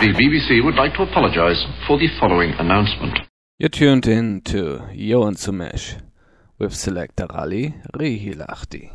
The BBC would like to apologise for the following announcement. You're tuned in to Johan Sumesh with selector Ali Rihilahti.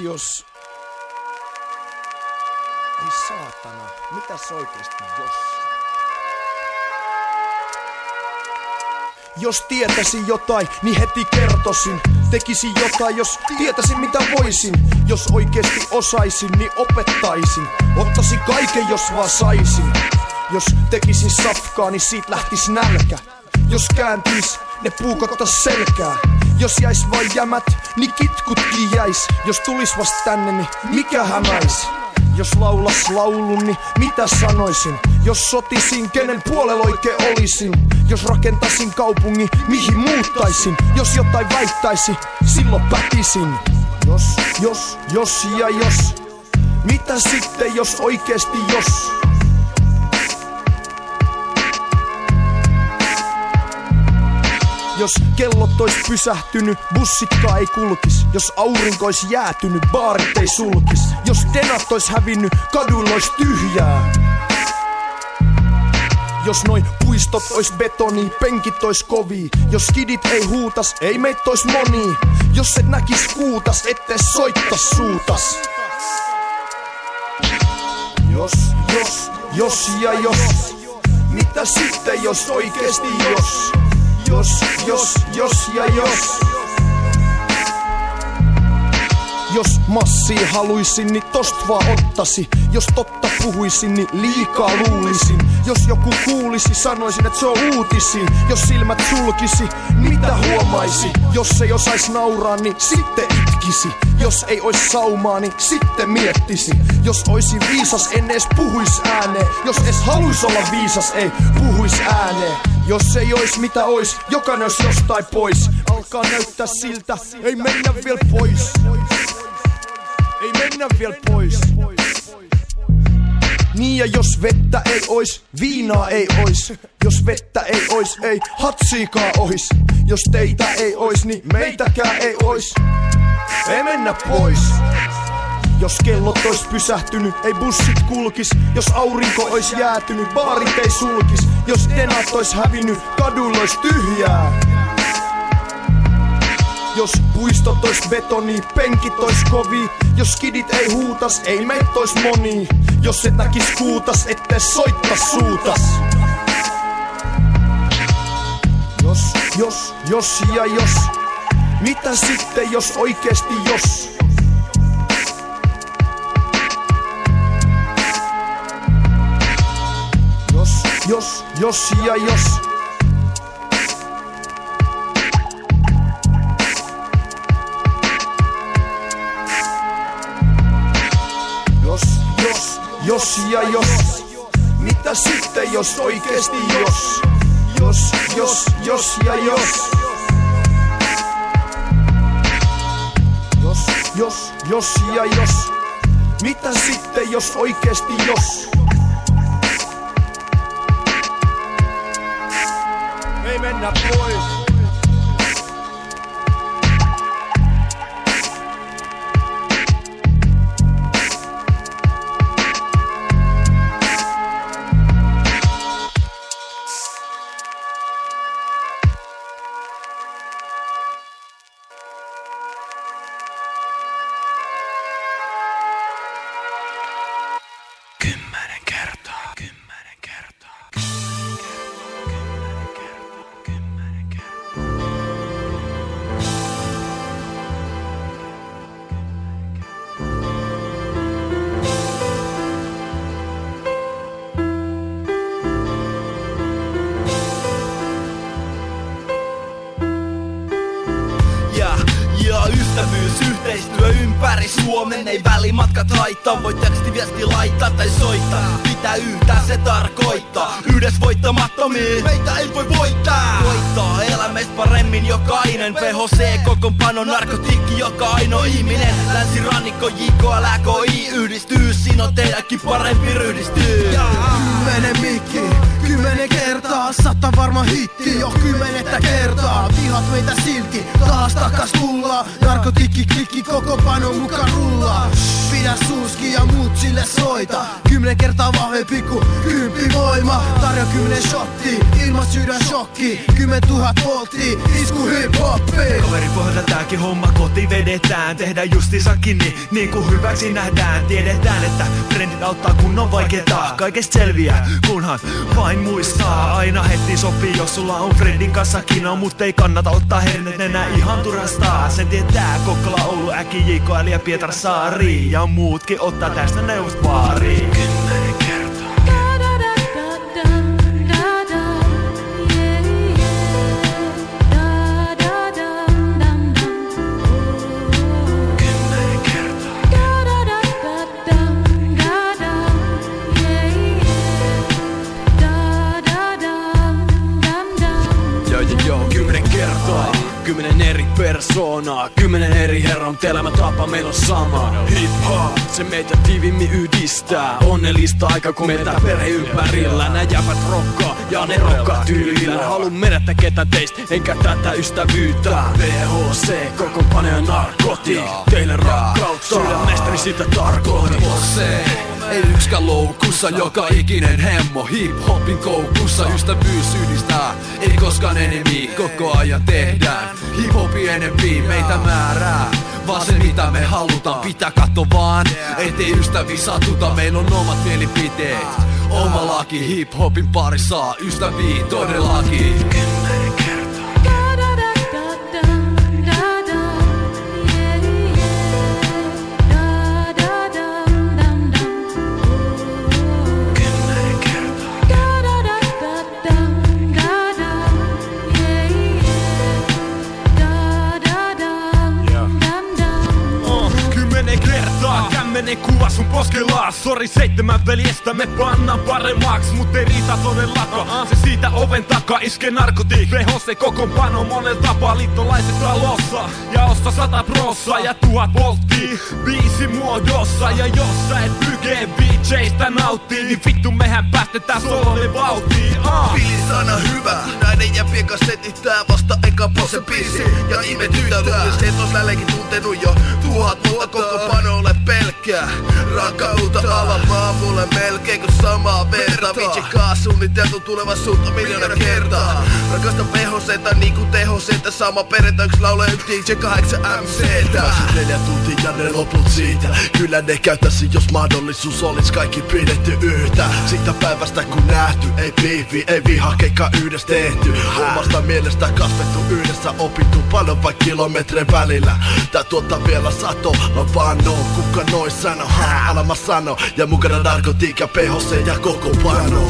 Jos... Ei saatana, mitäs oikeesti jos? Jos tietäisin jotain, niin heti kertoisin. Tekisin jotain, jos tietäisin mitä voisin. Jos oikeesti osaisin, niin opettaisin. Ottaisin kaiken, jos vaan saisin. Jos tekisin safkaa, niin siitä lähtis nälkä. Jos kääntyis, ne puukottas selkää. Jos jäis vain jämät, niin kitkutkin jäis. Jos tulis vast tänne, niin mikä hämäis? Jos laulas laulun, niin mitä sanoisin? Jos sotisin, kenen puolella oikein olisin? Jos rakentaisin kaupungin, mihin muuttaisin? Jos jotain väittäisi, silloin pätisin. Jos, jos, jos ja jos. Mitä sitten, jos oikeesti jos? Jos kellot ois pysähtynyt, bussikkaa ei kulkis. Jos aurinko ois jäätynyt, baarit ei sulkis. Jos denat ois hävinnyt, kaduilla ois tyhjää. Jos noin puistot ois betoni, penkit ois kovii. Jos kidit ei huutas, ei meit ois moni. Jos et näkis kuutas, ette soittas suutas. Jos, jos, jos ja jos. Mitä sitten jos oikeesti jos? Jos, jos, jos ja jos. Jos massia haluisin, niin tost vaan ottasi. Jos totta puhuisin, niin liikaa luulisin. Jos joku kuulisi, sanoisin, että se on uutisi. Jos silmät sulkisi, mitä huomaisi? Jos ei osais nauraa, niin sitten itkisi. Jos ei ois saumaa, niin sitten miettisi. Jos oisin viisas, en edes puhuis ääneen. Jos edes haluis olla viisas, ei puhuis ääneen. Jos ei ois mitä ois, jokainen ois jostain pois. Alkaa näyttää siltä, ei mennä vielä pois. Ei mennä vielä pois. Niin ja jos vettä ei ois, viinaa ei ois. Jos vettä ei ois, ei hatsiikaa ois. Jos teitä ei ois, niin meitäkään ei ois. Ei mennä pois. Jos kellot ois pysähtynyt, ei bussit kulkis. Jos aurinko ois jäätynyt, baarit ei sulkis. Jos denat ois hävinnyt, kaduilla ois tyhjää. Jos puistot ois betoni, penkit ois kovi. Jos kidit ei huutas, ei meit ois moni. Jos et näkis kuutas, ette soittas suutas. Jos, jos, jos ja jos. Mitä sitten, jos oikeesti jos? Jos, jos, jos ja jos. Jos, jos, jos ja jos. Mitä sitten, jos oikeesti jos? Jos, jos, jos ja jos. Jos, jos, jos ja jos. Mitä sitten, jos oikeesti? Ei haittaa, voi tekstiviesti laittaa tai soittaa. Mitä yhtään se tarkoittaa, yhdessä voittamattomia Meitä ei voi voittaa. Voittaa elämästä paremmin jokainen. VHC, kokoonpano, narkotiikki, joka ainoa ihminen. Länsirannikko, JKLKI yhdistyy Siinä on teidänkin parempi ryhdistyy. Kymmenen mikki, kymmenen kertaa. Sata varma hitti jo kymmenettä kertaa. Vihat meitä silti, taas takas tullaan Narkotikki klikki koko pano muka rullaa Pidä suuski ja muut sille soita. Kymmenen kertaa vahvempi kuin kymppi voima. Tarjo kymmenen shotti, ilman sydän shokki. Kymmen tuhat voltti, isku hip hoppi Kaveri pohjalta tääkin homma koti vedetään. Tehdään justiinsa kiinni, niin kuin hyväksi nähdään. Tiedetään, että trendit auttaa kun on vaikeeta. Kaikesta selviää, kunhan vain muistaa. Aina heti sopii, jos sulla on friendin kanssa kino Mut ei kannata ottaa hernet enää ihan turhastaa Sen tietää Kokkola, Oulu, Äki, JKL ja Pietarsaari. Ja muutkin ottaa tästä neuvot baariin persoonaa Kymmenen eri herran elämäntapa meillä on sama. Hip hop, se meitä tiivimmin yhdistää. Onnellista aika kun meitä perhe ympärillä. Nää jäpät rokkaa ja ne rokkaa tyylillä. En halua menettää ketä teistä, enkä tätä ystävyyttä. VHC, koko ja narkoti Teille rakkautta, sydämestari sitä tarkoitin ei yksikään loukussa, joka ikinen hemmo. Hip-hopin koukussa ystävyys yhdistää. Ei koskaan enemmän, koko ajan tehdään. Hip-hopi enempi meitä määrää. Vaan se mitä me halutaan, pitää katto vaan. Ettei ystäviä satuta, meillä on omat mielipiteet. Oma laki hip-hopin parissa, ystäviä todellakin. Kymmenen seitsemän veljestä me pannaan paremmaksi Mut ei riitä todellakaan Se siitä oven takaa iske narkotiik Veho se kokoonpano monella tapaa Liittolaiset talossa Ja osta sata prossa ja tuhat volttia. Biisi muodossa Ja jos sä et pykee BJstä nauttii Niin vittu mehän päästetään sololle vauhtiin uh. Bilisana hyvä, näiden jäpien kanssa setittää vasta eka pose biisi. Ja ihmetyttää, se tos lälleenkin tuntenut jo tuhat Mutta koko panolle pelkkää rakkautta Alamaa mulle melkein kuin samaa verta. Vitsi kaa suunniteltu tulevaisuutta miljoona kertaa. Rakasta vehoseta niinku tehoseta Sama perjantai yks laulaa yks DJ 8 MCtä Neljä tuntia ja ne loput siitä. Kyllä ne käyttäisi jos mahdollisuus olis kaikki pidetty yhtä. Siitä päivästä kun nähty Ei piivi, ei viha, keikka yhdessä tehty. Omasta mielestä kasvettu yhdessä Opittu paljon vai kilometrin välillä. Tää tuottaa vielä sato Mä vannoo, kuka noin sano? Ala mä sano Ja mukana narkotiikka, PHC ja koko pano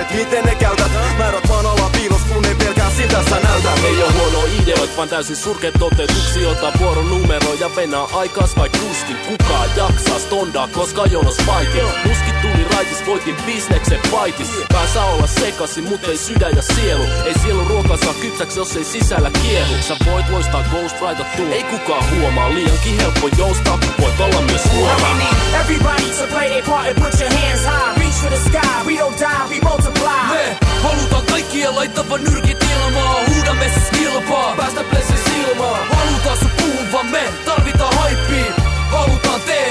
rikkaudet, miten ne käytät. Määrät vaan ala piilos, kun ne pelkää siltä sä näytät. Ei oo huono ideoit, vaan täysin surkeet toteutuksia Ota vuoron ja venää aikas vai tuskin. Kukaan jaksaa stondaa, koska jonos vaikea Muskit tuli raitis, voitin bisneksen paitis. Pää saa olla sekaisin, mut ei sydän ja sielu. Ei sielu ruokaa saa kypsäksi, jos ei sisällä kiehu Sä voit loistaa Ghost Rider ei kukaan huomaa Liiankin helppo joustaa, voit olla myös huomaa. Everybody to play their part and put your hands high. Reach for the sky, we don't die, we multiply. Me halutaan kaikkien laittavan nyrkit ilmaa. Huuda messis kilpaa, päästä blessis ilmaa Halutaan sun puhuvan me, tarvitaan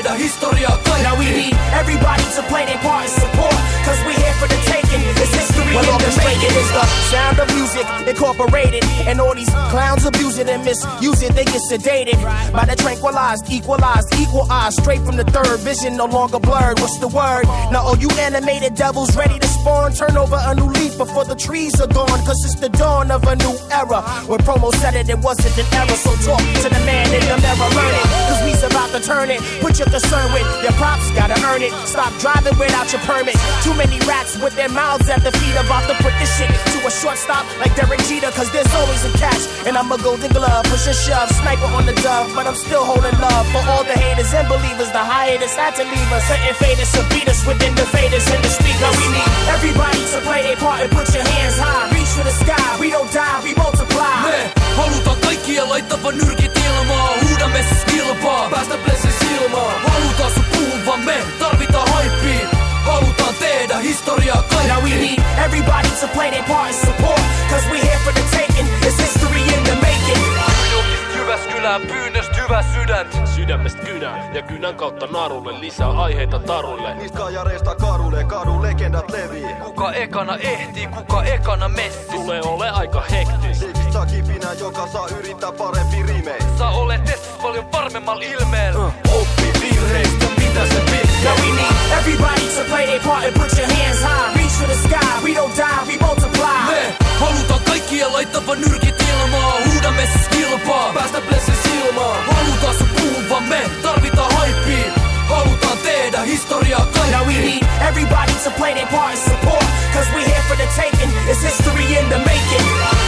Halutaan tehdä historiaa Now we need everybody to play their part and support. Cause we're here for the taking. It's history Well, in the making. It's the sound of music incorporated. And all these clowns abuse it and misuse it. They get sedated by the tranquilized, equalized, equal eyes. Straight from the third vision, no longer blurred. What's the word? Now, all you animated devils ready to spawn. Turn over a new leaf before the trees are gone. Cause it's the dawn of a new era. When promo said it, it wasn't an error. So talk to the man in the mirror, learn it. Cause we's about to turn it. Put your concern with your props, gotta earn it. Stop driving without your permit. Too many rats with their mouths at the feet. About to put this shit to a shortstop like Derek Jeter. Cause there's always a catch. And I'm a golden glove, push and shove, sniper on the dove. But I'm still holding love for all the haters and believers. The hiatus had to leave us. Certain faders to beat us within the faders and the speakers. Now we need everybody to play their part and put your hands high. Reach for the sky, we don't die, we multiply. Me halutaan kaikkien laittavan nyrkit ilmaa Huuda messis kilpaa, päästä blessis ilmaa Halutaan sun puhuvan me, tarvitaan haippia Halutaan tehdä historiaa Now we need everybody to play their part and support. Cause we're here for the taking. Jyväskylään pyynnöstä hyvä sydäntä Sydämestä kynään ja kynän kautta narulle lisää aiheita tarulle. Niistä kajareista kadulle, kadun legendat levii. Kuka ekana ehtii, kuka ekana messi? Tulee ole aika hektis Liikistä saa kipinä, joka saa yrittää parempi rimei Sä olet testis paljon varmemmalla ilmeellä Oppi virheistä, mitä se Now we need everybody to play their part and put your hands high. Reach for the sky, we don't die, we multiply. Me halutaan kaikkien laittavan nyrkit ilmaa Huuda messis kilpaa, päästä blessis ilmaa Halutaan sun puhuvan me, tarvitaan haippia Halutaan tehdä historiaa Now we need everybody to play their part and support. Cause we're here for the taking. It's history in the making.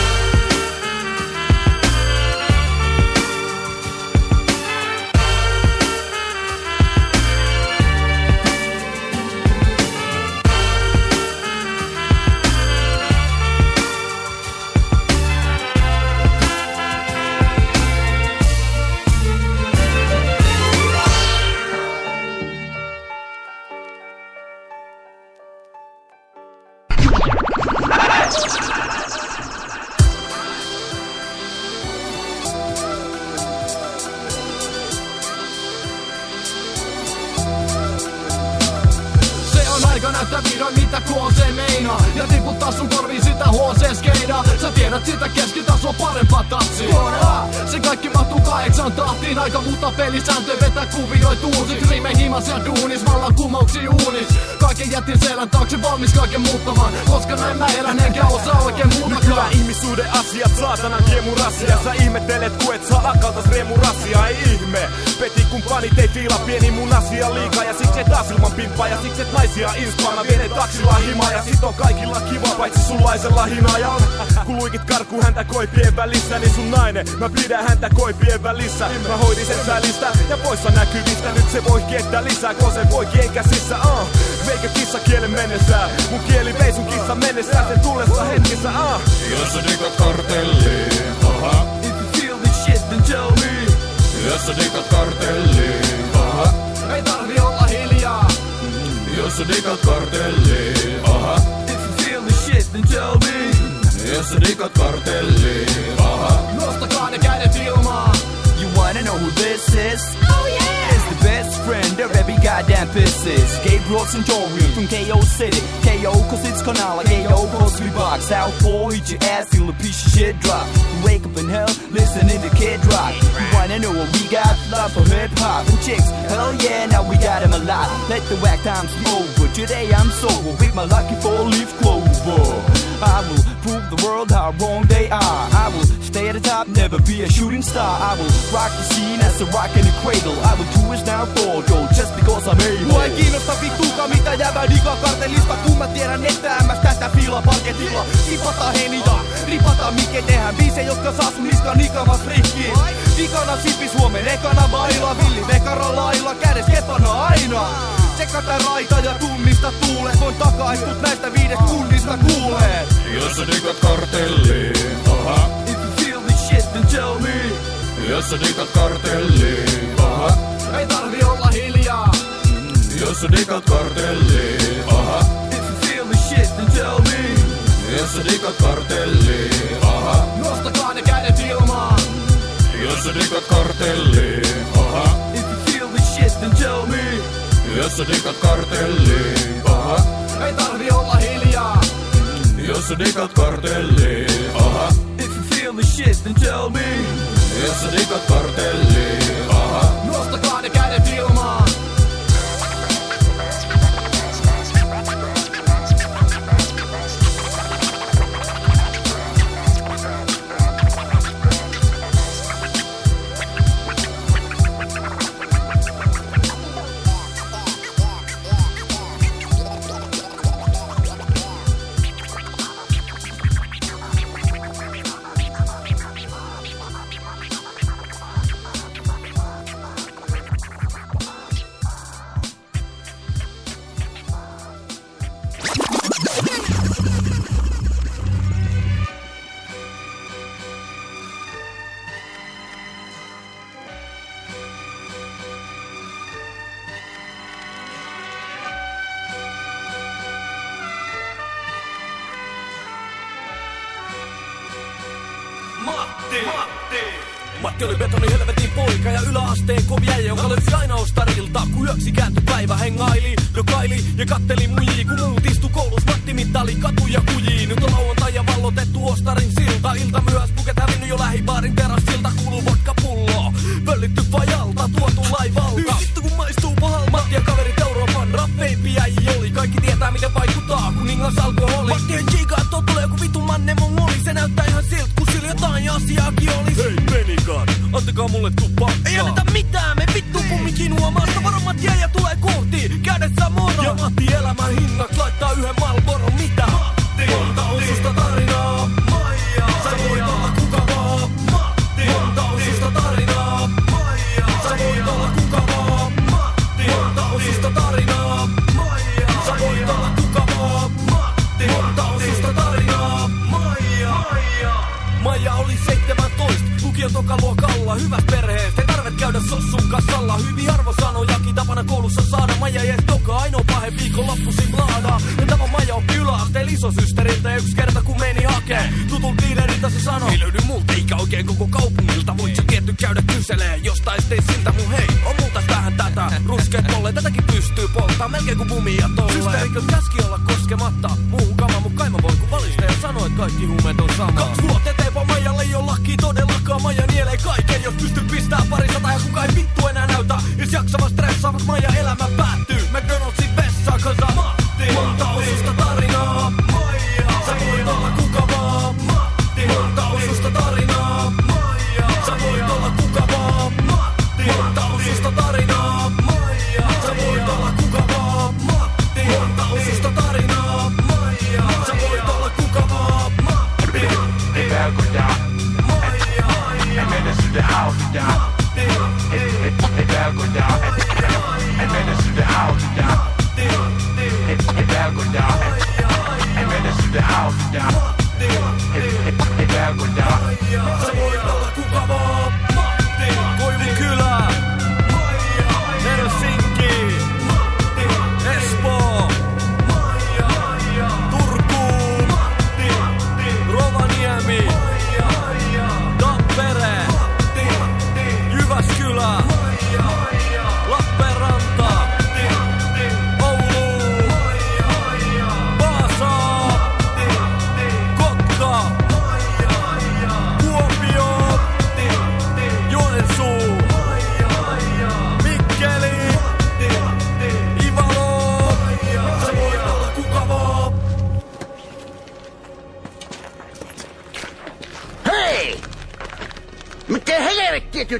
Nainen, mä pidän häntä koipien välissä. Mä hoidin sen välistä ja poissa näkyvistä. Nyt se voi kiettää lisää, kun se voi käsissä uh. Veikö kissa kielen mennessä. Mun kieli vei sun kissa mennessä. Sen tullessa From KO City. KO cause it's Kanala, KO cause we box. Southpaw, eat your ass till a piece of shit drop. Wake up in hell, listening to the Kid Rock. You wanna know what we got? Love for hip hop and chicks. Hell yeah, now we got 'em a lot. Let the whack times be over. Today I'm sober with my lucky four leaf clover. I will prove the world how wrong they are. I will stay at the top, never be a shooting star. I will rock the scene as a rock in the cradle. I will do it now for gold just because I'm able. Mua ei kiinnosta vittuukaan mitä jävä diga kartellista Kun mä tiedän etäämäs tästä fiila parketilla Kipata henia, ripata mikä tehdään Biisejä jotka saa sun niskan nikamas rikki Vikana sipis huomen ekana baila Villi vekara lailla kädes kepana aina Tsekata raita ja tunnista tuulet Voin takaa, tuut näistä viidestä kunnista kuulee Jos sä dikat kartelliin, aha. If you feel this shit then tell me Jos sä dikat kartelliin, aha. Ei tarvi olla hiljaa Jos sä dikat kartelliin, aha. If you feel this shit then tell me Jos sä dikat kartelliin, aha. Nostakaa ne kädet ilmaan Jos sä dikat kartelliin, aha. If you feel this shit then tell me Jos sä dikat kartelliin, aha. Ei tarvi olla hiljaa Jos sä dikat kartelliin, aha. If you feel this shit then tell me Jos sä dikat kartelliin, aha. Nostakaa ne kädet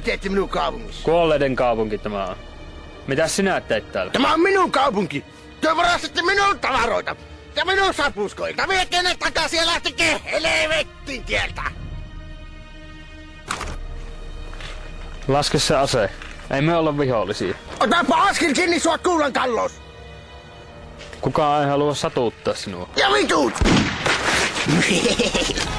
te teette minun kaupungissa? Kuolleiden kaupunki tämä on. Mitä sinä teet täällä? Tämä on minun kaupunki. Te varastitte minun tavaroita. Ja minun sapuskoilta. Viette ne takaisin ja lähtekää helvettiin tieltä. Laske se ase. Ei me olla vihollisia. Otapa askel sinne sua kuulan kallos. Kukaan ei halua satuttaa sinua. Ja vitut!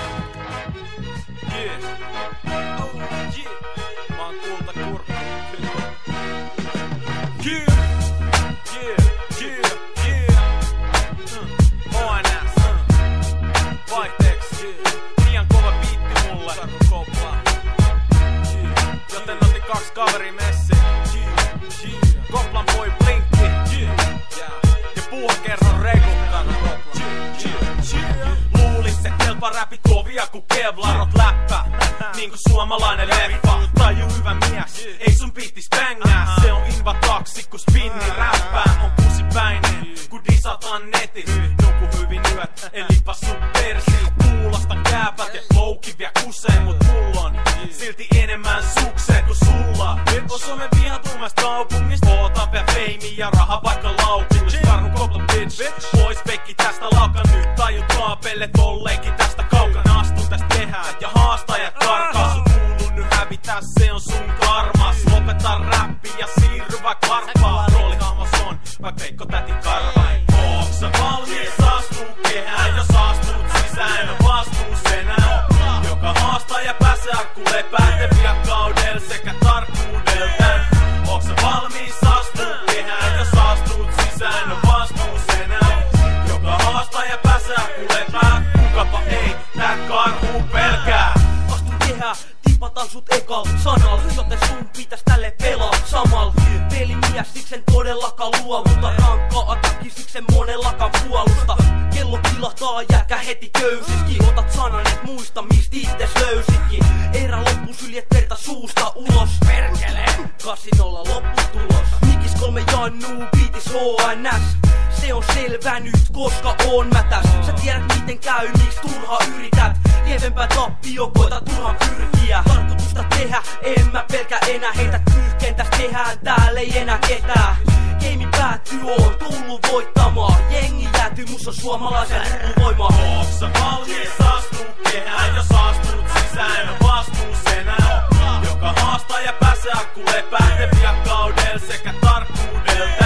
8-0 lopputulos Mikis kolme jannuu biitis HNS se on selvä nyt, koska on mätäs. Sä tiedät miten käy, miksi turha yrität. Lievempää tappio, koita turhan pyrkiä. Tarkoitusta tehdä, en mä pelkä enää. Heitä kyyhkeen tehdään, täällä ei enää ketään Game päättyy, on tullut voittamaan. Jengi jäätyy, mus on suomalaisen voima Ooksa valmis astuu kehään, jos astut sisään? On vastuus enää Joka haastaa ja pääsee kun lepää te kaudella sekä tarkkuudelta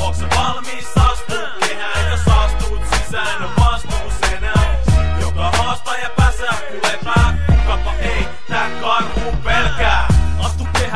Ooksa valmis astuu kehään, jos astut sisään? On vastuus enää Joka haastaa ja pääsee kun lepää, kukapa ei tää karhu pelkää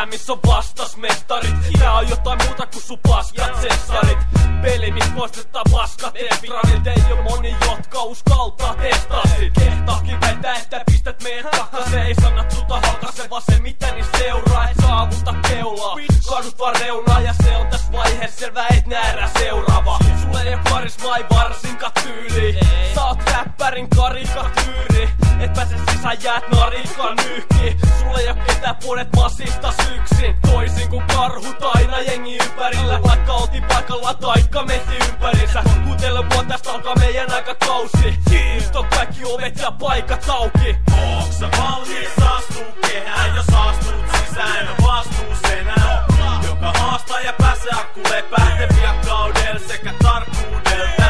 Kehä, missä on vastasmestarit. Tää on jotain muuta kuin sun paskat sessarit Peli, missä poistetaan paskat. Efranilta ei oo moni, jotka uskaltaa testaa. Sit Kehtaakin vetää, että pistät meidät takkaseen Ei sanat sulta halkase, vaan se mitä niin seuraa. Et saavuta keulaa, kadut vaan reunaa Ja se on tässä vaiheessa selvä, et näärä seuraava Sulle ei oo karismaa, ei varsinkaan tyyli. Sä oot räppärin karikatyyri Et pääse sisään, jäät narikan nyyhki. Sulle ei oo ketään puolet massista syksin Toisin kuin karhut aina jengi ympärillä. Vaikka oltiin paikalla taikka meti ympärinsä. Mua tästä alkaa meidän aikakausi. Nyt on kaikki ovet ja paikat auki. Ooksa valmis astuu kehään, jos astut sisään. On vastuus enää Joka haastaa ja pääsee kun lepää te kaudella sekä tarkkuudelta.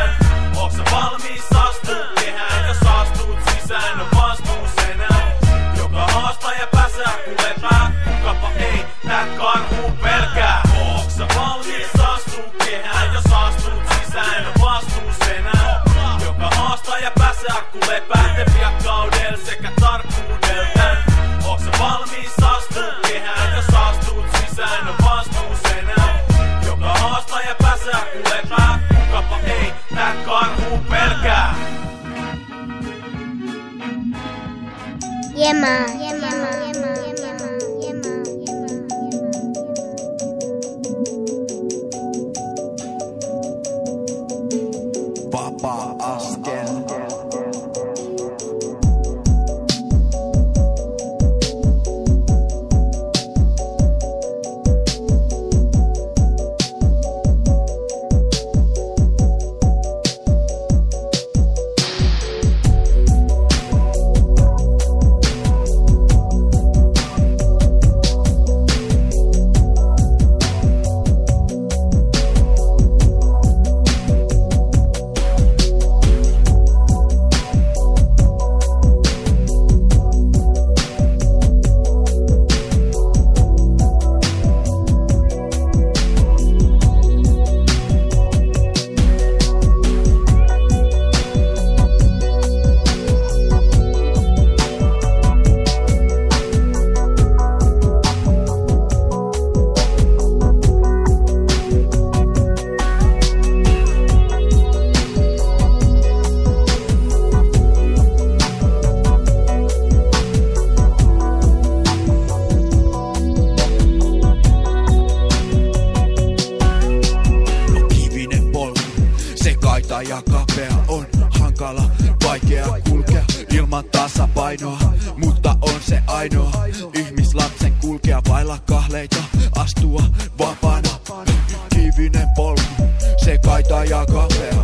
Ooksa valmis astuu kehään, jos astut sisään. on ei tää karhu pelkää. Ooksa valmis astuu kehään, jos astut sisään. On vastuus enää Joka haastaa ja pääsee kun lepää te kaudella sekä tarkkuudelta Ooksa valmis astuu kehään, jos astut sisään. On vastuus enää Joka haastaa ja pääsee kun lepää, kukapa ei tää karhu pelkää. Jema, jema, jema, jema. Vapaa askel. Vaikea kulkea ilman tasapainoa, mutta on se ainoa ihmislapsen kulkea vailla kahleita, astua vapaana. Kivinen polku, se kaita ja kapea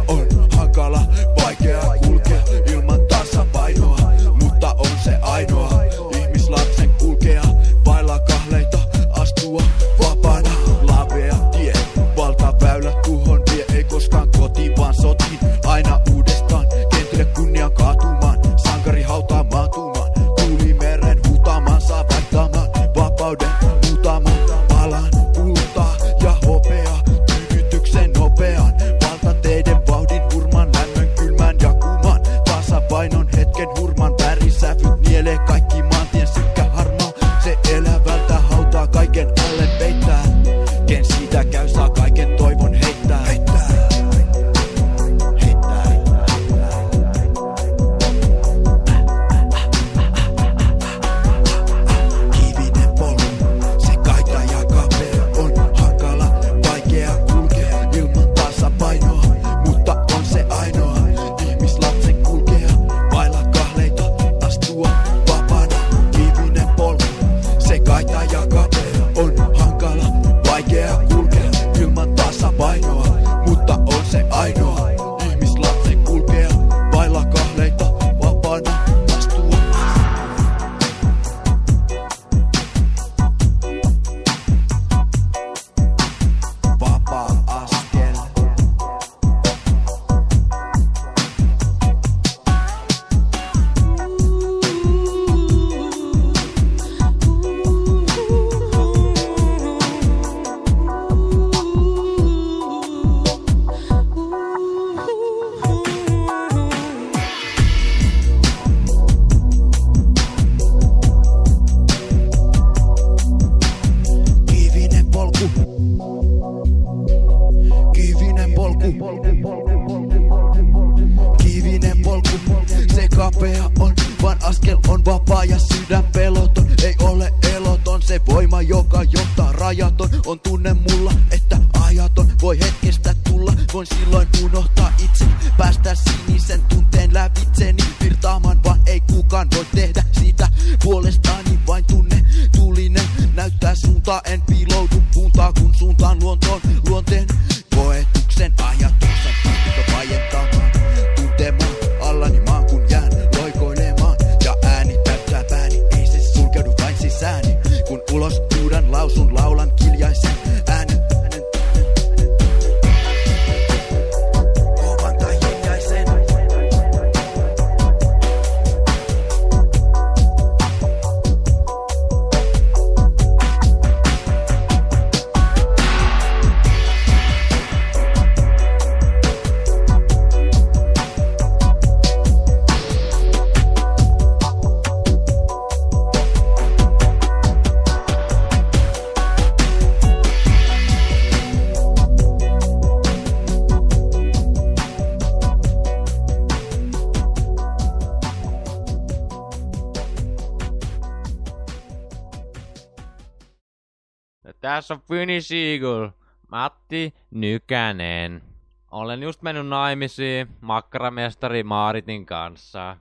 Tässä Finnish Eagle, Matti Nykänen. Olen just mennyt naimisiin makkaramestari Maaritin kanssa.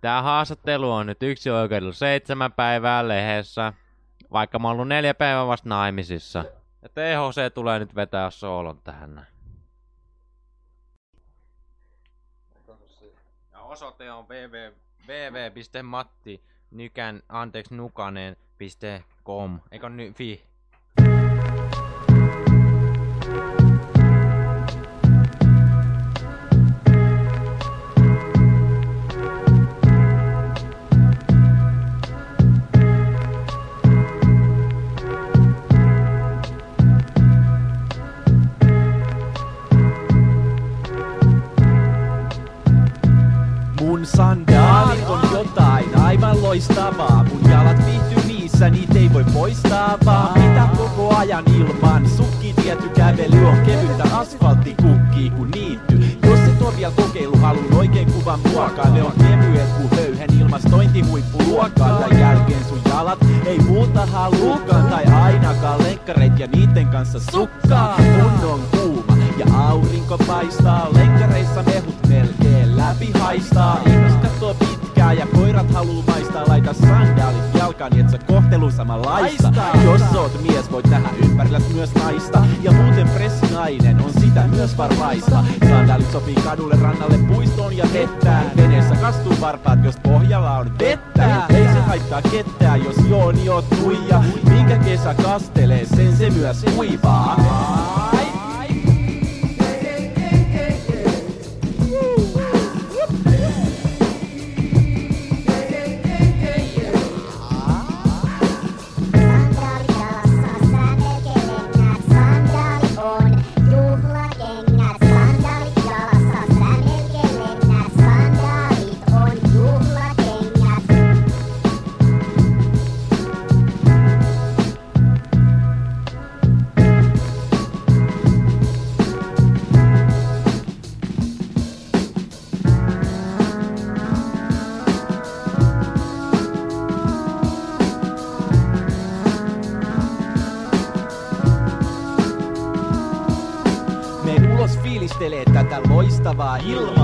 Tää haastattelu on nyt yksi oikeudella seitsemän päivää lehdessä, vaikka mä oon ollut neljä päivää vasta naimisissa. Ja THC tulee nyt vetää soolon tähän. Ja osoite on www, www.matti nykän, anteeksi nukanen.com, eikö ny, fi? Sandaalit on jotain aivan loistavaa. Mun jalat viihtyy niissä, niitä ei voi poistaa vaan. Mitä koko ajan ilman? Sukki tietty kävely on kevyttä asfaltti kukkii kun niitty. Jos et oo vielä kokeilu, haluun oikein kuvan muokaa. Ne on kevyet kuin höyhen ilmastointihuippuluokkaa. Tai jälkeen sun jalat ei muuta haluukaan. Tai ainakaan lenkkareet ja niiden kanssa sukkaa. Mun on kuuma Ja aurinko paistaa, lenkkareissa mehut melkein läpi haistaa. Koirat haluu maistaa. Laita sandaalit jalkaan, niin et sä kohtelu samanlaista. Jos oot mies, voit nähdä ympärillä myös naista. Ja muuten pressinainen on sitä myös varmaista. Sandaalit sopii kadulle, rannalle, puistoon ja vettään. Veneessä kastuu varpaat, jos pohjalla on vettä. Ei se haittaa ketään, jos joo, niin oot nuija. Minkä kesä kastelee, sen se myös kuivaa. Loistavaa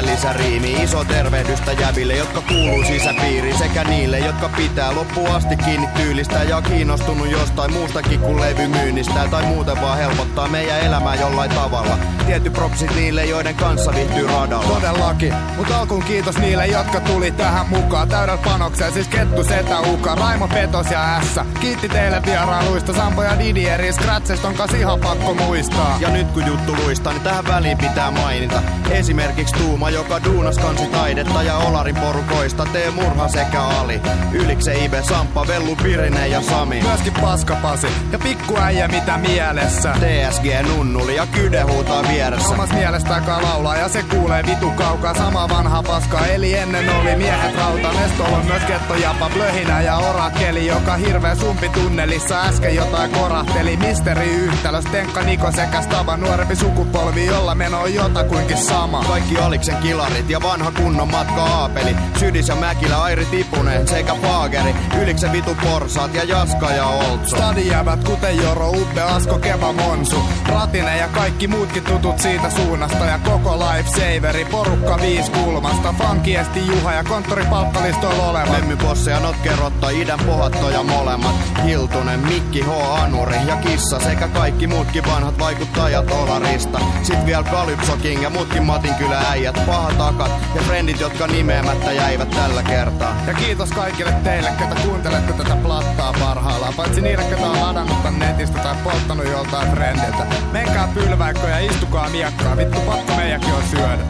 pientä lisäriimi. Iso tervehdystä jäville, jotka kuuluu sisäpiiriin. Sekä niille, jotka pitää loppuun asti kiinni tyylistä. Ja on kiinnostunut jostain muustakin kuin levymyynnistä. Tai muuten vaan helpottaa meidän elämää jollain tavalla. Tietty propsit niille, joiden kanssa viihtyy radalla. Todellakin, mutta alkuun kiitos niille, jotka tuli tähän mukaan täydellä panoksella, siis Kettu, Setä, Uka, Raimo, Petos ja S. Kiitti teille vierailuista, Sampo ja Didieri, Scratchesta on kas ihan pakko muistaa. Ja nyt kun juttu luistaa, niin tähän väliin pitää mainita. Esimerkiksi Tuuma, joka duunas kansitaidetta ja Olarin porukoista tee murha sekä Ali. Ylikse Ibe, Samppa, Vellu, Pirinen ja Sami. Myöskin Paskapasi ja pikkuäijä mitä mielessä. TSG Nunnuli ja Kyde huutaa vieressä. Omasta mielestäänkaan laulaa ja se kuulee vitu kaukaa. Sama vanha paska, eli ennen oli miehet rauta. Nestolla on myös ketto japa, blöhinä ja orakeli, joka hirveä sumpi tunnelissa äsken jotain korahteli. Misteri yhtälös, Tenkka Niko sekä Staba, nuorempi sukupolvi, jolla meno on jotakuinkin sama. Kaikki Aliksen kilarit ja vanha kunnon matka Aapeli. Sydis ja Mäkilä, Airi Tipunen sekä Faageri. Yliksen vitu porsaat ja Jaska ja Oltso. Stadijävät kuten Joro, Uppe, Asko, Keva, Monsu Ratine ja kaikki muutkin tutut siitä suunnasta Ja koko Lifesaveri, porukka viis kulmasta Funkiesti Juha ja konttoripalkkalistoilla olevat Lemmy Bosse ja Notke Rotta, idän pohattoja molemmat. Hiltunen, Mikki H. Anuri ja Kissa sekä kaikki muutkin vanhat vaikuttajat Olarista. Sit vielä Calypso King ja muutkin Matin kylä äijät, pahat takat ja frendit, jotka nimeämättä jäivät tällä kertaa. Ja kiitos kaikille teille, ketä kuuntelette tätä plattaa parhaillaan. Paitsi niille, ketä on ladannut tän netistä tai polttanut joltain frendiltä. Menkää pylväikko ja istukaa miekkaa, vittu pakko meidänkin on syödä.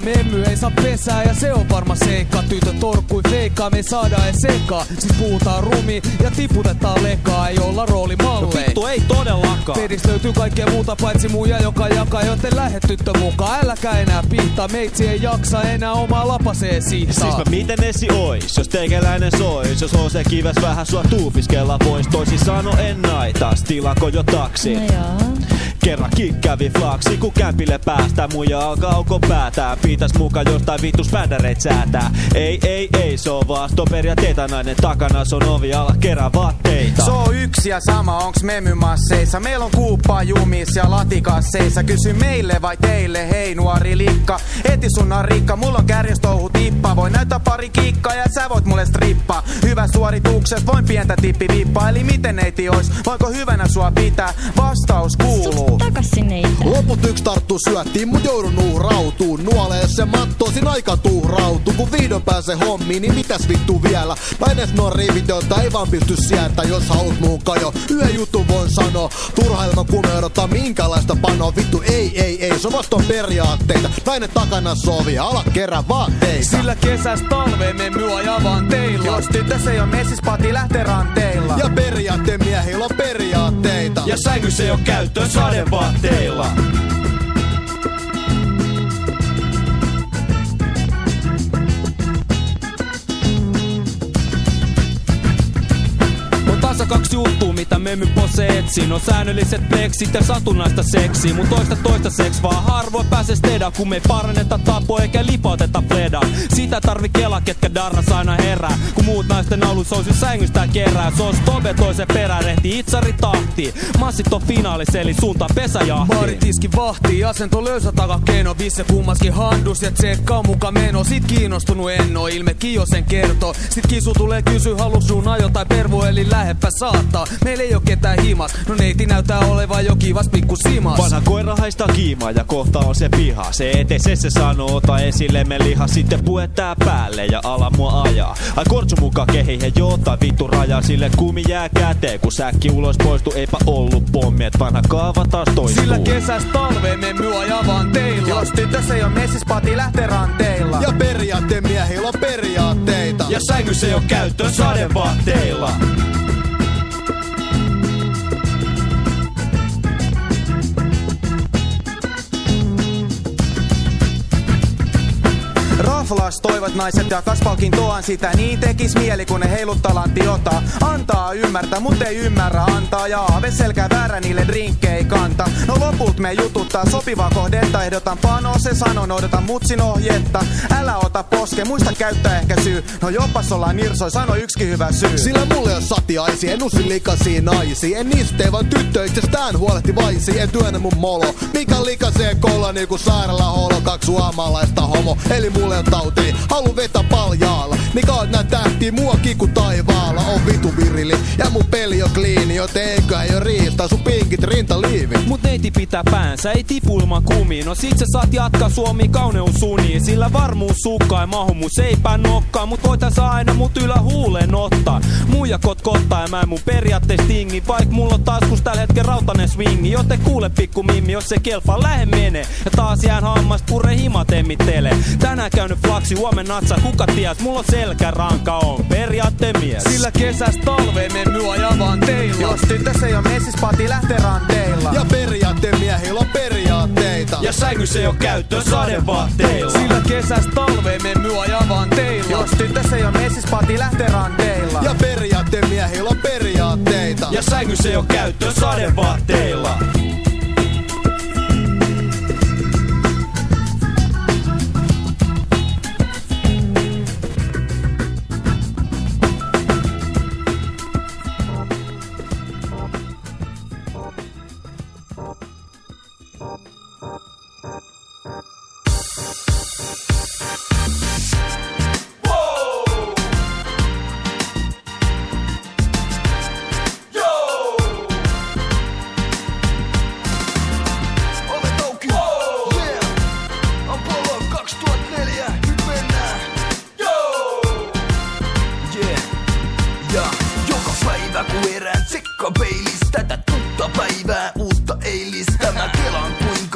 Keikka Memmy ei saa pesää ja se on varma seikka. Tytö torkkui feikkaa, me ei saada edes sekaa Siis puhutaan rumi ja tiputetaan lekaa Ei olla roolimalleja No vittu, ei todellakaan. Pedistä löytyy kaikkea muuta paitsi muja, joka jakaa Joten lähde tyttö mukaan, äläkä enää piittaa Meitsi ei jaksa enää omaa lapasee siihtaa Siis mä miten esi ois, jos teikäläinen sois. Jos HC kives vähän sua tuupiskella vois Toisin sano en naitas, tilako jo taksi Kerrankin kävi flaksi, kun kämpille päästä. Muja alkaa auko päätää Pitäis muka jostain vitus fädäreit säätää. Ei, ei, ei, se on vaan stoperiateita Nainen takana, se on ovi alla kerran vaatteita. Se on yksi ja sama, onks memymasseissa? Meillä on kuuppaa jumis ja latikasseissa. Kysy meille vai teille, hei nuori likka. Eti sun on rikka, mulla on kärjestouhu tippa. Voi näyttää pari kikkaa ja sä voit mulle strippa. Hyvä suoritukset, voin pientä tippi vippaa. Eli miten neiti ois, voinko hyvänä sua pitää? Vastaus kuuluu. Loput yksi tarttuu syöttiin, mut joudun uhrautuun. Nuolee se mattoisin aika tuhrautuu. Kun vihdoin pääsee hommiin, niin mitäs vittu vielä? Nainen on riivit, joita ei vaan pysty sieltä, jos haluat muun kajo. Yhden jutun voin sanoa, turha ilman kun ei odota minkälaista panoa. Vittu ei, ei, ei, se on periaatteita. Nainen takana sovi, ala kerran vaatteita. Sillä kesästä talveen me myö ajavaan teillä Jos tytössä ei oo messispati, lähtee ranteilla. Ja periaatteen miehillä on periaatteita. Ja sängyssä ei oo käyttöön sadevaatteilla kaksi juttua, mitä memmy pose etsii No säännölliset pleksit ja satunnaista seksiä Mun toista toista seks vaan harvoin pääses teda Kun me ei paranneta tapoja eikä lipauteta fleda Sitä tarvi kela, ketkä darras aina herää. Kun muut naisten naulu sousi sängystä kerää. Se on stobe toisen perään, rehti itsari tahti. Massit on finaalis eli suunta pesäjahti. Baaritiski vahtii, asento löysä takakeino Visse kummaskin handus ja tsekkaa muka meno. Sit kiinnostunut en oo, ilme Kio sen kertoo Sit kisu tulee kysy, halus sun ajo tai pervo eli läheppä saattaa. Meillä ei oo ketään himas, no neiti näyttää olevan jo kivas pikku simas. Vanha koira haistaa kiimaa ja kohta on se piha. Se ete se se sanoo, ota esille me liha. Sitten puettaa päälle ja ala mua ajaa. Ai kortsu muka kehihe jota vittu raja Sille kumi jää käteen kun säkki ulos poistu. Eipä ollut pommi et vanha kaava taas toistuu. Sillä kesästä talveen me myö ajavaan teillä. Jos tytössä ei oo messispati, lähtee ranteilla. Ja periaatteen miehillä on periaatteita. Ja sängyssä ei oo käyttöön sadevaatteilla Raflas toivat naiset ja kaspalkin toan sitä Niin tekis mieli kun ne heiluttaa lanttiota. Antaa ymmärtää mut ei ymmärrä antaa Ja aave selkää väärä niille drinkkei kanta. No loput me jututtaa sopivaa kohdetta Ehdotan. Pano se sanon odotan mutsin ohjetta. Älä ota poske muista käyttää ehkä syy. No jopas ollaan nirsoi sano yksikin hyvä syy. Sillä mulle on satiaisi, en usi likasiin naisiin En niistä vaan tyttö itsestään huolehti vaisi. En työnnä mun molo, mikä likasee kolla niinku sairaala holo Kaksi suomalaista homo, eli mulle on tauti Halu vetä paljaalla, niin kaat nää tähti Mua kiku taivaalla, on vitu virili. Ja mun peli on kliini, joten ei oo riistä Sun pinkit rintaliivi. Mut neiti pitää päänsä, ei tipu ilman kumiin No sit sä saat jatkaa Suomi kauneus suniin Sillä varmuus sukkaa ja mahu mun seipää nokkaa. Mut voitais aina mut ylä huuleen ottaa. Muija kotkottaa ja mä en mun periaatteessa tingi. Vaik mulla on taskus tällä hetken rautanen swingi. Joten kuule pikku mimmi, jos se kelpaa lähe menee Ja taas jään hammast purre himat emmittele Tänään käynyt flaksi, huomen natsa, kuka ties Mulla on selkäranka, on periaatteen mies Sillä kesästä talveen me myö ajavaan teillä Jos tytössä ei oo messispati, lähtee ranteilla. Ja periaatteen miehillä on periaatteita. Ja sängyssä ei oo käyttöä sadevaatteilla. Sillä kesästä talveen me myö ajavaan teillä. Jos tytössä ei oo messis, pati lähtee ranteilla. Ja periaatteen miehillä on periaatteita. Ja sängyssä ei oo käyttöä sadevaatteilla.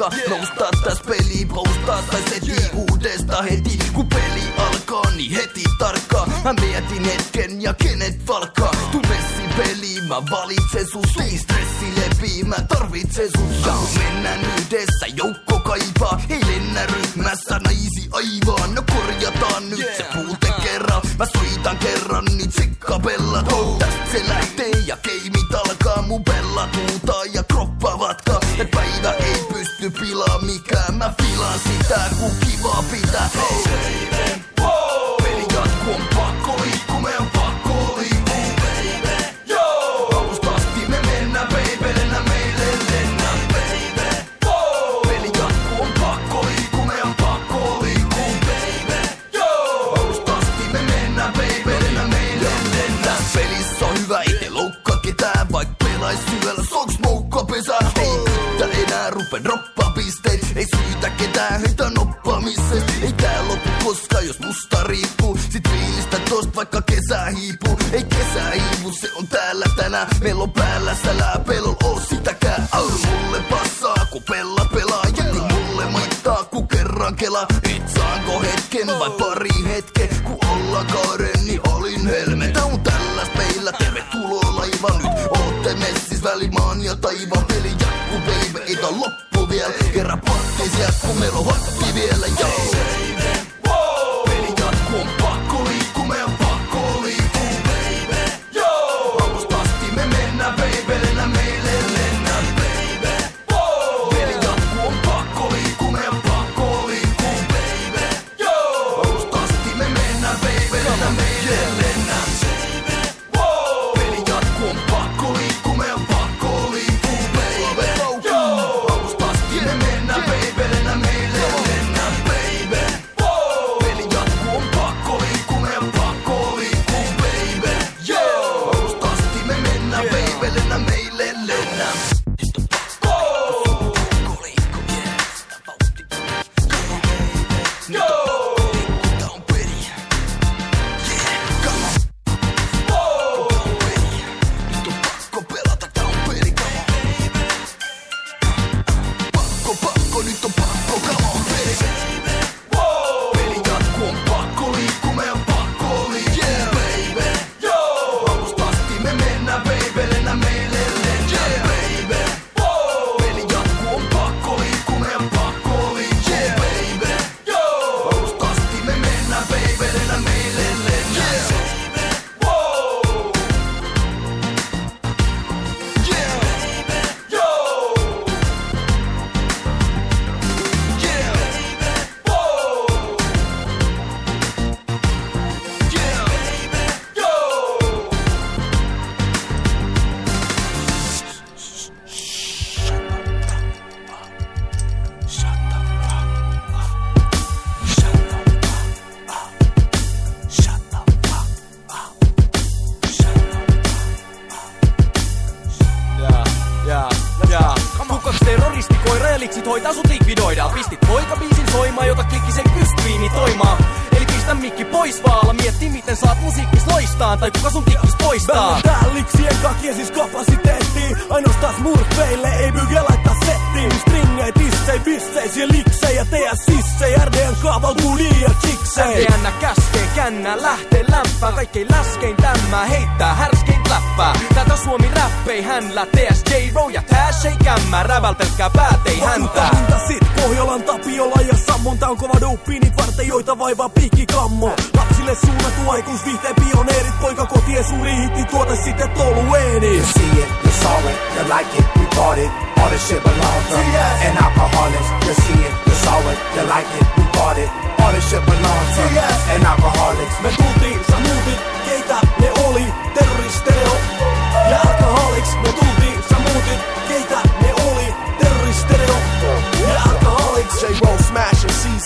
Kuinka noustaa täs peli Postaa tai seti uudesta heti Kun peli alkaa niin heti tarkkaa. Mä mietin hetken ja kenet valkkaa? Tuu peli, mä valitsen sun. Ei stressi lepii, mä tarvitsen sun. Ja kun mennään yhdessä, joukko kaipaa. Ei lennä ryhmässä naisi aivaan. No korjataan nyt se puute kerran. Mä soitan kerran, niin tsekka pellat. Oh, Tästä se lähtee ja keimit alkaa Mun pellat huutaa pilaa mikään. Mä filaan sitä, kun kiva pitää. Oh. Peli jatkuu, on pakko liikkuu, on pakko liikkuu. Alusta asti me mennään, baby, lennä meille, lennä. Peli jatkuu, on pakko liikkuu, meidän on pakko liikkuu. Alusta asti me mennään, baby, lennä meille, lennä. Tässä pelissä on hyvä, ei te loukkaa ketään Vaik pelais syvällä, soks moukka pesää Ei yhtä enää rupe droppaa kesä hiipuu Ei kesä hiipu, se on täällä tänään Meillä on päällä sälää, pelol oo sitäkään Au, mulle passaa, kun pella pelaa Jätti mulle maittaa, kun kerran kelaa Et saanko hetken vai pari hetke Kun olla kaaren, niin olin helme Tää on tälläs meillä, tervetuloa laiva Nyt ootte messis välimaan ja taivaan Peli. Jatkuu, baby, ei tää loppu vielä. Kerran patti sieltä, kun meillä on hatti vielä. Joo. Loistaa Tai kuka sun tikkis poistaa? Mä tää liksien kakia siis kapasiteettiin Ainoastaan smurfeille ei byge laittaa settiin Stringei, tissei, bissei, siellä liksei ja teä sissei RDN kaaval bulia ja chiksei MDN käskee, jännä lähtee lämpää Kaikkein läskein tämä heittää härskein läppää Tätä Suomi räppei hänllä TSJ Row ja Tash ei kämmää. Räväl pelkkää päät ei häntä. Mitä sit? Pohjolan Tapiola ja Sammon. Tää on kova douppi, niit varten joita vaivaa piikkikammo Lapsille suunnattu aikuis viihteen pioneerit. Poika kotien suuri hitti tuote sitten tolueeni. You see it, you saw it, you like it, we bought it. All this shit belongs to an alcoholics. You see it, you saw it, you like it, it. All this shit belongs to an alcoholics. Me tultiin, sä muutit, keitä ne oli, terroristeo. Ja alcoholics Me tultiin,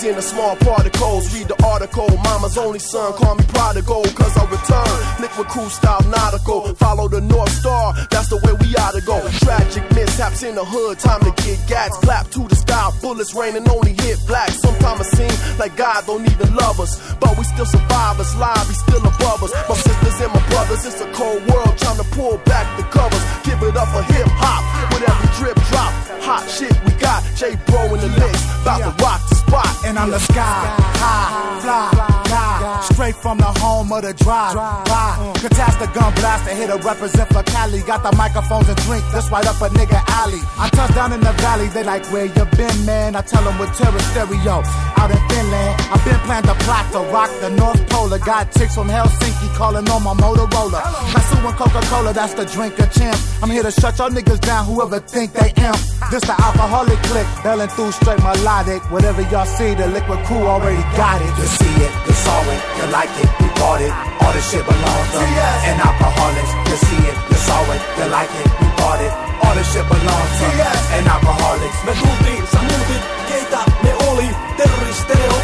in the small particles. Read the article, mama's only son, call me prodigal, cause I return. Liquid crew style nautical, follow the North Star, that's the way we oughta go. Tragic mishaps in the hood, time to get gats. Clap to the sky, bullets raining, only hit black. Sometimes it seems like God don't even love us, but we still survivors. Live, he's still above us. My sisters and my brothers, it's a cold world, trying to pull back the covers. Give it up for hip hop, with every drip drop. Hot shit we got, J Bro in the mix, about to rock the spot. And I'm the sky, high, fly, straight from the home of the drive. By, uh. Catasta gun blast hit a represent for Cali. Got the microphones and drink, that's right up a nigga alley. I touch down in the valley, they like where you been, man. I tell them with terror stereo out in Finland. I've been planning to plot to rock the North Polar. Got chicks from Helsinki calling on my Motorola. Katsu and Coca-Cola, that's the drink of champ. I'm here to shut y'all niggas down, whoever think they am. This the alcoholic click, belling through straight melodic. Whatever y'all see, the liquid crew already got it. You see it, you saw it, you like it, we bought it. All this shit belongs to us. And alcoholics. You see it, you saw it, you like it, we bought it. All this shit belongs to an alcoholics. Me tultiin, sä muutit, keitä ne oli, terroristeo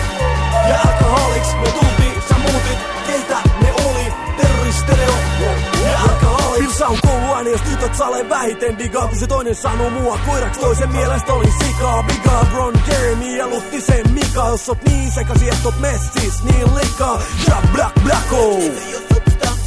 ja alcoholics Me tultiin, on kouluaine, jos tytöt salee vähiten. Digaa Kun se toinen sanoo mua. Koiraks, toisen mielestä olin sikaa. Biga, Bron, Jeremy ja Luttisen Mika. Jos oot niin sekasi, et oot messis, niin likaa Ja Black Blacko.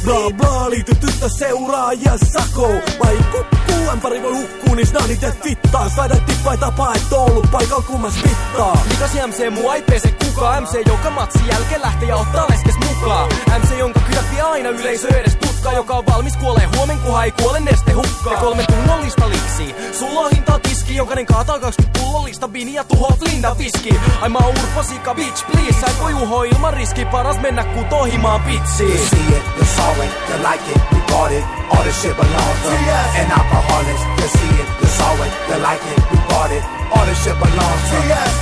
Bla bla, liity tyttö seuraa ja sako. Vai kukkuu, ämpäri voi hukkuu, niin snadit et fittaa Saida tippa ei tapaa, et ollut paikalla kun mä spittaa Mikas MC mua ei pese kukaan MC joka matsi jälkeen lähtee ja ottaa leskes mukaan? MC jonka kydät vie aina yleisö edes tutkaa Joka on valmis kuolee huomen kunhan ei kuole neste hukkaa. Ja kolme tunnollista liksi Sulla on hintaa tiski Jokainen kaataa 20 pullollista bini ja tuhoat linda viski Ai mä oon urpo sika bitch please. Sä et voi uho ilman riski. Paras mennä ku tohimaan pitsiin. You see it, you saw it, you like it, we bought it. All this shit belongs to an alcoholics. You see it, you saw it, you like it, we bought it. All this shit belongs to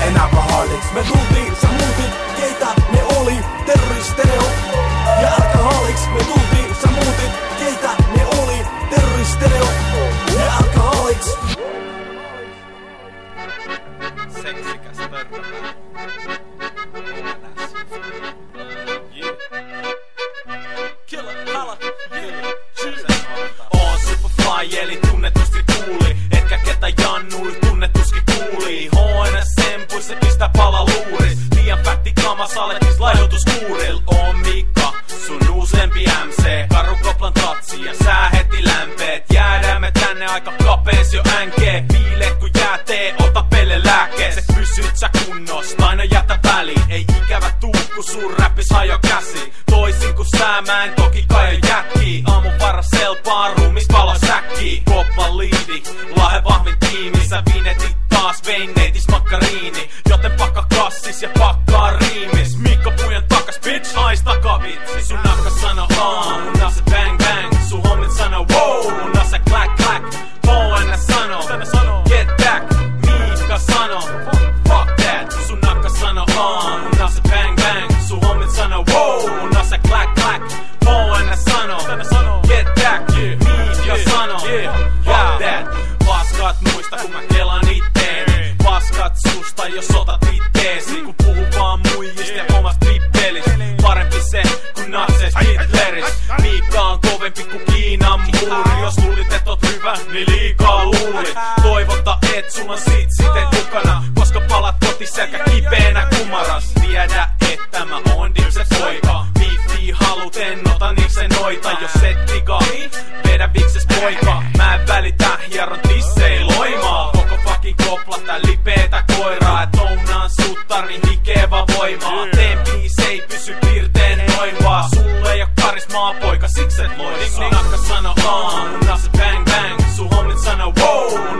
an alcoholics. Me tultiin, sä muutit, keitä ne oli, terroristeo ja terroristeo ja alcoholics Seksikäs pörröpää. Killer, holla, yeah. Oon superfly eli tunnetusti kuuli Etkä ketä jannui tunnetuski kuuli. HNS sempuissa pistä pala luuri Liian fätti kama saletis laihdutuskuuril Oon Mikka, sun uusempi MC Karu koplan tatsi ja sää heti lämpeet. Jäädään me tänne aika kapees jo NG Viileet kun jää tee, ota pelle lääkkeet. Se pysyt sä kunnosta, aina jätä väliin. Ei ikävä tuu, kun sun räppis hajo käsi. Toisin kuin sä, mä en toki kaja jäkkii Aamun varra selpaan, ruumis palo säkkii Koppa liidi, lahe vahvin tiimi. Sä vinetit taas veineitis makkariini. Joten pakka kassis ja pakkaa riimis. Mikko pujan takas, bitch, haistakaa vitsi. Sun nakka sano aa, mun ase bang bang. Sun hommit sano wow, mun clack clack jos otat itteesi Kun puhuu vaan muijista ja omasta pippelis Parempi se kun natsees Hitleris. Miikka on kovempi kuin Kiinan muuri. Jos luulit et oot hyvä, niin liikaa luulit. Toivota et sulla on sit sitten mukana Koska palat koti selkä kipeänä kumaras. Tiedä että mä oon dipset poika. Viifi haluten ota niikse noita. Jos et digaa, vedä vikses poika. Mä en välitä hieron tissei Kittari hikevä voimaa. Teen biis ei pysy piirteen noin vaan. Sulle ei oo karismaa poika, siksi et loistaa Nakka sano aah, mun bang bang. Sun hommit sano wow,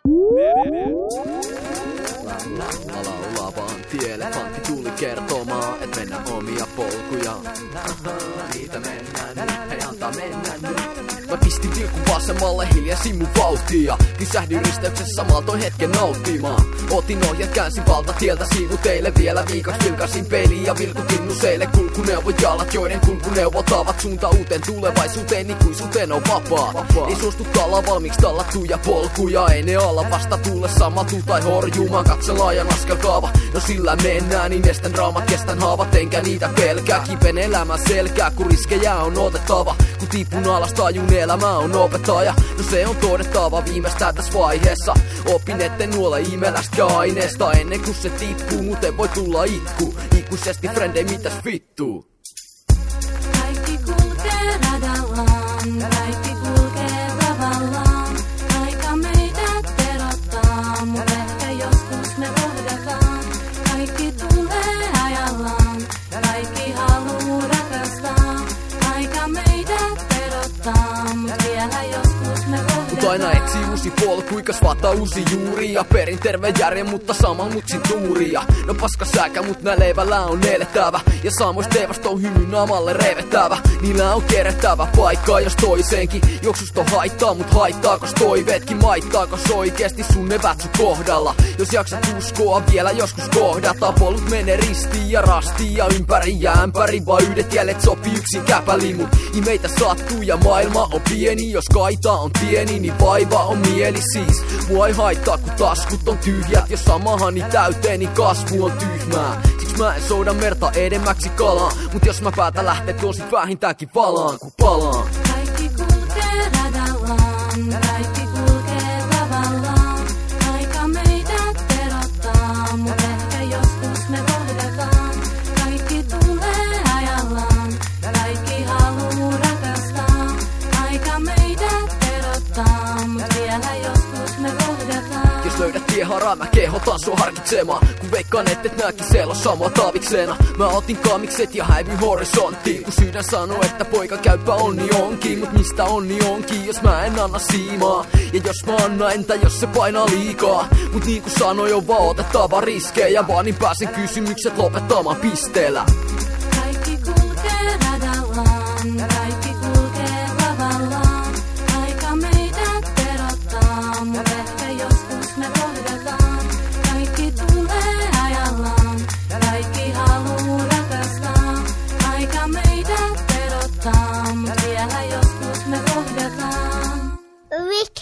that Laulaa vaan tielle, pankki tuli kertomaan, et mennään omia polkuja. Niitä mennään nyt, hei antaa mennä nyt. Mä pistin vilkun vasemmalle, hiljaisin mun vauhtia. Kysähdyin risteyksessä samaltoin hetken nauttimaan. Otin ohjat, käänsin valtatieltä sivuteille. Vielä viikoksi vilkasin peliä ja vilkutin useille kulkuneuvot jalat, joiden kulkuneuvot ovat suunta uuteen tulevaisuuteen. Ikuisuuteen on vapaa. Ei suostu talla valmiiksi tallattuja polkuja. Ei ne alla vasta tuule samatu tai horjumaan. Katse laajan askelkaava, no sillä mennään. Niin estän raamat, kestän haavat, enkä niitä pelkää. Kipen elämä selkää, kun riskejä on otettava. Kun tipun alas tajun elämä on opettaja. No se on todettava viimeistään tässä vaiheessa. Opin etten nuolla imelästä aineesta ennen kuin se tippuu. Muuten voi tulla itku. Ikuisesti frendei mitäs vittuu. Kaikki kulkee radallaan, me uusi polku, kasvattaa uusi juuri Ja perin terve järjen, mutta sama mutsin tuuria. No paska säkä, mut nää leivällä on elettävä. Ja saamois teivasta on hymy naamalle revettävä Niillä on kerättävä paikkaa jos toiseenkin. Juoksusta haittaa, mut haittaakos toiveetkin? Maittaakos oikeesti sun evät sun kohdalla? Jos jaksat uskoa vielä joskus kohdata. Polut menee ristiin ja rastiin ja ympäri ja ämpäri. Vaan yhdet jäljet sopii yksin käpäli Mut imeitä sattuu ja maailma on pieni. Jos kaita on pieni, niin vaiva on mieli siis Mua ei haittaa kun taskut on tyhjät Jos samahani niin kasvu on tyhmää. Siksi mä en souda merta edemmäksi kalaa Mut jos mä päätän lähteä, tuon sit vähintäänkin valaan kun palaan mä kehotan sua harkitsemaan Kun veikkaan, et et nääkin siellä samoa taaviksena. Mä otin kaamikset ja häivyin horisonttiin Kun sydän sanoo, että poika käypä onni onkin. Mut mistä onni onkin, jos mä en anna siimaa? Ja jos mä anna, entä jos se painaa liikaa? Mut niin kuin sanoin, on vaan otettava riskejä. Vaan niin pääsen kysymykset lopettamaan pisteellä. Kaikki kulkee radallaan,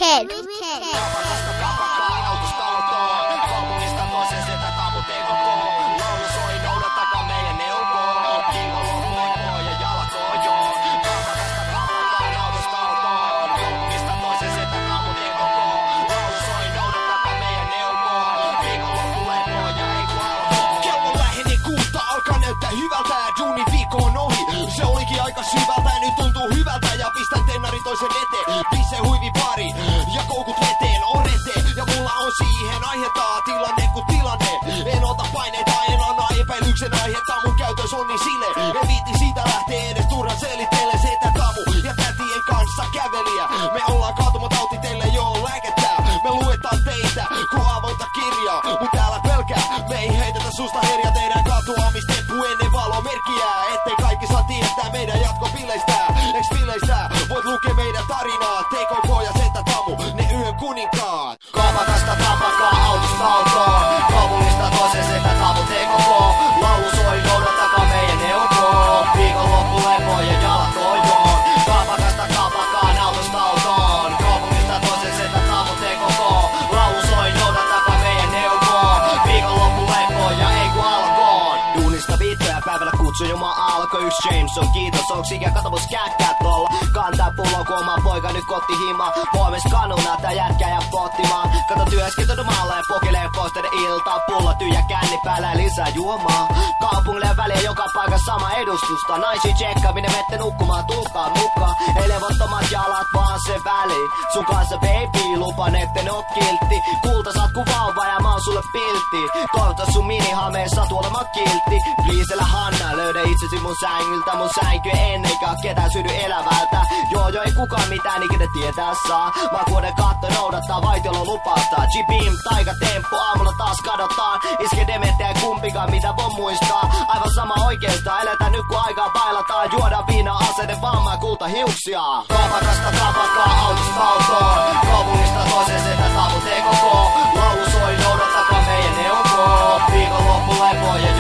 Wicked. Toisen eteen Pisse huivi pari ja koukut veteen. On rete Ja mulla on siihen aihetta tilanne kun tilanne. En ota paineita, en anna epäilyksen aihetta. Mun käytös on niin sille. En viitti tarinaa TKK ja Zeta Tamu, ne yön kuninkaat. Kaupakasta tapakaa autosta autoon Kaupungista toisen sekä tavoitteen koko Laulu soi, noudattakaa meidän neuvoa. Viikonloppu lepo ja jalat toivoon Kaupakasta kapakaan autosta autoon Kaupungista toisen sekä tavoitteen koko Laulu soi, noudattakaa meidän neuvoa. Viikonloppu lepo ja ei kun alkoon. Duunista viittoja päivällä Sun juma alkoi. Yks Jameson Kiitos onks ikä kato mun skäkkää tolla Kantaa pullo kun oma poika nyt kotti hima Huomis kanuna tää jätkä ja pottimaan Kato työskentely maalle ja pokilee posteiden iltaa Pullo tyhjä känni päällä lisää juomaa. Kaupungille väliä joka paikassa sama edustusta. Naisi tsekkaaminen vette nukkumaan. Tulkaa mukaan. Ei levottomat jalat vaan se väli. Sun kanssa baby lupan etten oo kiltti. Kulta saat ku vauva ja mä oon sulle piltti. Toivottavasti sun minihame saat olemaan kiltti. Please älä Hanna löydä itsesi mun sängyltä. Mun sänky ennenkään ketään sydy elävältä. Joo joo ei kukaan mitään ikinä tietää saa. Mä kuuden katto noudattaa vaitiolon lupausta G-beam, taika temppu, aamulla taas kadotaan. Iske dementia ei kumpikaan mitä voi muistaa. Aivan sama oikeastaan, eletään nyt kun aikaa bailataan Juodaan viinaa aseiden vammaa kulta hiuksia. Kaupakasta kapakaa autosta autoon. Kaupungista toiseen setä tavoitteen koko. Laulu soi, noudatakaa meidän neuvoa. Viikonloppu lepo ja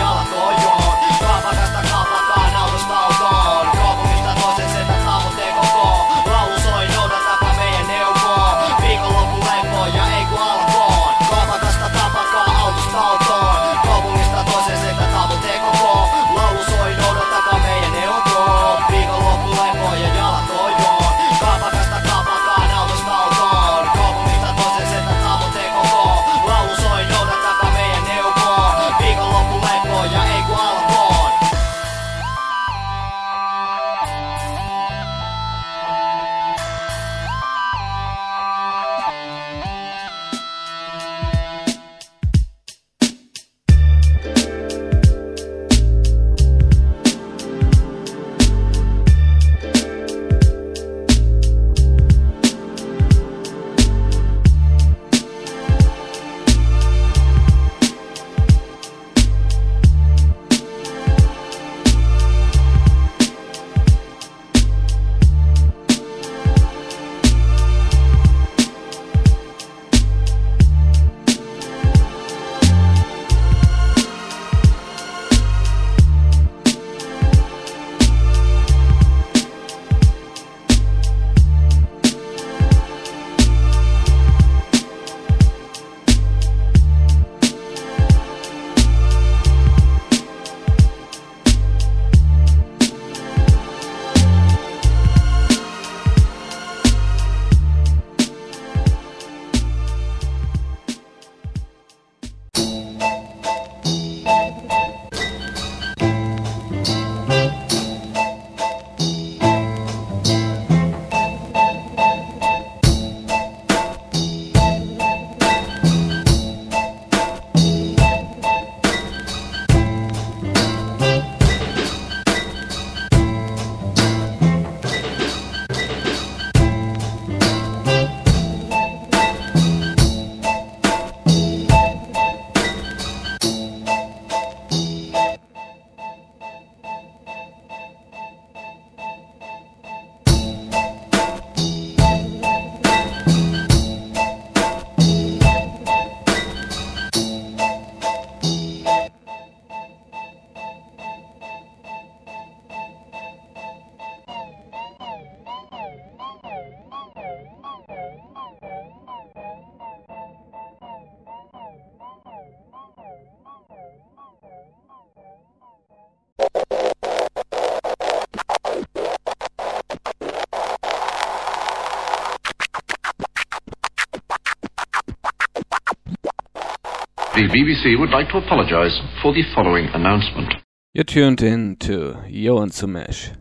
The BBC would like to apologise for the following announcement. You're tuned in to Johan Sumesh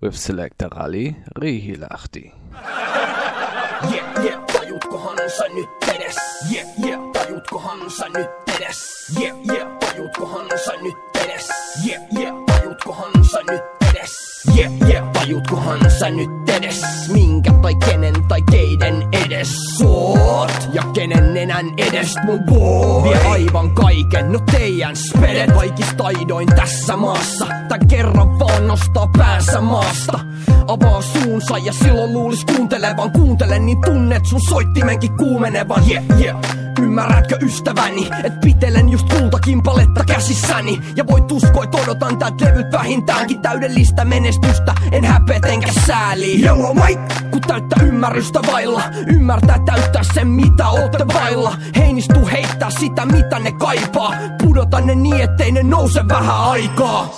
with Selector Rally Rihilahti. Yeah, yeah, tajutkohan sä nyt edes? Yeah, yeah, tajutkohan sä nyt edes? Yeah, yeah, tajutkohan sä nyt edes? Yeah, yeah, tajutkohan sä nyt edes? Yeah, yeah, tajutkohan sä nyt edes? Minkä tai kenen tai keiden edes soot? Ja kenen nenän edestä mun boy? Vie aivan kaiken, no teidän spedet Kaikis taidoin tässä maassa. Tän kerran vaan nostaa päänsä maasta. Avaa suunsa ja silloin luulis kuuntelevan. Kuuntele niin tunnet sun soittimenkin kuumenevan. Yeah, yeah. Ymmärrätkö ystäväni, et pitelen just kultakimpaletta käsissäni. Ja voit uskoa, et odotan levyt vähintäänkin täydellistä menestystä. En häpeet enkä sääli. Yellow Mike, kun täyttä ymmärrystä vailla Ymmärtää täyttää sen mitä ootte vailla Heinistuu heittää sitä mitä ne kaipaa Pudota ne niin ettei ne nouse vähän aikaa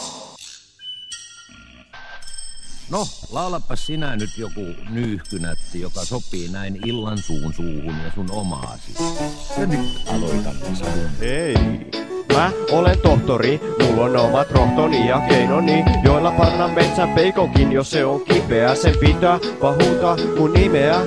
No, laulapa sinä nyt joku nyyhkynätti, joka sopii näin illan suun suuhun ja sun omaasi. Ja nyt aloitan sadun. Hei, mä olen tohtori, mulla on omat rohtoni ja keinoni, joilla parnan metsän peikonkin, jos se on kipeä. Sen pitää pahuta mun nimeä.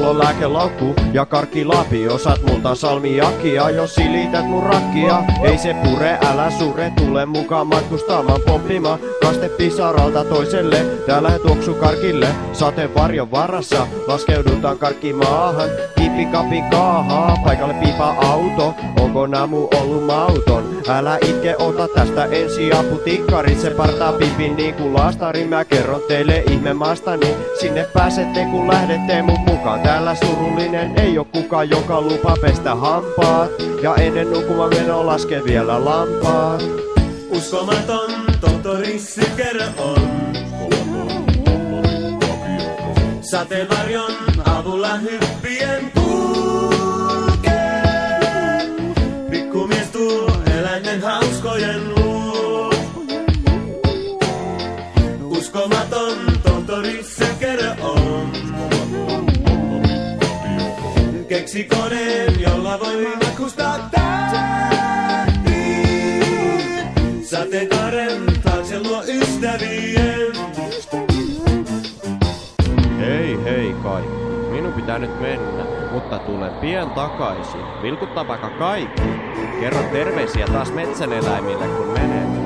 Mulla on lääkelaukku ja karkkilapi, osat multa salmiakkia, jos silität mun rakkia. Ei se pure, älä sure, tule mukaan matkustamaan pomppima. Kaste pisaralta toiselle, täällä tuoksu karkille. Sate varjon varassa, laskeudutaan karkkimaahan. Kipikapin kaahaa, paikalle piipa auto. Onko namu ollut mauton? Älä itke, ota tästä ensi apu tikkarit. Se partaa pipin niin kuin laastari. Mä kerron teille ihme maastani. Sinne pääsette kun lähdette mun mukaan. Täällä surullinen ei oo kukaan, joka lupa pestä hampaat. Ja ennen nukkumaan meno laske vielä lampaat. Uskomaton tohtori Syker on. Sateenvarjon avulla hyppien kulkee. Pikkumies tuu eläinten hauskojen luo. Uskomaton Keksi koneen, jolla voi matkustaa tähtiin. Sateenkaaren taakse luo ystävien. Hei hei kaikki. Minun pitää nyt mennä, mutta tulen pian takaisin. Vilkuttaa vaikka kaikki. Kerro terveisiä taas metsäneläimille kun menet.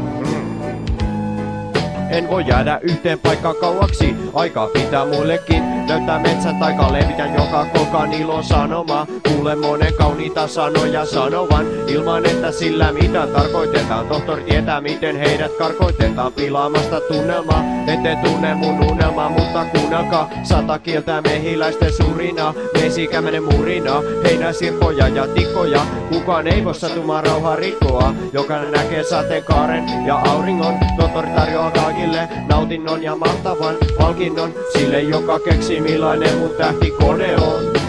En voi jäädä yhteen paikkaan kauaksi. Aikaa pitää muillekin näyttää metsän taika levitä joka kolkan ilon sanoma. Kuule monen kauniita sanoja sanovan ilman että sillä mitä tarkoitetaan. Tohtori tietää miten heidät karkoitetaan pilaamasta tunnelmaa. Ette tunne mun unelmaa, mutta kuunnelkaa sata kieltä mehiläisten surina. Mesikämenen murina, heinäsirkkoja ja tikkoja. Kukaan ei voi satumaan rauhaa rikkoa. Jokainen näkee sateenkaaren ja auringon. Tohtori tarjoaa kaikille nautinnon ja mahtavan palkinnon. Sille joka keksi millainen mun tähtikone on.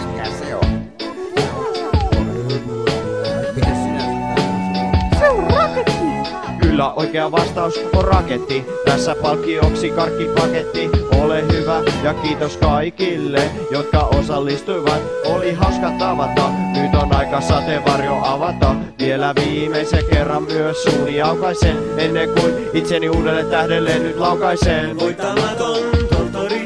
Kyllä, oikea vastaus on raketti. Tässä palkkioksi karkkipaketti. Ole hyvä ja kiitos kaikille, jotka osallistuivat. Oli hauska tavata, nyt on aika sateenvarjo avata. Vielä viimeisen kerran myös suuni aukaisen, ennen kuin itseni uudelle tähdelle nyt laukaisen. Voittamaton tohtori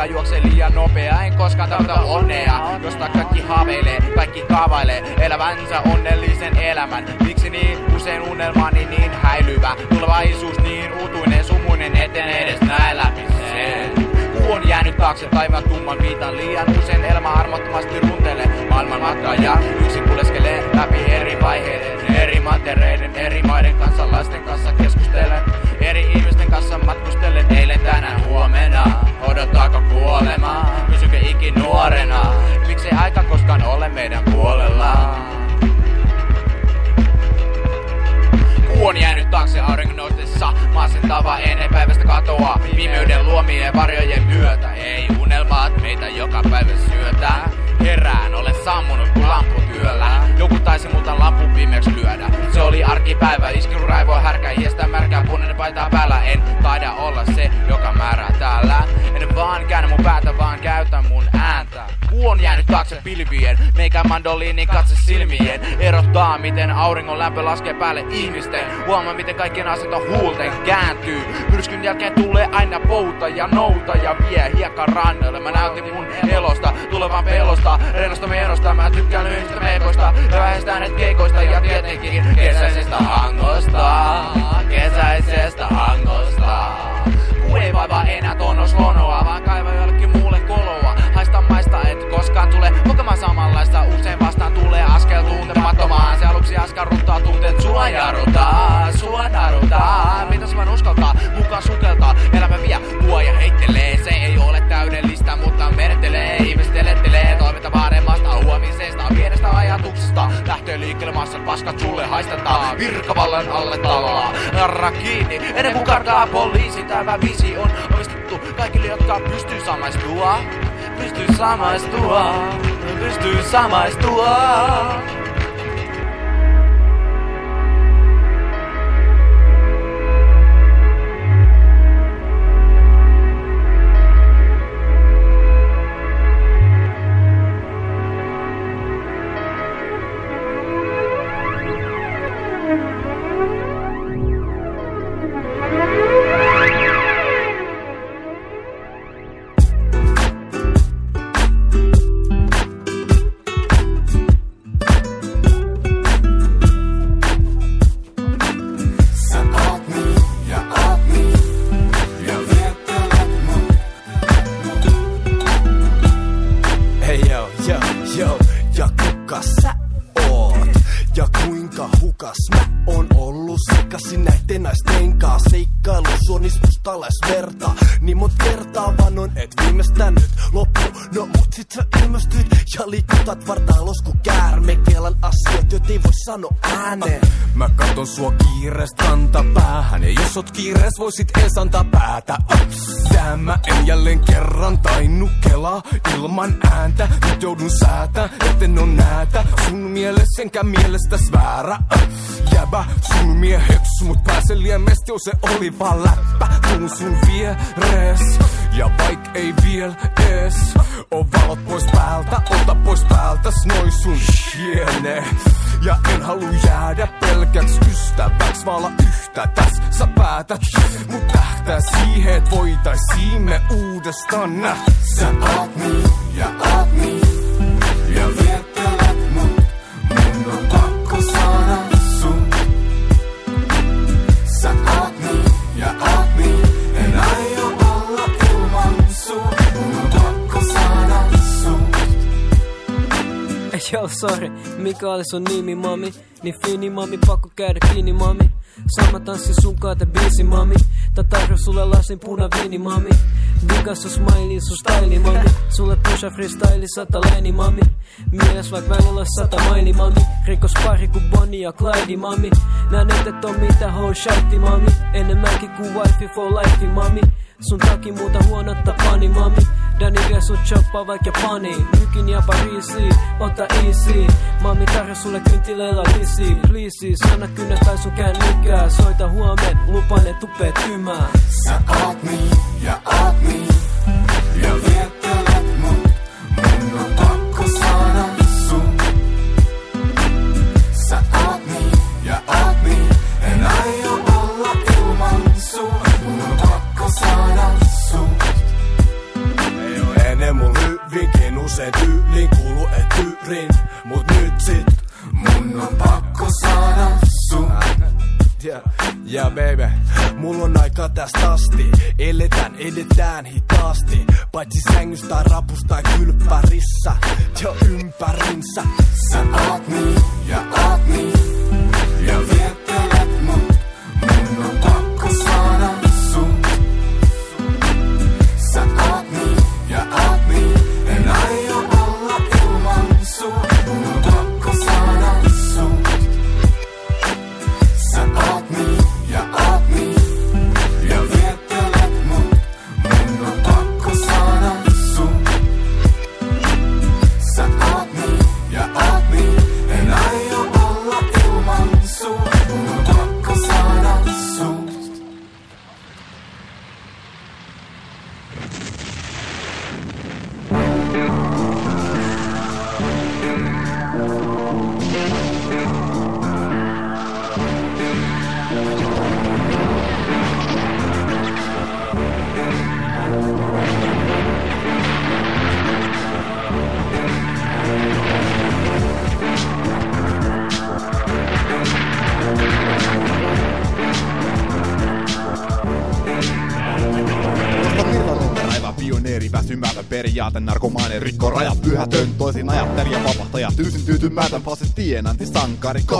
Aika juoksee liian nopea, en koskaan tavoita onnea Josta kaikki haaveilee, kaikki kaavailee Elävänsä onnellisen elämän. Miksi niin usein unelmani niin häilyvä? Tulevaisuus niin uutuinen, sumuinen Etten edes näe läpi sen On jäänyt taakse taivaan tumman viitan Liian usein elämä armottomasti runtelee Maailman matkaa ja yksin kuleskelee läpi eri vaiheiden Eri mantereiden, eri maiden kansalaisten kanssa keskustelen Eri ihmisten kanssa matkustelen eilen tänään huomenna Odottaako kuolemaa? Pysykö ikin nuorena? Miksei aika koskaan ole meidän puolellaan? Kuu on jäänyt taakse auringon noustessa Masentava ennen päivästä katoaa Pimeyden luomien varjojen myötä. Ei unelmaat meitä joka päivä syötää Herään, olen sammunut kuin lamputyöllä Joku taisi multa lampu pimeäksi lyödä Se oli arkipäivä, iskenut raivoa härkä Hiestä märkää punainen paitaa päällä En taida olla se, joka määrää täällä En vaan käännä mun päätä, vaan käytä mun ääntä Kuu on jäänyt taakse pilvien. Meikä mandoliini katse silmien. Erottaa miten auringon lämpö laskee päälle ihmisten. Huomaa miten kaikkien asento huulten kääntyy. Myrskyn jälkeen tulee aina pouta ja nouta ja vie hiekan rannalle. Mä näytin mun elosta, tulevan pelosta. Rennosta menosta, mä tykkään yhdistä mekoista. Vähestään et keikoista ja tietenkin kesäisestä hangosta. Kesäisestä hangosta. Kun ei vaiva enää tonnos lonoa, vaan kaiva jollekin muulle koloa. Haista maista et koskaan tule kokemaan samanlaista. Usein vastaan tulee askel tuntemattomaan. Se aluksi askarruttaa tunteet sua jarruttaa, sua naruttaa. Mitäs vaan uskaltaa, mukaan sukeltaa. Elämä vie, tuo ja heittelee. Se ei ole täydellistä, mutta mertelee. Ihmiset elettelee, toiminta paremmasta huomisesta. Pienestä ajatuksesta lähtee liikkeelle massan paskat sulle haistetaan. Virkavallan alle tallaa, narra kiinni. Ennen kuin karkaa poliisi, tämä visi on omistettu kaikille, jotka pystyy samaistua. Pystyy samaistua, pystyy samaistua. Enkä mielestäs väärä Jäbä sun mieheksi Mut pääsen liemesti, se oli vaan läppä. Tuun sun vieres Ja vaik ei viel ees. Oo valot pois päältä, ota pois päältä Noi sun hiene. Ja en halu jäädä pelkäks ystäväks Vaan olla yhtä täs. Sä päätät Mut tähtää siihen, et voitaisiin me uudestaan nähdä Sä oot niin ja oot niin ja viettelet Joo, sorry, mikä oli sun nimi, mami? Niin fini, mami, pakko käydä kiinni, mami. Sama tanssi sun kaata biisi, mami. Tää tarjo sulle lasin punaviini, mami. Vikas sun smiley, sun styli, mami. Sulle pusha freestyle, sata laini, mami. Mieles vaik välillä sata maili, mami. Rikos pari ku Bonnie ja Clyde, mami. Näen et on mitä ho shaitti, mami. Enemmänkin ku wifi for life, mami. Sun taki muuta huonotta pani, mami. Danny vie sun choppa vaik Japani. Nykin ja Pariisi, ota easy. Mami tarjo sulle kyntileillä lisi. Please, sana kynnä tai sun kännykää. Soita huomen, lupaan et tupee tymää. Sä oot niin ja oot niin usein tyyliin kuulu et tyyrin Mut nyt sit mun on pakko saada sun. Ja, ja baby, mulla on aika tästä asti. Eletään, edetään hitaasti. Paitsi sängystä rapusta tai kylppärissä Jo ympärinsä. Sä oot niin ja oot niin ja viettelet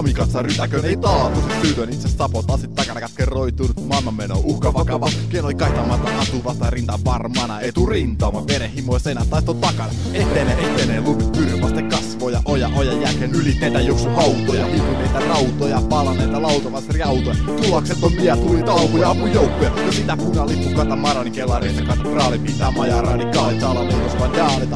kamikatsa, rytäkön, ei taatu, syytön itse sapotasit, takana katkeroitunut, maailmanmeno, uhka vakava, kenoi kaihtamatta, atu vasta rinta varmana, eturintama, verehimoisena, taisto takana, etene, etene, luvit pyry vasten kasvoja, oja, oja, jälkeen yliteitä, juoksu hautoja, hiipuneita rautoja, palaneita lautavas riautoja, tuloksettomia tuli taukoja, apujoukkoja, jo sitä punalippu katamaranin kellarissa, katedraali pitää maja radikaalit, salaliitos, vandaalit,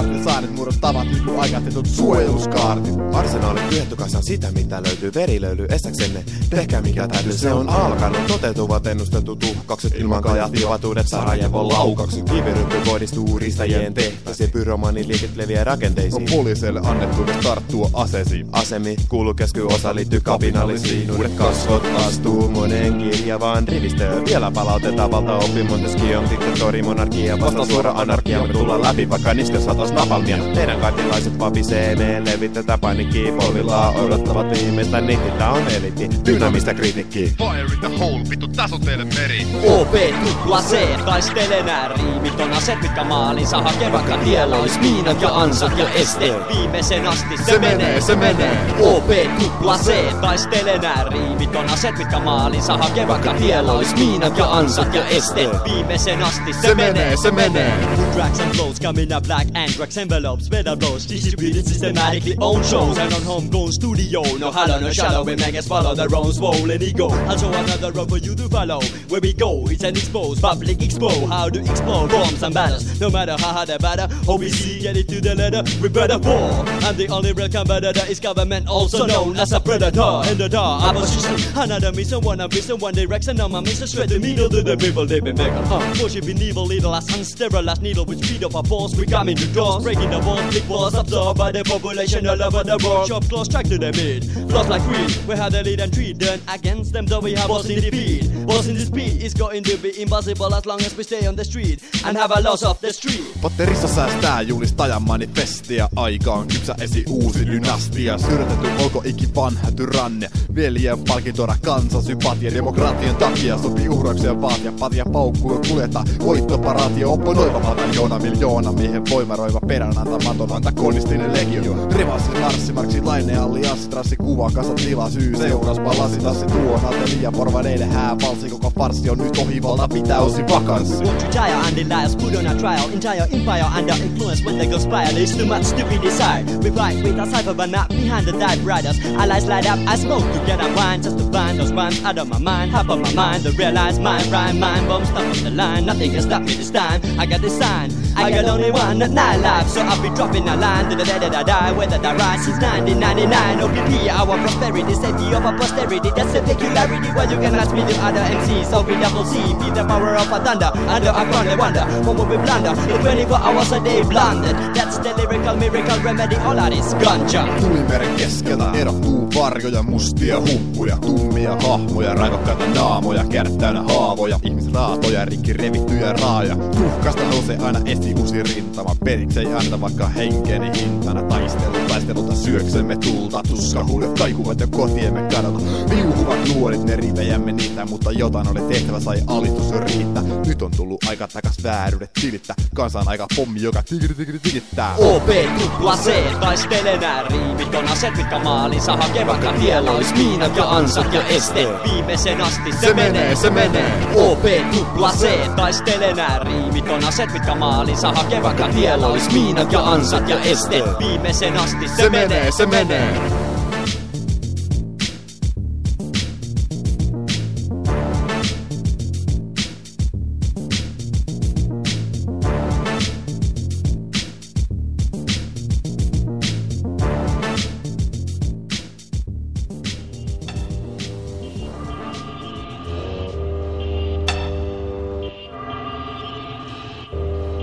aktivistit, partisaanit, murrostavat nykyaikaisetut suojeluskaartit. Arsenaali kyetty kasan sitä, mitä löytyy verilöyly estäksenne. Tehkää mikä täytyy, se on alkanut. Toteutuvat ennustetut uhkaukset ilman kajahtivatuudet Sarajevon laukaukset. Kiviryppy kohdistuu ristäjien tehtäisiin. Pyromanin liiket leviää rakenteisiin. On poliiseille annettu tarttua aseisiin. Asemi kuuluu osa liittyy kapinallisiin. Uudet kasvot astuu monen kirjavaan rivistöön. Vielä palautetaan valta oppi Montesquieu, diktatori, monarkia. Vasta suora anarkia, me tullaan läpi, vaikka niska satas napalmia. Teidän kaikenlaiset papisee, me levitetään panikkiin. Polvilla odottavat viimeistä niitä on elitti. Dynaamista kritiikkiä. Fire in the hole, vittu täs on teille meri. OP, tupla C, taistelee nää riimit on aset, mitkä maalinsa hakee vaikka tiellä olis miinat ja ansat ja este. Viimeisen asti se, se menee, se menee. OP, tupla C, taistelee nää riimit on aset, mitkä maalinsa hakee vaikka tiellä olis miinat ja ansat ja este. Viimeisen asti se, se menee, se menee. Tracks and flows coming up like anthrax envelopes, better blows distributed systematically on shows and on homegrown studio. No hollow, no shallow, we us follow the wrong swollen ego. Also another road for you to follow. Where we go, it's an exposed public expo. How to explode bombs and battles, no matter how hard the batter. OBC, get it to the letter, we better war. And the only real competitor is government, also known as a predator. In the dark, opposition, another mission, one ambition, one direction. On my mission, straight to needle to the people, they been making. Uh, worshiping evil, little as unsterilized needle with speed of a force. We come into doors, breaking the walls, big walls absorbed by the population all over the world. Shop close, track to the mid. Floss like weed, we had the lead and treat. Then against them, though we have us in defeat. Boss in the speed is going to be impossible as long as we stay on the street and have a loss of the street. Potterissa säästää julistajan manifestia. Aika on kypsä esi uusi dynastia. Syrjätetty olko iki vanha tyranne. Veljen palkintora kansan sympatia. Demokratian takia sopii uhrauksia vaatia. Patia paukkuu kuljeta. Voittoparaatio opponoiva pataljoona miljoona. Miehen voimaroiva perän antamaton antakonistinen legio. Rivassi marssi marksi laine allianssi trassi kuva kasa tila syy seuraus palasi tassi tuon atelia porvaneiden hää valsi koko farsi on nyt ohi valta pitää osin vakanssi. Won't you tire and the liars put on a trial? Entire empire under influence when they conspire. There's too much stupid desire. We fight with a cipher but not behind the typewriters Allies light up, I smoke to get a wine Just to find those rhymes out of my mind. Half of my mind, the realize mine. Rhyme, mine, bomb, stop on the line. Nothing can stop me this time. I got this sign. I got only one, not lives So I'll be dropping a line. The dead that I die Whether I rise since 1999 OPP, our prosperity Safety of our posterity. That's a peculiarity Why you can ask me the other MCs So we double C Be the power of a thunder. Under a they wonder What will we blunder? The 24 hours a day blundered That's the lyrical miracle remedy. All that is ganja. Tulimeren keskeltä erottuu varjoja, mustia huppuja, tummia hahmoja, raivokkaita naamoja, kärttäynä haavoja, ihmisraatoja, rikki revittyjä raaja. Tuhkasta nousee aina esi uusi rintama, periksi ei anta vaikka henkeeni hintana. Taistelu taistelulta syöksemme tulta, tuskahuulet kaikuvat jo kotiemme kadota. Viuhuvat nuoret, ne rivejämme niitä, mutta jotain oli tehtävä, sai alistus jo riittää. Nyt on tullut aika takas vääryydet tilittää, kansan aika pommi, joka tigri tigri tikittää. OP, tupla C, taistelee nää riimit on aset, mitkä maalinsa hakee vaikka tiellä olis miinat ja ansat ja este. Viimeisen asti se, se menee, se menee. OP, tupla C, taistelee nää riimit on aset, mitkä maalinsa hakee vaikka tiellä olis miinat ja ansat ja este. Viimeisen asti se, se menee, se menee.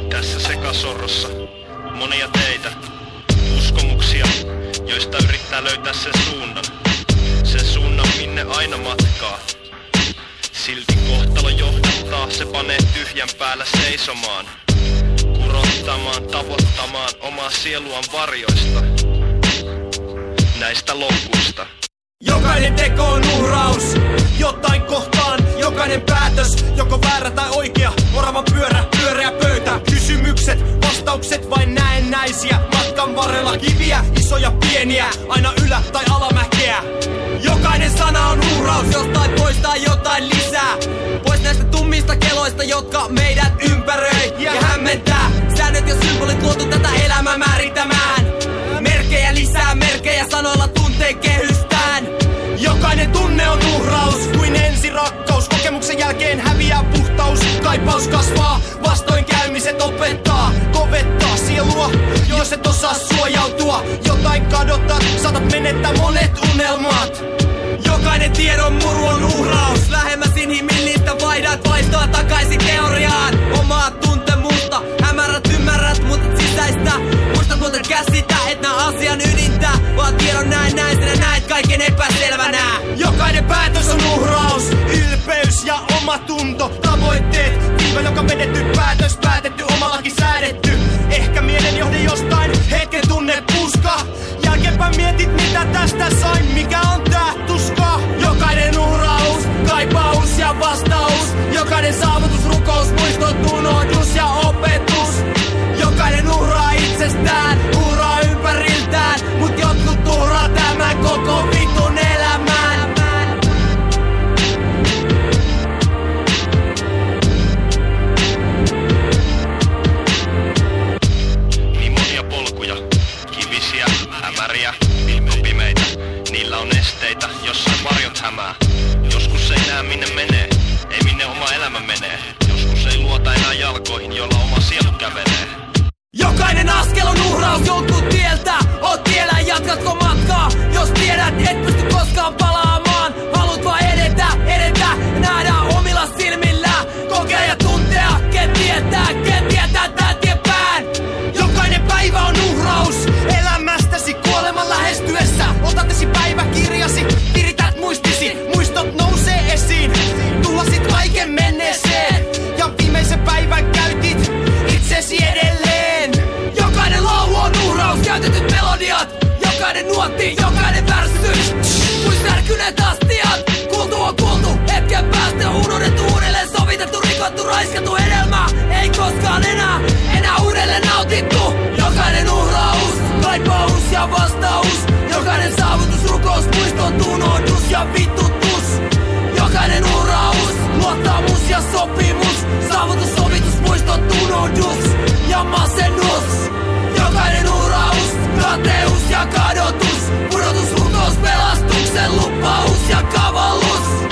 Tässä sekasorrossa monia teitä, uskomuksia, joista yrittää löytää sen suunnan. Sen suunnan minne aina matkaa. Silti kohtalo johdattaa, se panee tyhjän päällä seisomaan. Kurottamaan, tavoittamaan omaa sieluaan varjoista. Näistä loukuista. Jokainen teko on uhraus, jotain kohtaan, jokainen päätös, joko väärä tai oikea, oravan pyörä, pyöreä pöytä, kysymykset, vastaukset vain näennäisiä. Matkan varrella kiviä, isoja pieniä, aina ylä- tai alamäkeä. Jokainen sana on uhraus, jostain poistaa jotain lisää. Pois näistä tummista keloista, jotka meidät ympäröi ja hämmentää. Säännöt ja symbolit luotu tätä elämää määrittämään. Merkejä lisää, merkejä sanoilla tunteen kehystään. Jokainen tunne on uhraus jälkeen häviää puhtaus. Kaipaus kasvaa, vastoinkäymiset opettaa. Kovettaa sielua, jos et osaa suojautua. Jotain kadotat, saatat menettää monet unelmat. Jokainen tiedon muru on uhraus. Lähemmäs inhimillistä vaihdat vaistoa takaisin teoriaan. Omaa tuntemusta, hämärät ymmärrät, mutta sisäistä. Muistat muuten käsitä, et nää asian ydintä. Vaan tiedon näin näisenä näet kaiken epäselvänä. Jokainen päätös on uhraus, ylpeys ja oma tunto. Tavoitteet, viiva joka vedetty päätös, päätetty, omallakin säädetty. Ehkä mielen johde jostain, hetken tunne puska. Jälkeenpäin mietit mitä tästä sain, mikä on tää tuska. Jokainen uhraus, kaipaus ja vastaus. Jokainen saavutus, rukous, muistot, unohdus ja opetus. Jalkoihin, jolla oma sielu kävelee. Jokainen askel on uhraus, joutuu tieltä. Oot tiellä, jatkatko matkaa? Jos tiedät, et pysty koskaan palaamaan. Haluat vaan edetä, edetä Nähdä Rikottu, raiskattu hedelmä Ei koskaan enää, enää uudelleen nautittu. Jokainen uhraus, kaipaus ja vastaus. Jokainen saavutus, rukous, muistot, unohdus ja vitutus Jokainen uhraus, luottamus ja sopimus. Saavutus, sovitus, muistot, unohdus ja masennus. Jokainen uhraus, kateus ja kadotus. Pudotus, rukous, pelastuksen lupaus ja kavallus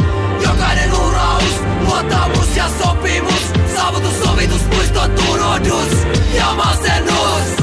luottamus ja sopimus Saavutus, sovitus, muistot, unohdus ja masennus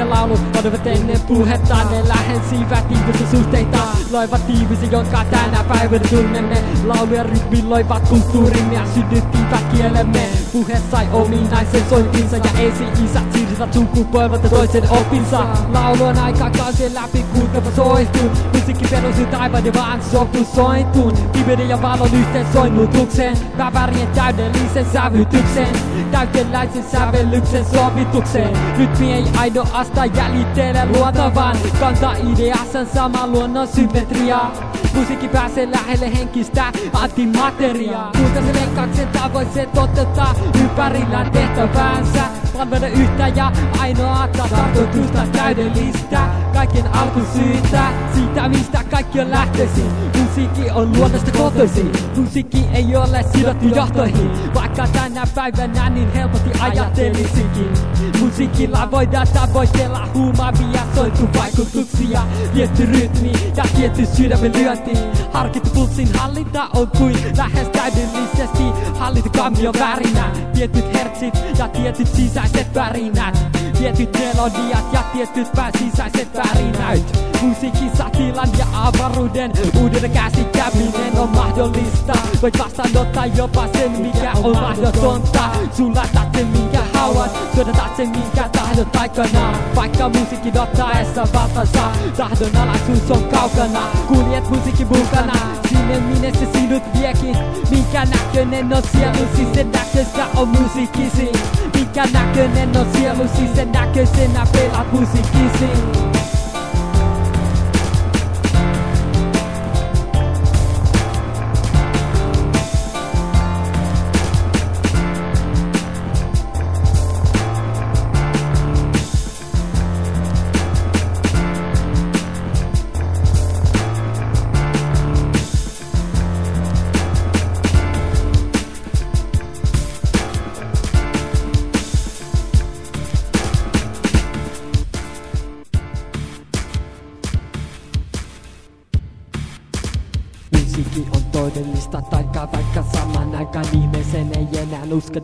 Rytmien laulut olivat ennen puhetta. Ne lähensivät ihmisen suhteita Loivat tiivisi, jonka tänä päivänä tunnemme. Laulu ja rytmi loivat kulttuurimme ja synnyttivät kielemme Puhe sai ominaisen sointinsa ja esi-isät siirsivät sukupolvelta toisen opinsa. Laulu on aika kausien läpi kulkeva soihtu Musiikki perustui taivaan ja vaan sopusointuun Pimeyden ja valon yhteen soinnutukseen Vävärien täydellisen sävytykseen Täyteläisen sävellyksen sovitukseen. Rytmi ei ainoastaan jäljittele luotavan. Kanta ideassa sama luonnon symmetriaa Musiikki pääsee lähelle henkistä antimateriaa. Se leikkauksen tavoin se toteuttaa ympärillään tehtävänsä palvele yhtä ja ainoata tarkoitusta täydellistä. Kaiken alkusyytä siitä, mistä kaikki on lähtöisin. Musiikki on luonnosta kotoisin. Musiikki ei ole sidottu johtoihin, vaikka tänä päivänä niin helposti ajattelisikin. Musiikilla voidaan tavoitella huumaavia sointuvaikutuksia. Tietty rytmi ja tietty sydämen lyönti. Harkittu pulssin hallinta on kuin lähes täydellisesti hallittu kammion värinä. Tietyt hertsit ja tietyt sisäiset värinät. Tietyt melodiat ja tietyt pääsisäiset värinäyt. Musiikissa tilan ja avaruuden uuden käsittäminen on mahdollista. Voit vastaanottaa jopa sen, mikä on mahdotonta. Sulla sen, minkä haluat, suodatat sen, minkä tahdot aikanaan. Vaikka musiikin ottaessa valtansa, tahdon alaisuus on kaukana. Kuljet musiikin mukana, sinne minne se sinut viekin. Minkä näköinen on sielusi, sen näköistä on musiikkisi. Minkä näköinen on sielusi, sen näköisenä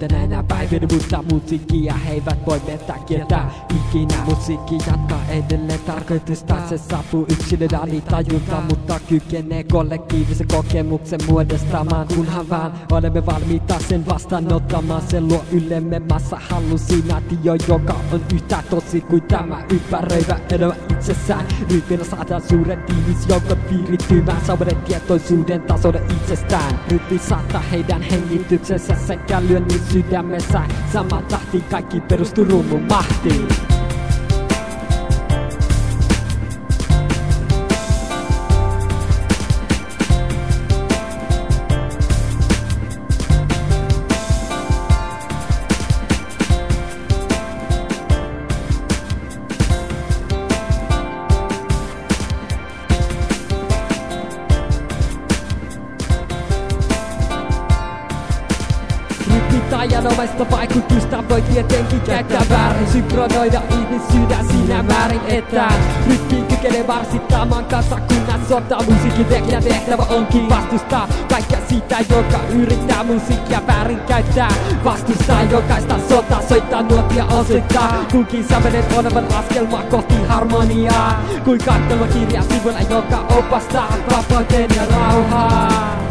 ei enää päivinä Mutta musiikkia he eivät voi vetää ketään ikinä. Musiikki jatkaa edelleen tarkoitusta Se saapuu yksilön alitajunta Mutta kykenee kollektiivisen kokemuksen muodostamaan Kunhan vaan olemme valmiita sen vastaanottamaan Se luo ylemme massa hallusinaatio Joka on yhtä tosi kuin tämä ympäröivä elämä itsessään. Rytmillä saadaan suuret ihmisjoukot viirittymään Sauden tietoisuuden tasolle itsestään. Rytmi saattaa heidän hengityksensä sekä lyönnin sydämessä Sama tahti kaikki perustuu rummun mahtiin että Rytmiin kykenee varsittamaan kansakunnan sota Musiikin tekijän tehtävä onkin vastustaa kaikkea sitä, joka yrittää musiikkia väärin käyttää Vastustaa jokaista sota, soittaa nuotia osoittaa. Kunkin sävelet olevan askelma kohti harmoniaa. Kuin kattelmakirja sivulla, joka opastaa vapauteen ja rauhaa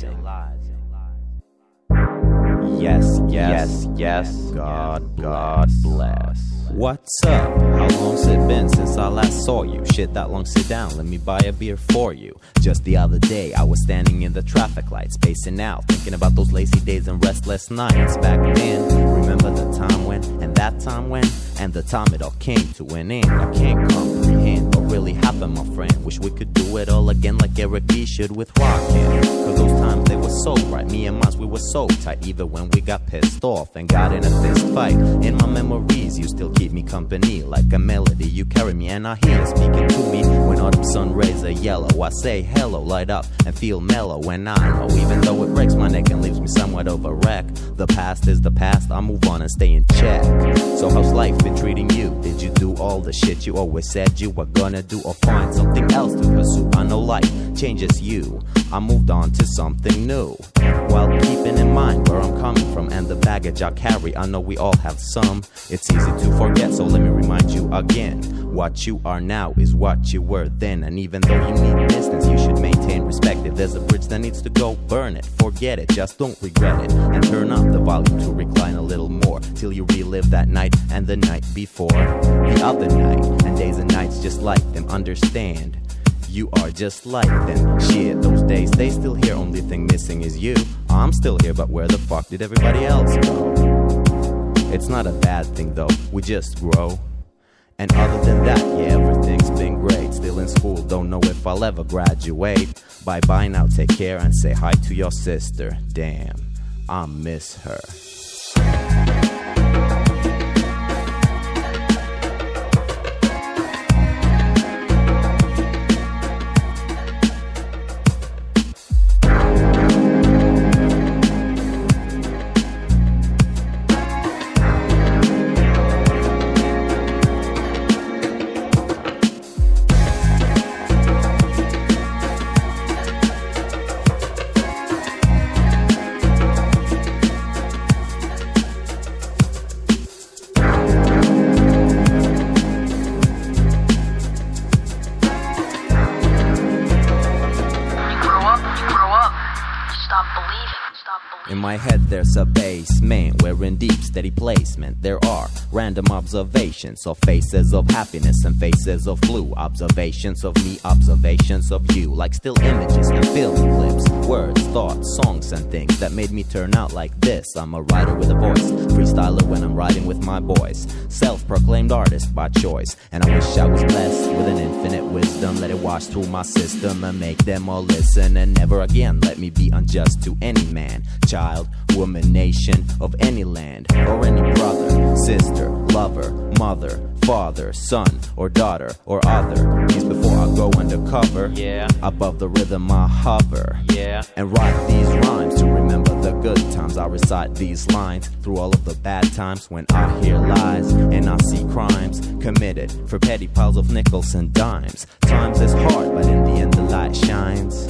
realizing. Yes, yes, yes, God, God bless. What's up? How long's it been since I last saw you? Shit, that long, sit down, let me buy a beer for you. Just the other day, I was standing in the traffic lights, pacing out, thinking about those lazy days and restless nights. Back then, remember the time when, and that time when, and the time it all came to an end. I can't what really happened, my friend. Wish we could do it all again like Eric B. should with Rockin'. Cause those times they were so right. Me and Miles, we were so tight, even when we got pissed off and got in a fist fight. In my memories, you still keep me company like a melody. You carry me and I hear you speaking to me. When autumn sun rays are yellow, I say hello, light up and feel mellow. When I know, even though it breaks my neck and leaves me somewhat of a wreck, the past is the past. I move on and stay in check. So how's life been treating you? Did you do all the shit you always said you were gonna do, or find something else to pursue? I know life changes you. I moved on to something new. While keeping in mind where I'm coming from and the baggage I carry, I know we all have some. It's easy to forget, so let me remind you again. What you are now is what you were then, and even though you need distance, you should maintain respect. If there's a bridge that needs to go, burn it, forget it, just don't regret it, and turn up the volume to recline a little more till you relive that night and the night before, the other night, and days and nights just like them. Understand? You are just like them. Shit, those days, they still here. Only thing missing is you. I'm still here, but where the fuck did everybody else go? It's not a bad thing though, we just grow. And other than that, yeah, everything's been great. Still in school, don't know if I'll ever graduate. Bye bye now, take care and say hi to your sister. Damn, I miss her. In deep, steady placement there are random observations of faces of happiness and faces of blue. Observations of me, observations of you, like still images and film clips, words, thoughts, songs, and things that made me turn out like this. I'm a writer with a voice, freestyler when I'm riding with my boys, self proclaimed artist by choice. And I wish I was blessed with an infinite wisdom. Let it wash through my system and make them all listen. And never again let me be unjust to any man, child, woman, nation of any land, or any brother, sister, lover, mother, father, son, or daughter, or other. These before I go undercover. Yeah. Above the rhythm I hover. Yeah. And write these rhymes to remember the good times. I recite these lines through all of the bad times when I hear lies and I see crimes committed for petty piles of nickels and dimes. Times is hard, but in the end the light shines.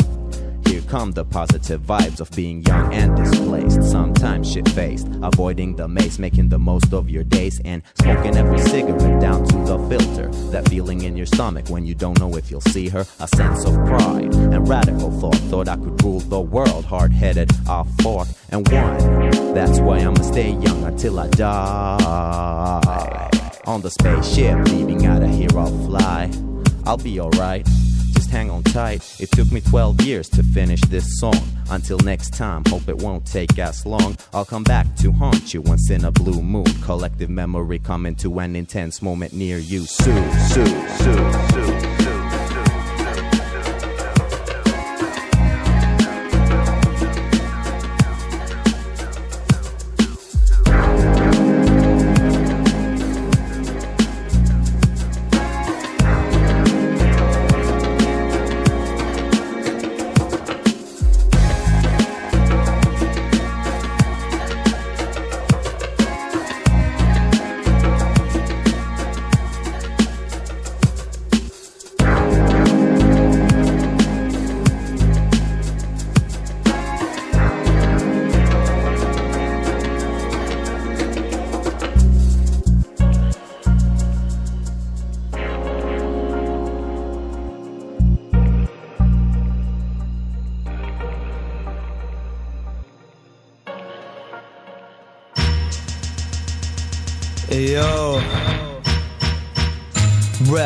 Here come the positive vibes of being young and displaced. Sometimes shit faced, avoiding the maze, making the most of your days, and smoking every cigarette down to the filter. That feeling in your stomach when you don't know if you'll see her. A sense of pride and radical thought. Thought I could rule the world, hard headed. I fought and won. That's why I'ma stay young until I die. On the spaceship, leaving out of here, I'll fly. I'll be alright. Just hang on tight. It took me 12 years to finish this song. Until next time, hope it won't take as long. I'll come back to haunt you once in a blue moon. Collective memory coming to an intense moment near you. Soon, soon, soon, soon.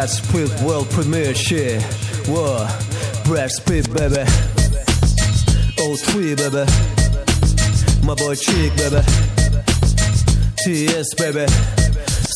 Brad Pitt world premiere shit. Whoa, Brad Pitt, baby. Oh, three, baby. My boy Chick, baby. TS, baby.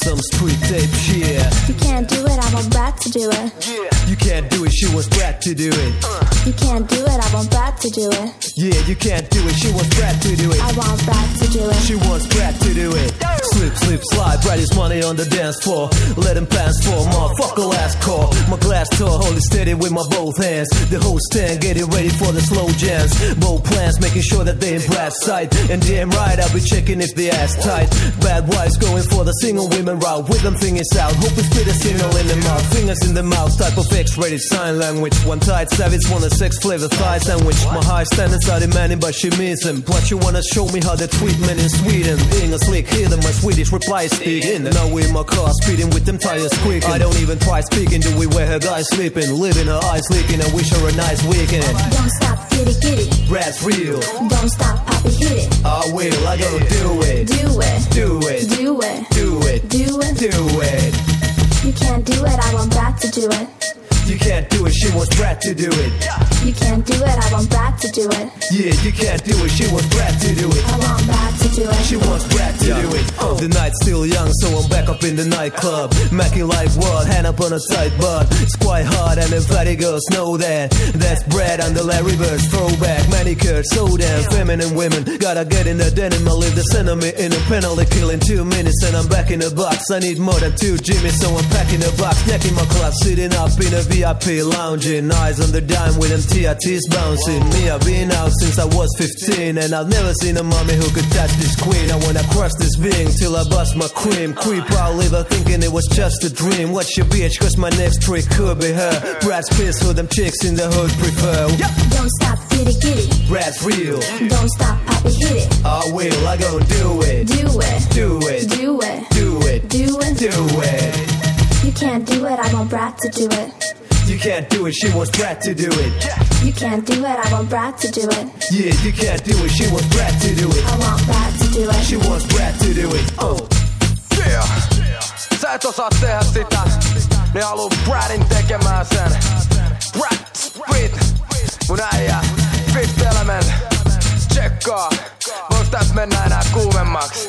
Some tape shit. You can't do it, I want Brad to do it. Yeah. You can't do it, she wants Brad to do it. Uh. You can't do it, I want Brad to do it. Yeah, you can't do it, she wants Brad to do it. I want Brad to do it. She wants Brad to do it. Slip, slip, slide, Brad is money on the dance floor. Let him pass for motherfucker last call. My glass hold it steady with my both hands. The whole stand getting ready for the slow jams. Both plans making sure that they in Brad's sight. And damn right, I'll be checking if the ass tight. Bad wives going for the single women route. With them fingers out, hope it's spit a signal in the mouth. Fingers in the mouth, type of X-rated sign language. One tight savage, one a sex flavor thigh sandwich. My high standards are demanding, but she means them. Plus, you wanna show me how they treat men in Sweden. Being a slick heathen, my Swedish reply is speaking. Now we in my car, speeding with them tires squeaking. I don't even try speaking, do we where her guys sleeping? Living her eyes leaking, I wish her a nice weekend. Don't stop, get it, get it. Brad's real. Don't stop, Poppy, hit it. I will, I go do it. Do it. Do it. Do it. Do it. Do it. Do it. You can't do it, I want Brad to do it. You can't do it, she wants Brad to do it. You can't do it, I want Brad to do it. Yeah, you can't do it, she wants Brad to do it. I want Brad to do it. She wants Brad to do it. The night's still young, so I'm back up in the nightclub. Macking like what? Hand up on a tight butt. It's quite hard, and the fatty girls know that. That's Brad and the Larry Bird throwback. Manicure, so damn feminine women. Gotta get in the denim, I leave the sentiment in a penalty kill in two minutes, and I'm back in the box. I need more than two Jimmys, so I'm packing the box. Necking my club, sitting up in a VIP lounging. Eyes on the dime with them TRTs bouncing. Me, I've been out since I was 15, and I've never seen a mommy who could touch this queen. I wanna crush this being till I bust my cream. Creep out, leave her thinking it was just a dream. What's your bitch? Cause my next trick could be her. Brad's pissed who them chicks in the hood prefer. Don't stop, get it, get it. Brad's real. Don't stop, Poppy, hit it. I will, I go do it. Do it. Do it. Do it. Do it. Do it. Do it. You can't do it, I want Brad to do it. You can't do it, she wants Brad to do it. You can't do it, I want Brad to do it. Yeah, you can't do it, she wants Brad to do it. I want Brad to do it. She wants Brad to do it. Oh. Yeah. Sä et osaa tehdä sitä, niin haluu Bradin tekemään sen. Brad Pitt, mun äijä, Fifth Element, tsekkaa, vois tästä mennä enää kuumemmaks.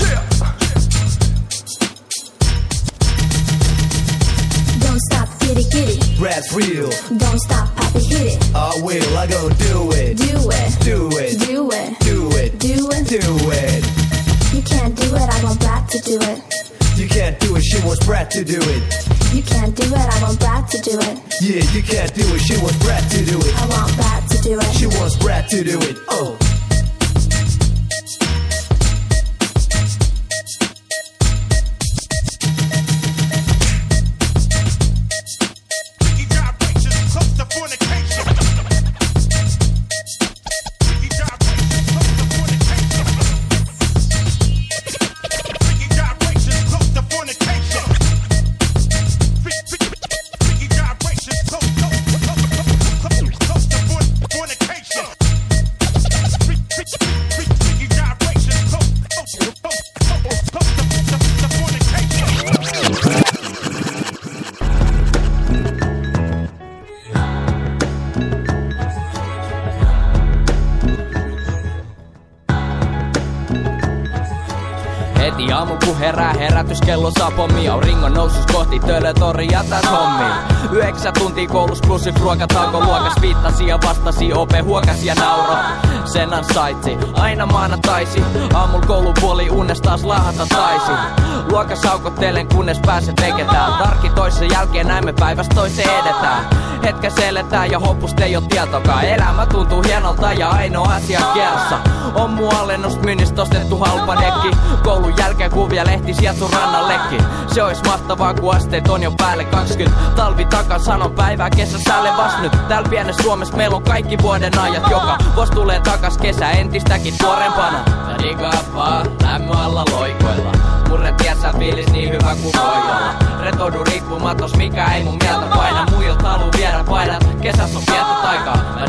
Yeah! Get it, get it. Brad's real. Don't stop, Poppy, hit it. I will, I go do it. Do it. Do it. Do it. Do it. Do it. Do it. You can't do it, I want Brad to do it. You can't do it, she wants Brad to do it. You can't do it, I want Brad to do it. Yeah, you can't do it, she wants Brad to do it. I want Brad to do it. She wants Brad to do it. Oh. Nousus kohti töölötori jätät hommiin Yhdeksän tuntia koulus plussit ruokatauko luokas Viittasi ja vastasi, ope huokas ja nauro. Sen ansaitsi, aina maanantaisi. Aamulla koulupuoli unnes taas lahata taisi Luokas aukottelen kunnes pääset teketään Tarki toisen jälkeen näemme päivästä toiseen edetään. Hetkessä eletään ja hopusta ei oo tietokaan. Elämä tuntuu hienolta ja ainoa asia kierrossa On muu alennusmyynnistä ostettu halpa dekki. Koulun jälkeen kuvia lehti sieltä sun rannallekin Se ois mahtavaa kun asteet on jo päälle 20 Talvi takan sanon päivää kesä sälle vast nyt. Täällä pienessä Suomessa meillä on kaikki vuoden ajat Joka. Vuosi tulee takas kesä entistäkin tuorempana. Ja digappaa lämmö alla loikoilla Murre tiessä fiilis niin hyvä kuin voi. Olla Retoudu riippumatos mikä ei mun mieltä paina. Muilta haluu viedä painat Kesässä on pientä taikaa. Mä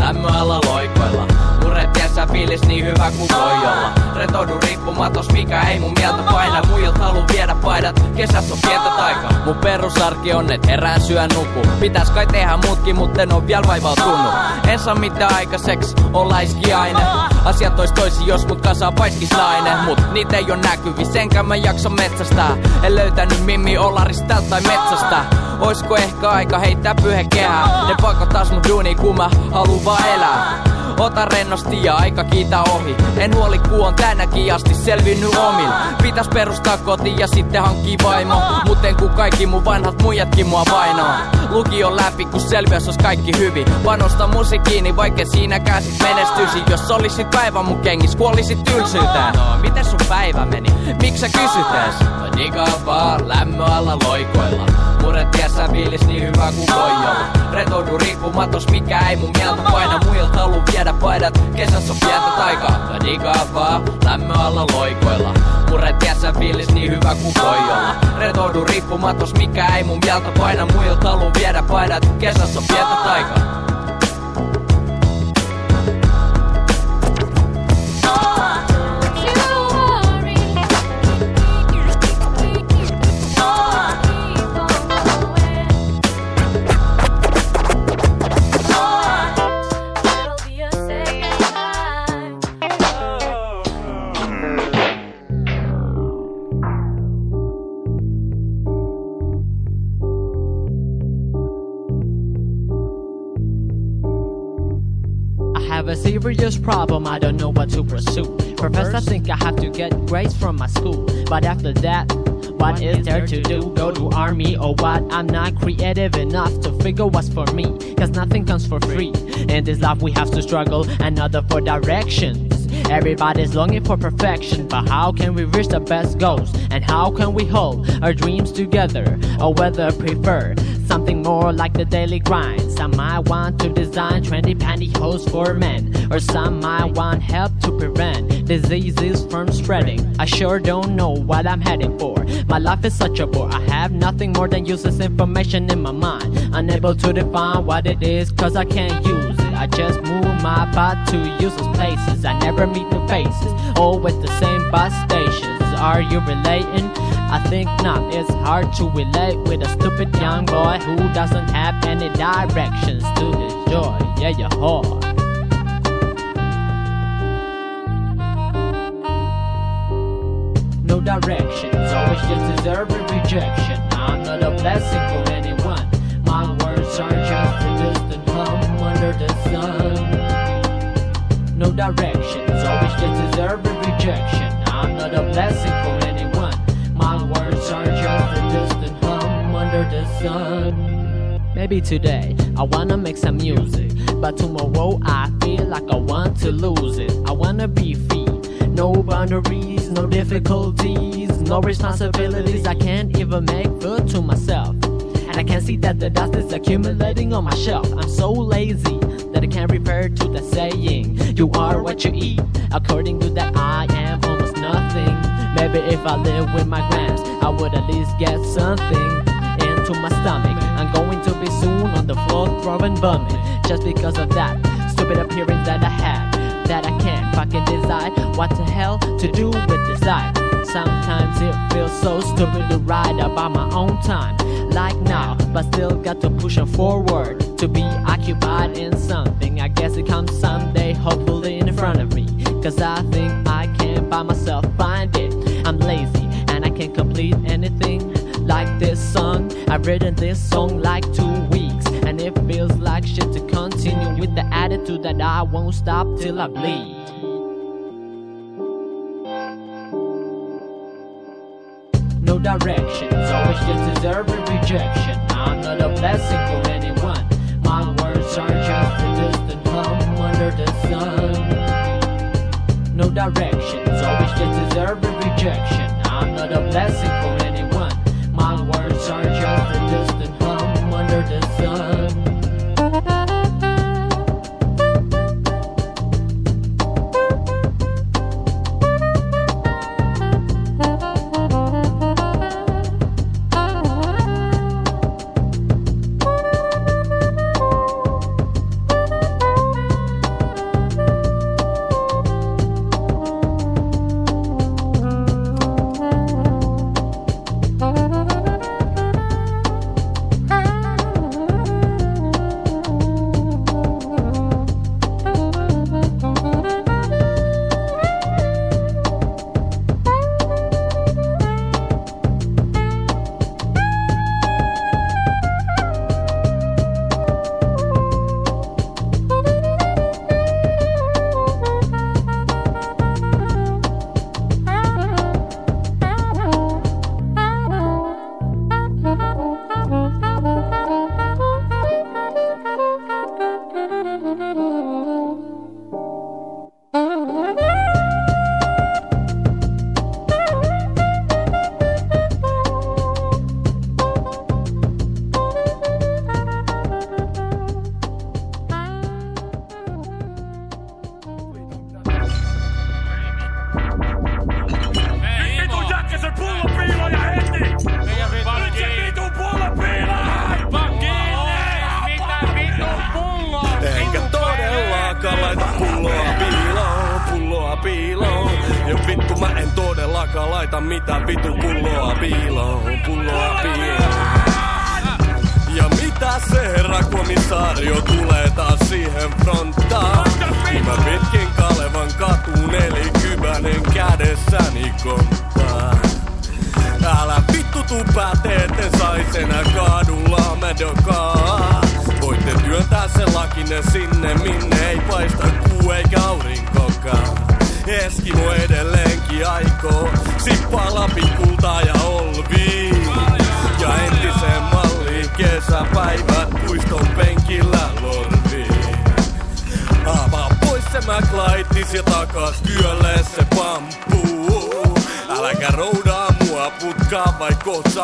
lämmö alla loikoilla Murre tiessä fiilis niin hyvä kuin voi olla. Retoudu riippumatos, mikä ei mun mieltä paina. Muilta halu viedä paidat, kesässä on pientä taikaa Mun perusarki on, et herään syö nuku. Pitäis kai tehdä muutkin, mutta en oo vielä vaivautunut En saa mitään aikaiseksi, olla iskiainen Asiat ois toisi, jos mut kasaa paiskis nainen Mut niitä ei oo näkyvissä, enkä mä jaksa metsästää En löytänyt Mimmi Olarista tai metsästä. Oisko ehkä aika heittää pyhe kehää Ne pakotas mut duuni, kun mä haluun vaan elää Ota rennosti ja aika kiitä ohi. En huoli ku on tänäkin asti selvinnyt omin Pitäis perustaa koti ja sitten hankkii vaimo. Muten ku kaikki mun vanhat muijatkin mua vainoo Lukion läpi kun selviäs ois kaikki hyvin. Panosta musiikkiini vaikka siinä käsit menestyisi. Jos olisit päivän mun kengis kuolisit tylsyyteen No miten sun päivä meni? Miksi sä kysyt ees? Vaan lämmö alla loikoilla? Muret tiessä fiilis niin hyvä kuin voi olla. Retoudu riippumatos mikä ei mun mieltä paina. Muilta halu viedä paidat Kesässä on pientä taikaa. Ja digaa vaan lämmö alla loikoilla. Muret tiessä fiilis niin hyvä kuin voi olla Retoudu riippumatos mikä ei mun mieltä paina. Muilta halu viedä paidat Kesässä on pientä taikaa serious problem, I don't know what to pursue. Professor think I have to get grades from my school, but after that, what is there to do? Go to army or what? I'm not creative enough to figure what's for me, cause nothing comes for free. In this life we have to struggle another for directions. Everybody's longing for perfection, but how can we reach the best goals? And how can we hold our dreams together? Or whether prefer something more like the daily grind. Some might want to design trendy pantyhose for men, or some might want help to prevent diseases from spreading. I sure don't know what I'm heading for. My life is such a bore. I have nothing more than useless information in my mind. Unable to define what it is, cause I can't use it. I just move my butt to useless places. I never meet the faces, all with the same bus stations. Are you relating? I think not. It's hard to relate with a stupid young boy who doesn't have any directions to his joy. Yeah, you're hard. No directions, always just deserve rejection. I'm not a blessing for under the sun. No directions, always just deserve a rejection. I'm not a blessing for anyone. My words are just a distant hum under the sun. Maybe today I wanna make some music, but tomorrow I feel like I want to lose it. I wanna be free, no boundaries, no difficulties, no responsibilities. I can't even make food to myself. I can see that the dust is accumulating on my shelf. I'm so lazy that I can't refer to the saying, You are what you eat. According to that, I am almost nothing. Maybe if I live with my grams, I would at least get something into my stomach. I'm going to be soon on the floor throwing bumming just because of that stupid appearance that I have. That I can't fucking decide what the hell to do with this life. Sometimes it feels so stupid to ride about my own time, like now, but still got to push on forward to be occupied in something. I guess it comes someday, hopefully in front of me, cause I think I can by myself find it. I'm lazy and I can't complete anything like this song. I've written this song like two weeks, and it feels like shit to continue with the attitude that I won't stop till I bleed. No directions, always just deserve a rejection. I'm not a blessing for anyone. My words are just a distant hum under the sun. No directions, always just deserve a rejection. I'm not a blessing for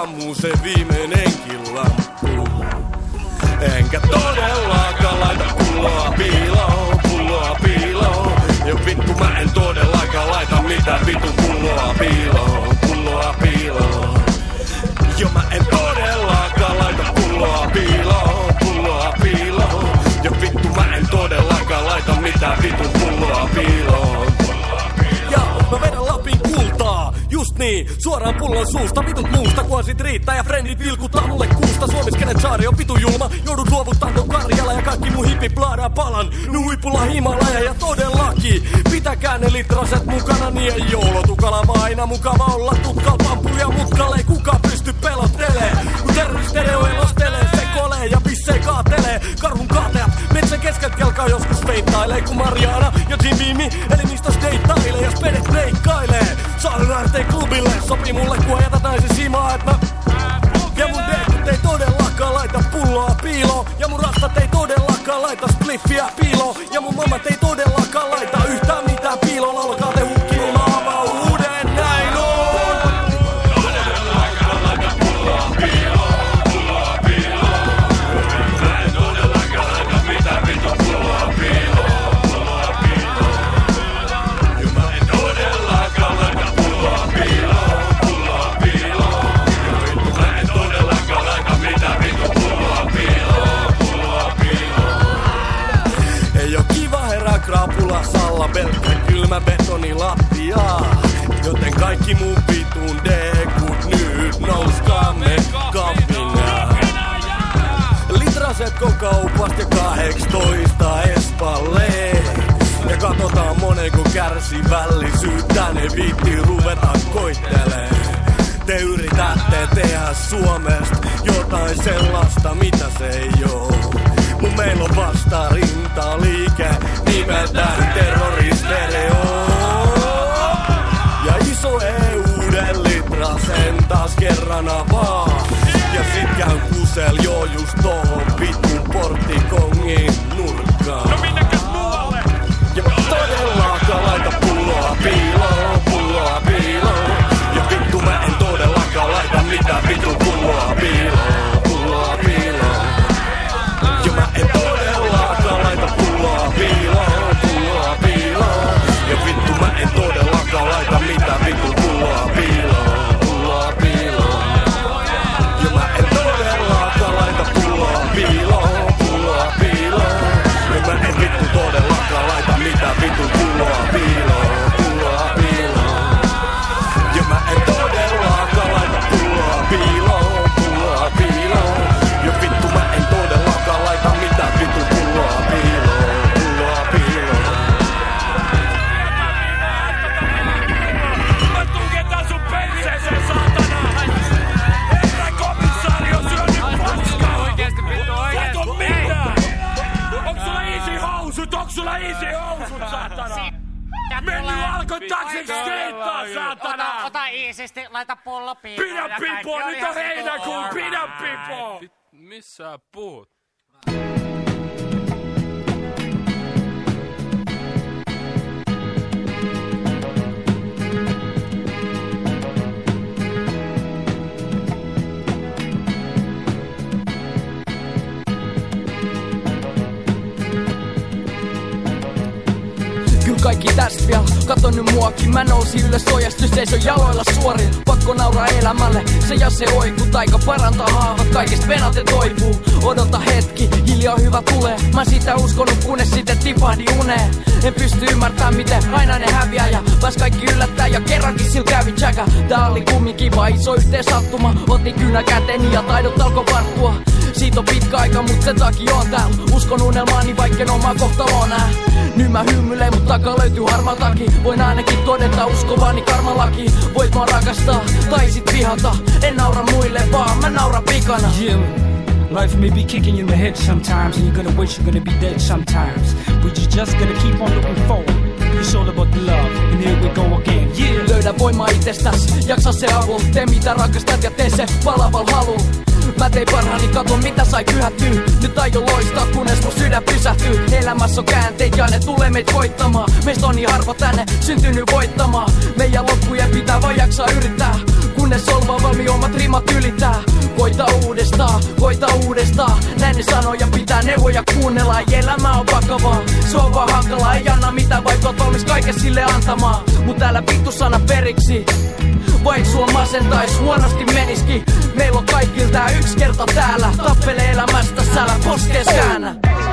sammuu se viimeinenkin lamppu. Enkä todellakaan laita pulloa piiloon, pulloa piiloon. Ja vittu mä en todellakaan laita mitään vittu pulloa piiloon, pulloa piiloon. Jo mä en todellakaan laita pulloa piiloon, pulloa piiloon. Ja vittu mä en todellakaan laita mitään vittu pulloa piiloon. Ja mä vedän niin, suoraan pullon suusta Vitut muusta, kun sit riittää ja frendit vilkuttaa mulle kuusta. Suomiskenen saari on vitu julma, joudun luovuttaa ton Karjala Ja kaikki mun hippi blaadaa palan, nu huipulla Himalaja Ja todellakin, pitäkää ne litraset mukana Niin ei joulutukala vaan aina mukava olla. Tutkal pampuja mutkalle Ei kukaan pysty pelottelee, kun terroristereo elostelee Pissee kaatelee, karhun kaateat Metsän keskeltä jalkaa joskus feittailee Kun Mariana ja Jimmy eli mistä deittailee Ja spedet leikkailee Saan lähtee klubille, sopi mulle kun ajatat naisen simaa Et mä ja mun deekut ei todellakaan laita pulloa piiloon. Ja mun rastat ei todellakaan laita spliffiä piiloon. Ja mun mamat ei todellakaan Kaupasta ja 18 espalleen. Ja katsotaan monenko kärsivällisyyttä ne viitti ruveta koittelee. Te yritätte tehdä Suomesta jotain sellaista, mitä se ei oo. Mun meillä on vasta rintaliike nimeltään terroristereo. Ja iso EU-den litra sen taas avaa. Ja sit käyn kusel jo just tohon vittun todellakaan laita pullo piiloon. Pidä pipoa, nyt on vittu heinäkuu, alright. pidä pipoa! Missä puhut? Kaikki tästä vielä. Kato nyt muakin, mä nousin ylös ojasta Seison jaloilla suorin, pakko nauraa elämälle. Se ja se oiku, taika parantaa haavat. Kaikesta venate toipuu, odota hetki Hiljaa hyvä tulee, mä sitä uskonut kunnes sitten tipahdin uneen. En pysty ymmärtämään miten aina ne häviää. Ja pääs kaikki yllättää ja kerrankin sillä kävi tsäkä Tää oli kummin kiva, iso yhteen sattuma Otin kynä käteeni ja taidot alkoi varttua. Siitä on pitkä aika, mut sen takia on täällä. Uskon unelmaani, vaikken omaa kohtaloa nää Nyt mä hymyilen, mut löytyy harmaa taki Voin ainakin todeta uskovani karmalaki Voit mua rakastaa, tai sit vihata En naura muille, vaan mä nauran pikana Yeah. Life may be kicking you in the head sometimes, and you're gonna wish you're gonna be dead sometimes. But you just gotta keep on looking forward. It's all about the love, and here we go again. Yeah. Löydä voimaa itsestäs, jaksa se avulla Tee mitä rakastat ja tee se palaval halu Mä tein parhaani, katon mitä sai kyhättyä. Nyt aion loistaa, kunnes mun sydän pysähtyy. Elämässä on käänteet ja ne tulee meitä voittamaan Meistä on niin harva tänne syntynyt voittamaan. Meidän loppujen pitää vaan jaksaa yrittää. Kunnes olva valmi omat rimat ylittää. Koita uudestaan, koita uudestaan. Näin ne sanoja pitää neuvoja kuunnella. Ei elämä on vakavaa, se on vaan hankalaa Ei anna mitään, vaikka oot valmis kaiken sille antamaan. Mut älä vittu sana periksi Vaik sua masentais, huonosti meniski. Meillä on kaikilla tää yksi kerta täällä. Tappele elämästä, sä älä poskees käännä Sä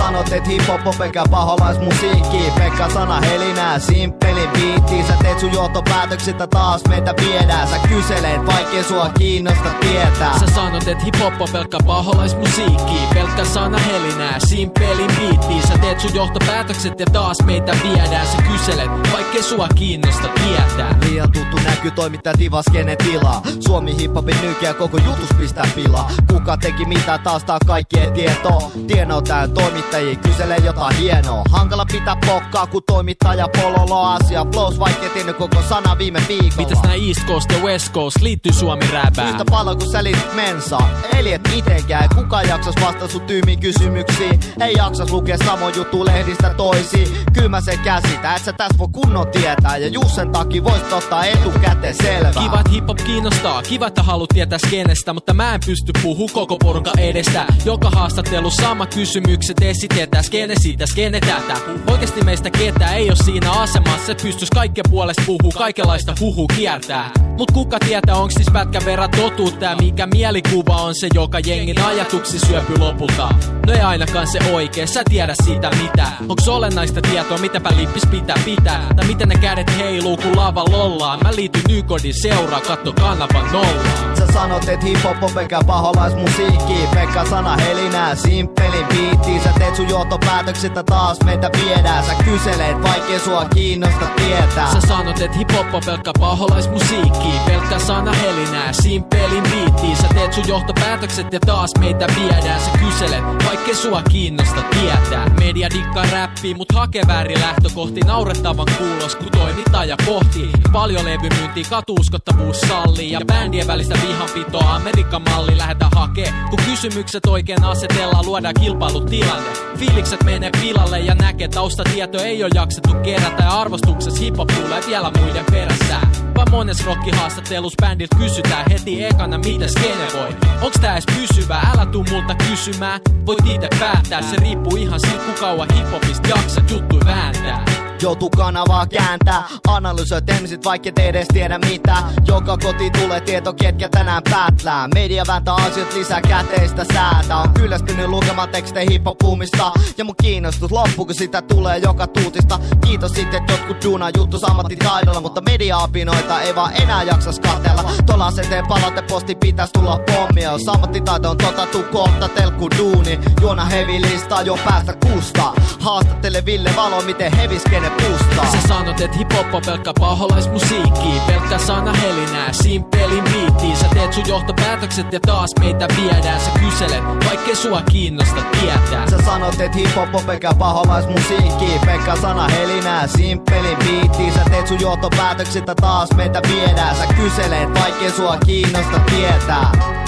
sanot, et hip-hop on pelkkä paholaismusiikki Pekka sana helinää, simppeli biitti Sä teet sun johtopäätökset taas meitä viedään. Sä kyselet, vaikkei sua kiinnosta tietää. Sä sanot, et hip-hop on pelkkä paholaismusiikki. Pelkkä sana helinää, simppelin biitti Sä teet sun johtopäätökset ja taas meitä viedään. Sä kyselet, vaikkei sua kiinnosta tietää. Liian tuttu näky toimittaa divaskene tilaa. Suomi hiphopin nykiä koko jutus pistää pilaa. Kuka teki mitä taas tää kaikkien tieto Tieno tää toimittajia kyselee jotain hienoa. Hankala pitää pokkaa kun toimittaja pololo asia Flows vaikkei tiennyt koko sana viime viikolla. Mitäs nää East Coast ja West Coast? Liittyy Suomi räpään? Yhtä paljon kun sä liityt mensaa. Eli et mitenkään kuka jaksas vastata sun tyymiin kysymyksiin. Ei jaksas lukea samoin juttu lehdistä toisiin. Kyllä mä sen käsitän et sä täs voi kunnon tietää. Ja just sen takia voisit ottaa etukäteen selvää. Kiva, että hip-hop kiinnostaa, kiva, että haluat tietää skenestä Mutta mä en pysty puhu koko porukan edestä. Joka haastattelu sama kysymykset esitetään Skene siitä, skene tätä Oikeesti meistä ketään ei oo siinä asemassa. Se pystys kaikkien puolesta puhuu, kaikenlaista huhu kiertää. Mut kuka tietää, onks siis pätkän verran totuutta? Ja mikä mielikuva on se, joka jengin ajatuksi syöpy lopulta? No ei ainakaan se oikee, sä tiedä siitä mitä Onks olennaista tietoa, mitäpä lippis pitää pitää? Tai miten ne kädet heiluu, kun lava lollaa? Mä liityn Nykodin seuraa, katto kanavan nollaa. Sä sanot, et hip-hop on pelkkä paholaismusiikki. Pekka sana helinää, simppelin biitti. Sä teet sun johtopäätökset ja taas meitä viedään. Sä kyselet, vaikkei sua kiinnosta tietää. Sä sanot, et hip-hop on pelkkä paholaismusiikki Pelkkä sana helinää, simppelin biitti. Sä teet sun johtopäätökset ja taas meitä viedään. Sä kyselet, vaikkei sua kiinnosta tietää. Media dikkaa räppi, mut hakee väärin lähtökohti. Naurettavan kuulos, kun toimittaja pohtii. Paljon levymyyntiä, katuuskottavuus sallii. Ja bändien välistä vihanpitoa Amerikan malli lähdetään hakee Kun kysymykset oikein asetellaan, luodaan kilpailutilanne Fiilikset menee pilalle ja näkee taustatietoa ei ole jaksettu kerätä. Ja arvostuksessa hiphop tulee vielä muiden perässä. Vaan mones rockihaastattelus bändiltä kysytään heti ekana miten skene voi. Onks tää edes pysyvä? Älä tuu multa kysymään. Voit itse päättää, se riippuu ihan siitä ku kauan hiphopista jaksat juttu vääntää Joutuu kanavaa kääntää. Analysoit emsit vaikka te edes tiedä mitä. Joka koti tulee tieto ketkä tänään päätlää. Media vääntää asiat lisää käteistä säätä. On kyllästynyt lukemaan tekstejä hiphopuumista Ja mun kiinnostus loppuu kun sitä tulee joka tuutista. Kiitos sitten että jotkut duunaa juttu ammattitaidolla Mutta media-apinoita ei vaan enää jaksas katella Tuolla asenteen palauteposti pitäis tulla pommia Jos ammattitaito on tota tuu kohta telkku duuni. Juona heavy listaa jo päästä kusta. Haastattele Ville Valo miten heviskene pustaa Sä sanot, et hip-hop on pelkkä paholaismusiikki. Pelkkä sana helinää, simppelin biitti Sä teet sun johtopäätökset ja taas meitä viedään. Sä kyselet, vaikkei sua kiinnosta tietää. Sä sanot, et hip-hop on pelkkä paholaismusiikki. Pelkkä sana helinää, simppelin biitti Sä teet sun johtopäätökset ja taas meitä viedään. Sä kyselet, vaikkei sua kiinnosta tietää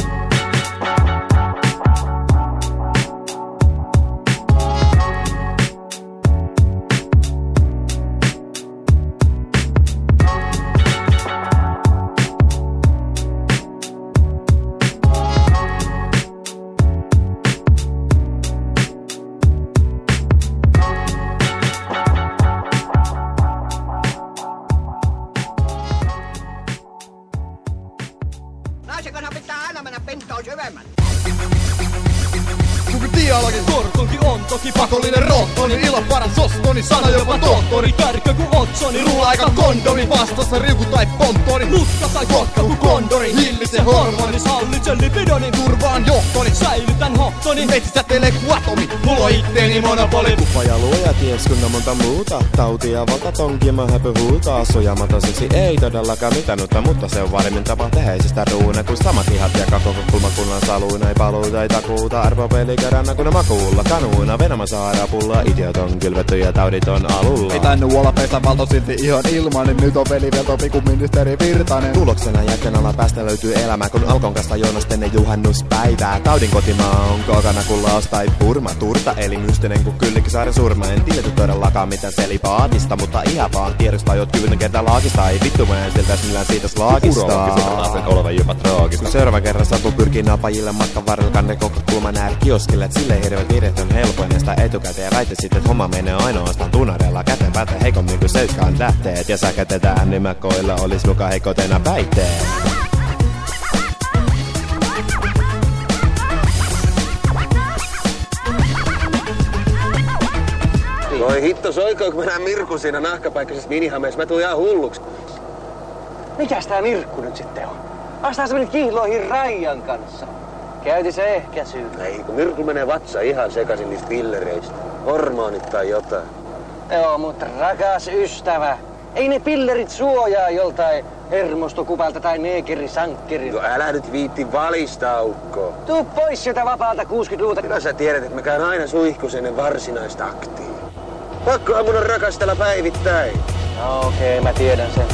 muuta Tautia valta tonkia mä häpy huutaa. Sujamatoseksi ei todellakaan mitanutta Mutta se on varmin tapa teheisistä ruuna Kun samat ihat ja koko kulmakunnan saluuna Ei paluuta ei takuuta. Arvopeli kerran kun makuulla Kanuuna Venämä saada pulla. Itiot on kylvetty ja taudit on alulla. Ei tainnut olla pestä valto silti ihan ilman Niin nyt on velivelto pikku ministeri Virtanen. Tuloksena jätkän ala päästä löytyy elämä Kun alkon kanssa jonosta ennen juhannuspäivää. Taudin kotimaa on kokana kun laos tai purma. Turta eli mystinen kuin kyllikkisaaren surma. En tiedä todellakaan mitään selipaatista Mutta ihan vaan tiedostaa jot kyvytön kertaa laakista. Ei vittu mä en siltä millään siitä slaakista sen olevan jopa traagista. Kun seuraava kerran saapuu pyrkii napajille matkan varrella kanne koko kulman ääri kioskille Et sille hirveet virheet on helpoin sitä etukäteen Ja väittäisit et homma menee ainoastaan tunareilla Käteen päätä heikommin kuin seiskaan tähteet Ja säkätetään nimäkoilla olis muka heikotena väitteet Voi hitto soiko, kun mä näen Mirku siinä nahkapaikkaisessa minihameessa. Mä tuun ihan hulluksi. Mikäs tää Mirkku nyt sitten on? Astaa se menit kihloihin Raijan kanssa. Käyti se ehkä syy. Ei, kun Mirku menee vatsa ihan sekaisin niistä pillereistä. Hormonit tai jotain. Joo, mutta rakas ystävä. Ei ne pillerit suojaa joltain hermostokupalta tai neekerisankkerilta. No älä nyt viitti valista, Ukko. Tuu pois sieltä vapaalta 60-luuta. Kyllä sä tiedät, että mä käyn aina suihkus ennen varsinaista aktia. Pakkohan mun on rakastella päivittäin. No okei, okay, mä tiedän sen.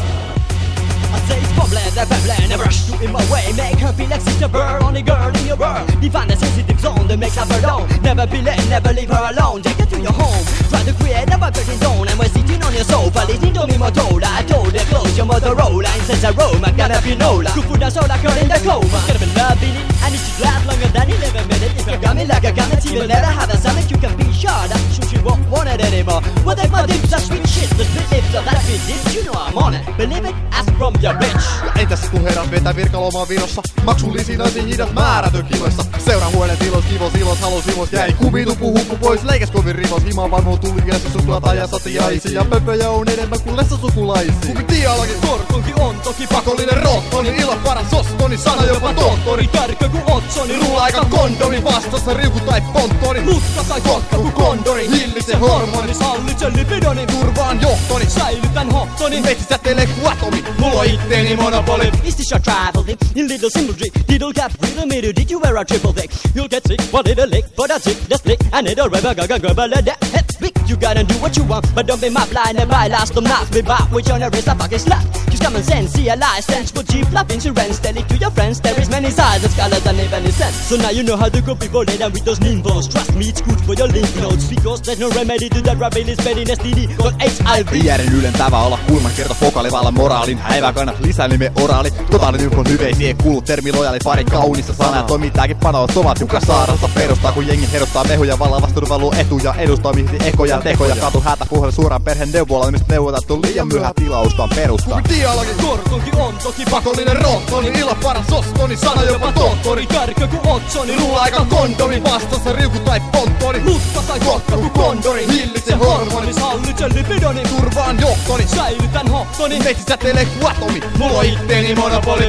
It's bubbling, that babbling, never rush you in my way. Make her feel like a bird, only girl in your world. Define the sensitive zone that makes her burn down Never be late, never leave her alone. Take her to your home, try to create a perfect zone. And we're sitting on your sofa, listening to me Motorola I told her close your Motorola. Aroma, gotta be Nola Good food and soda, girl in the coma Gotta be loving it, and it should last longer than 11 minutes. If you got me like a gun, it's even better have a summit You can be sure that she won't want it anymore. Well, they my dips are sweet shit, the split lips of that dips You know I'm on it, believe it, ask from your bitch Ja entäs kun herrat vetää virkalomaa Virossa. Maksullisiin aisiin hidat määrätön kiloissa Seura huoneet ilos, kivos, ilos, halus, himos Jäi kuvitukku hukku pois, leikäs kovin rivos. Himaan vaimu tuli käsi suklaat ja satiaisi Ja pöpöjä on enemmän kuin lessa sukulaisi Kuvi dialogin korkonki on toki pakollinen rohtoni Ilo paras ostoni, sana jopa tohtori. Kärkö ku otsoni, Rulla aika kondomi vastassa. Riuku tai ponttori Nutka tai kokka ku kondori. Hillitse hormoni, Hallitsen lipidoni turvaan johtoni. Säilytän hohtoni Metsissä teille ku atomi, mulla itteeni monopoli Is this your travel dick? In little simple trick Diddle cap, riddle middle Did you wear a triple dick? You'll get sick, did a lick? But a sick, the stick And it'll rubber gaga grubble a that head spick You gotta do what you want But don't be my blind and by last of nights Be back with your nervous a fucking slut Use common sense, see a lie Stands for cheap love insurance Tell it to your friends There is many scholars that make any sense So now you know how to go lay down with those nymphos Trust me, it's good for your lymph nodes Because there's no remedy to that rabid spreading STD called HIV Järjen ylentävä olla kulman kerta fokaalivallan moraalin Häivää kannat lisää nime oraali Totaalin ykon hyveisiä kuulu termi lojali pari kaunista sanaa. Toimittaakin panoa somat joka saarasta perustaa Kun jengi herottaa mehuja vallan vasturvaluu etuja. Edustaa mihti ekoja. Tekoja Katu hätä puhelu suuran perheen neuvolla Mistä neuvoteltu liian myöhä tilaustaan perustaa Dialogin korkonki on toki pakollinen rohtoni Ilo paras ostoni, sana jopa tohtori. Kärkö ku otsoni, Rulla aika kondomi. Vastassa riuku tai ponttori. Nutka tai kokka ku kondori. Hillitse hormoni, Hallitsen lipidoni. Turvaan johtoni Säilytän hohtoni. Metsissä teille ku atomi, mulla on itteeni monopoli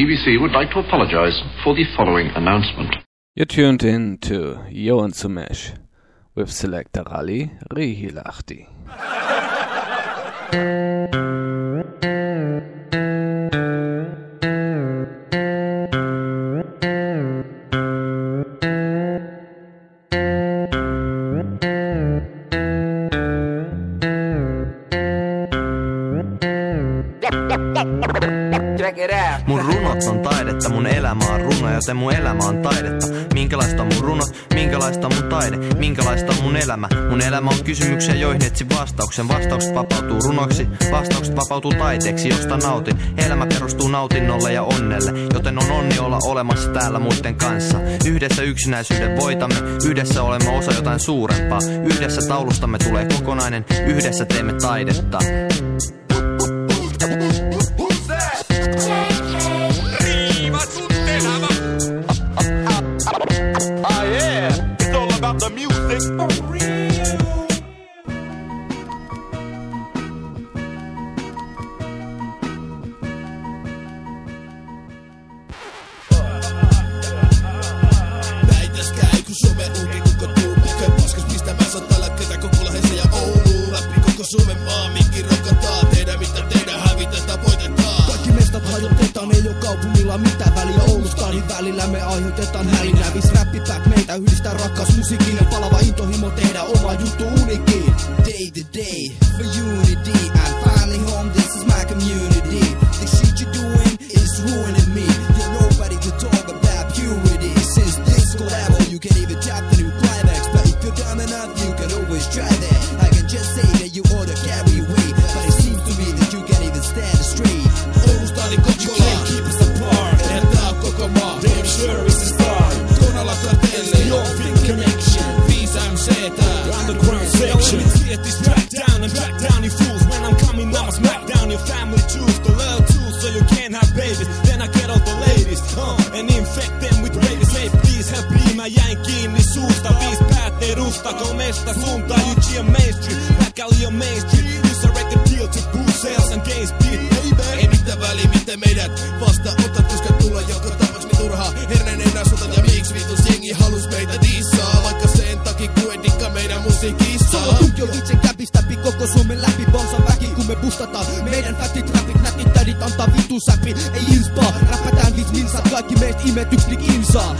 BBC would like to apologise for the following announcement. You're tuned in to Johan Sumesh with selector Ali Rihilahti. joten mun elämä on taidetta. Minkälaista on mun runot, minkälaista on mun taide, minkälaista on mun elämä. Mun elämä on kysymyksiä, joihin etsin vastauksen. Vastaukset vapautuu runoiksi, vastaukset vapautuu taiteeksi, josta nautin. Elämä perustuu nautinnolle ja onnelle, joten on onni olla olemassa täällä muiden kanssa. Yhdessä yksinäisyyden voitamme, yhdessä olemme osa jotain suurempaa. Yhdessä taulustamme tulee kokonainen, yhdessä teemme taidetta. Aiheutetaan hälinää Vis räppipäät meitä yhdistää rakkaus musiikkiin Ja palava intohimo tehdä oma juttu unikiin Day to day for unity I'm finally home this is my community. The shit you're doing is ruining me. You're nobody to talk about purity. Since this collab you can even kolmesta suuntaan UG on mainstream. Black on mainstream. Use a record deal to boost sales and gain speed. Baby Ei mitään väliä miten meidät vasta otat Koska tulla joka tapauks niin turhaa. Herneen asutat ja miksi vitus jengi halus meitä dissaa? Vaikka sen takia kun ei meidän musiikissa. Solo tunkio itse käpistä koko Suomen läpi Bonsa väki kun me bustataan. Meidän fätit rapit nätit tädit antaa vitu säpi Ei inspaa Räppätään vis minsat Kaikki meistä imetyks lik insaa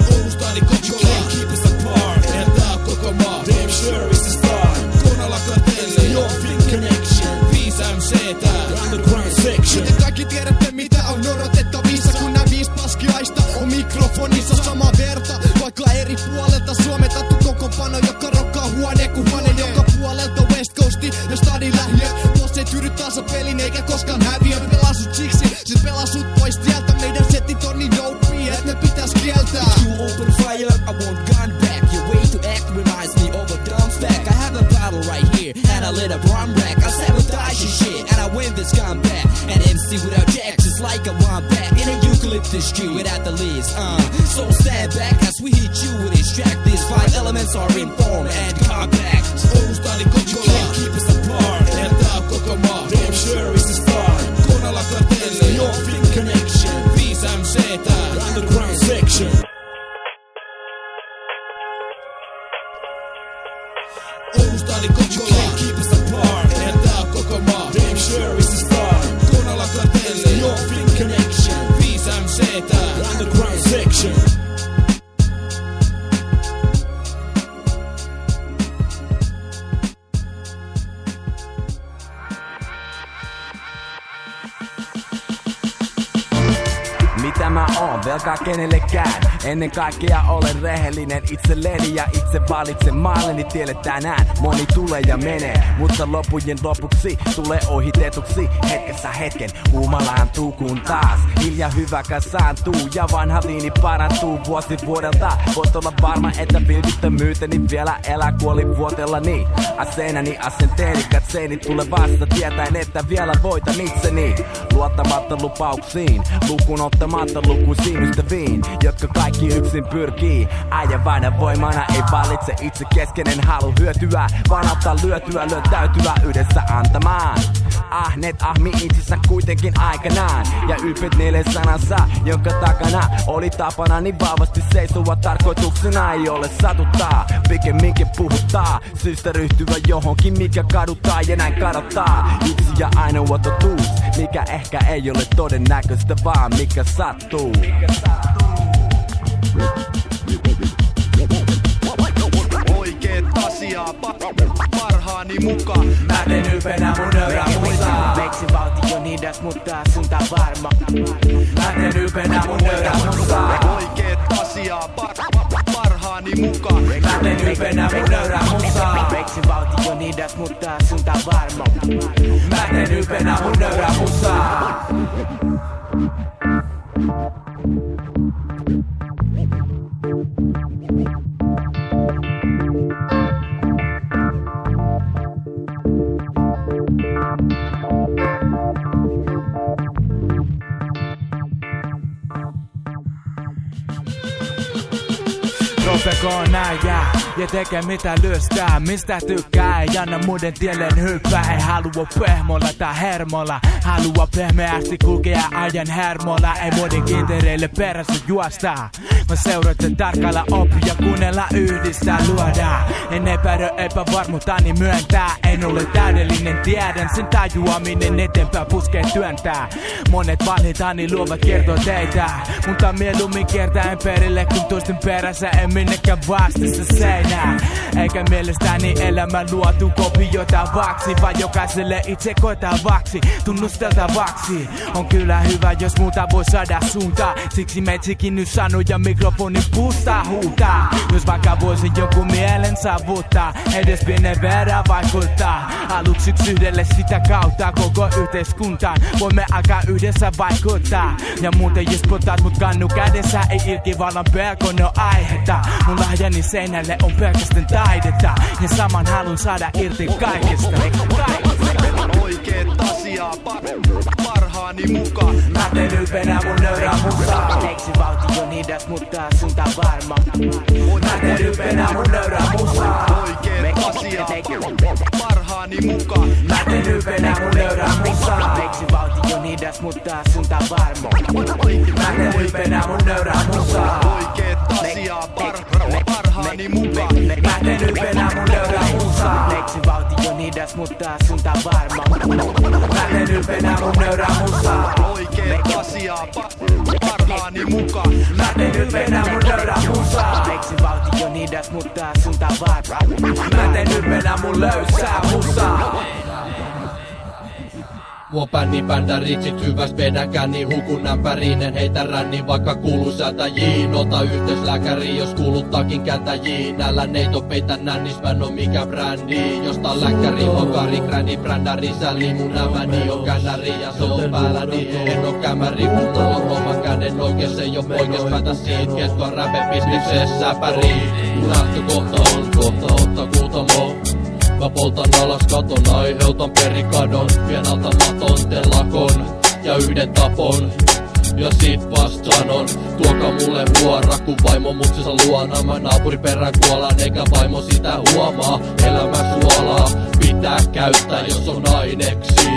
kaikkea. Olen rehellinen itselleni Ja itse valitsen maalleni tielle tänään. Moni tulee ja menee, mutta lopujen lopuksi Tulee ohitetuksi. Hetkessä hetken Huumalaan kun taas. Hiljaa hyvä kasaantuu ja vanha liini parantuu Vuosi vuodelta. Voit olla varma, että vilpittömyyteni vielä elää kuoli vuotellani Aseenani asenteeni katseeni tulee vasta Tietäen, että vielä voitan itseni. Luottamatta lupauksiin, lukuun ottamatta lukuisiin ystäviin Jotka kaikki yksin pyrkii. Äijäväinen voimana ei valitse itse keskeinen halu hyötyä Vaan ottaa lyötyä, löntäytyä yhdessä antamaan. Ahneet ahmi itsensä kuitenkin aikanaan? Ja ylpet niille sanansa, jonka takana Oli tapana niin vahvasti seisua tarkoituksena Ei ole satuttaa, pikemminkin puhuttaa Syystä ryhtyä johonkin, mikä kaduttaa ja näin kadottaa. Yksi ja ainoa totuus, mikä ehkä ei ole todennäköistä Vaan mikä sattuu. Oikeet pa- parhaani mukaan. Mä teen ylpeänä mun nöyrä musaa Veiksin vauhti on hidas, mutta suunta varma. Mä teen ylpeänä mun nöyrä musaa Oikeet asiaa par, par, parhaani mukaan. Mä teen ylpeänä mun nöyrä musaa Meksin vauhti jo niidas, mutta suunta varma. Mä teen ylpeänä mun nöyrä musaa Ropekoon näjää ja tekee mitä lystää Mistä tykkää. Ei anna muiden tiellen hyppää. Ei halua pehmolla tai hermolla. Halua pehmeästi kulkea ajan hermolla. Ei muiden kintereille perässä juosta. Mä seurata tarkkailla oppia. Kuunnella yhdistää luoda. En epäily epävarmuutta niin myöntää. En ole täydellinen tiedän sen tajuaminen. Eteenpäin puskee työntää. Monet vanhitani luovat kertoo teitä Mutta mieluummin kertaan perille kun toisten perässä en minnekään vastassa seinää. Eikä mielestäni elämä luotu kopioitavaksi Vaan jokaiselle itse koitavaksi, tunnusteltavaksi On kyllä hyvä jos muuta voi saada suuntaa. Siksi metsikin nyt sano ja mikrofonin puusta huutaa. Jos vaikka voisin joku mielen saavuttaa Edes pienen verran vaikuttaa. Aluksi yhdelle sitä kautta koko yhteiskuntaan. Voimme alkaa yhdessä vaikuttaa. Ja muuten jos potat mut kannu kädessä Ei irti vallan pelkon ole aihetta. Mun lahjani seinälle on pelkästään taidetta. Ja saman halun saada irti kaikesta. Oikeet asiaa par, parhaani mukaan Mä teen ylpeänä mun nöyrä musaa Meksin vauhti jo niidas, mutta suunta varma. Mä teen ylpeänä mun nöyrä musaa Oikeet asiaa parhaani mukaan Mä teen ylpeänä mun nöyrä musaa Meksin vauhti jo niidas, mutta suunta varma. Mä teen ylpeänä mun nöyrä musaa Oikeet asiaa par, parhaani mukaan. Mä teen ylpeänä mun nöyrä musaa. Meksin vauhti jo niidas, mutta suunta varma. Mä teen ylpeänä mun nöyrä musaa. Oikeet asiaa par, parhaani mukaan. Mä teen ylpeänä mun nöyrä musaa. Meksin vauhti jo niidas, mutta suunta varma. Mä teen ylpeänä mun löysää musaa Mua bänni bändä ritsit hyväs vedäkään niin hukun näppärinen Heitä ränni vaikka kuuluu säätäjiin. Ota yhteyslääkäri jos kuuluttaakin kätäjiin Älä neito peitä nännis mä en oo mikä brändi. Josta läkkäri, hokari, grändi, brändäri Säli mun nämäni on kännäri ja se on päälläni. En oo kämäri, mulla on oman käden oikees Ei oo poikes päätä siitä, kettua räpe bisneksessä päriin. Mun lähtökohta on kohta ottaa kuutamo Mä poltan alas katon, aiheutan perikadon. Vien alta maton, telakon ja yhden tapon. Ja sit vast sanon, tuokaa mulle vuora Kun vaimo mutsissa luona. Mä naapuri perään kuolan eikä vaimo sitä huomaa. Elämä suolaa, pitää käyttää jos on aineksi.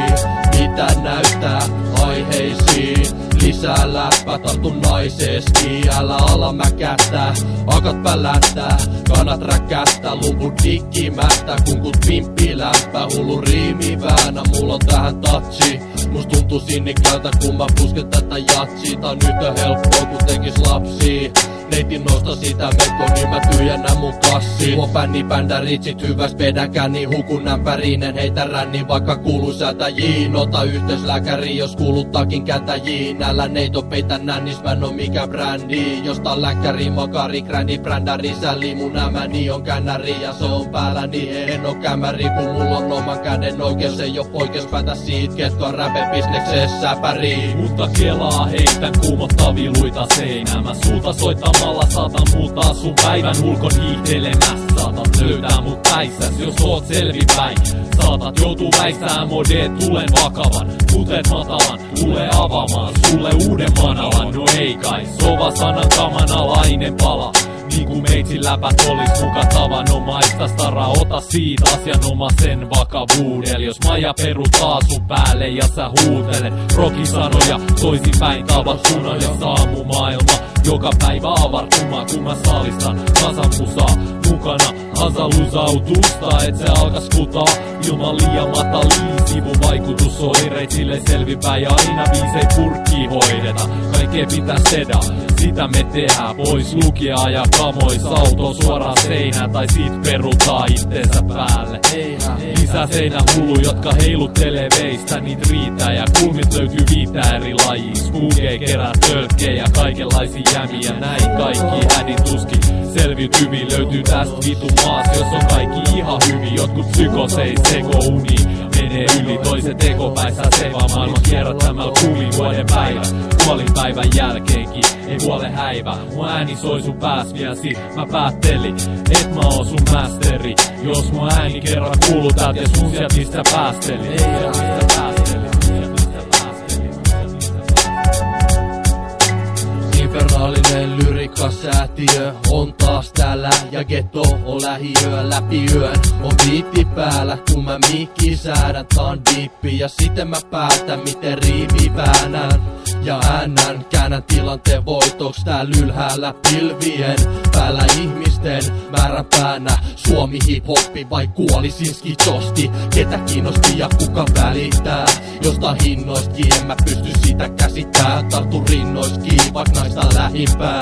Mitä näyttää aiheisiin Lisää läppä, tartu naiseski Älä ala mäkättää, akat pälättää Kannat räkättää, luvun dikkimättä Kun kun pimppi läppä, hullu riimi väänä Mulla on tähän tatsi, must tuntuu sinnikkältä Kun mä pusken tätä jatsia Tää on yhtä helppoa kun tekis lapsi. Neitin nosta sitä mekko, niin mä tyhjennän mun kassi. Mua bänni bändä ritsit hyväs vedäkään niin hukun nämpärinen Heitä ränni vaikka kuuluu säätäjiin. Ota yhteyslääkäri jos kuuluttaakin kätäjiin Älä neito peitä nännis mä en oo mikä brändi. Josta läkkäri, makari, grändi, brändäri Säli mun ämäni on kännäri ja se on päälläni En oo kämäri kun mulla on oman käden oikees Ei oo poikes päätä siitä ketkä on räpe bisneksessä päriin Mutta kelaa heitän kuumottavia luita seinää. Mä suuta soittamalla saatan muuttaa sun päivän ulkon hiihtelemässä Saatat löytää mut päissäs jos oot selvinpäin. Saatat joutuu väistää modeet tulen vakavan. Kuteet matalan, tule avaamaan. Sulle uuden manalan No ei kai, sova sanan kamanalainen pala. Niin kuin meitsin läpät olis muka tavanomaista Stara, ota siitä asianomaisen vakavuudella Jos maja perutaa sun päälle ja sä huutelet Rokisanoja toisinpäin tavat sunalle saamu maailma. Joka päivä avartumaan kun mä saalistan kansanmusaa 关了。Mukana Hasaluzautusta et se alkas kutaa Ilman liian matalii sivuvaikutusoireit Sille selvinpäin ja aina viisei purkki hoideta. Kaikkea pitäis tehdä sitä me tehdään Pois lukija ja kamois auto suoraan seinään Tai sit perutaan itsensä päälle. Lisää seinä hullu, jotka heiluttelee veistä Niit riittää ja kulmit löytyy viitä eri lajia Spookei kerää tölkkejä, kaikenlaisia jämiä. Näin kaikki hädin tuski Selviytyviä löytyy tästä vitu maas Jos on kaikki ihan hyvin, jotkut psykoseis seko uni. Menee yli toisen tekopäissä se vaan maailman kierrättämällä kuulin vuoden päivä. Kuolin päivän jälkeenkin, ei kuole häivä. Mun ääni soi sun pääs vielä sit Mä päättelin, et mä oon sun masteri. Jos mun ääni kerran kuuluu täältä ja sun sieltä mistä päästelin. Ei mistä päästelin Infernaalinen lyrikasäätiö on taas täällä ja ghetto on lähiöön läpi yön. On biitti päällä kun mä mikki säädän, tää on diippi ja sitten mä päätän miten riimi väännän. Ja äännän, käännän tilanteen voitoks täällä ylhäällä pilvien päällä ihmisten määrän päänä. Suomi hip-hoppi vai kuolisin skichosti, ketä kiinnosti ja kuka välittää. Josta hinnoistakin en mä pysty sitä käsittää, tartu rinnoistakin vaik naista lähimpää.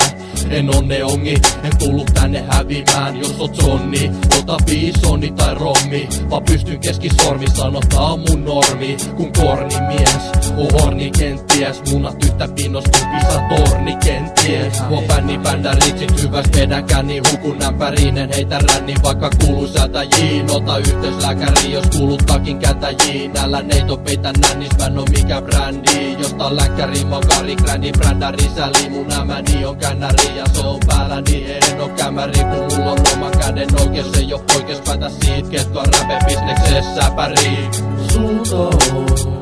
En onne ongi, en tullut tänne hävimään. Jos oot sonni, ota biisoni tai rommi. Vaan pystyn keskisormi sanotaan mun normi. Kun korni mies, on horni kenties. Munat yhtä pinnostuu pisa torni kenties. Mua bänni bändä ritsit hyväs vedänkään niin hukun ämpärinen Heitä ränni vaikka kuuluu säätäjiin Ota yhteyslääkäri jos kuulut takin kätäjiin Älä neito peitä nännis mä en oo mikä brändi. Josta läkkäri makari grändi brändäri säli Mun ämäni on kännäri ja se on päällä Niin en oo kämäri kun mulla on oma käden oikeus. Ei oo poikes päätä siitä ketkä on räpebisneksessä pärii Suunta on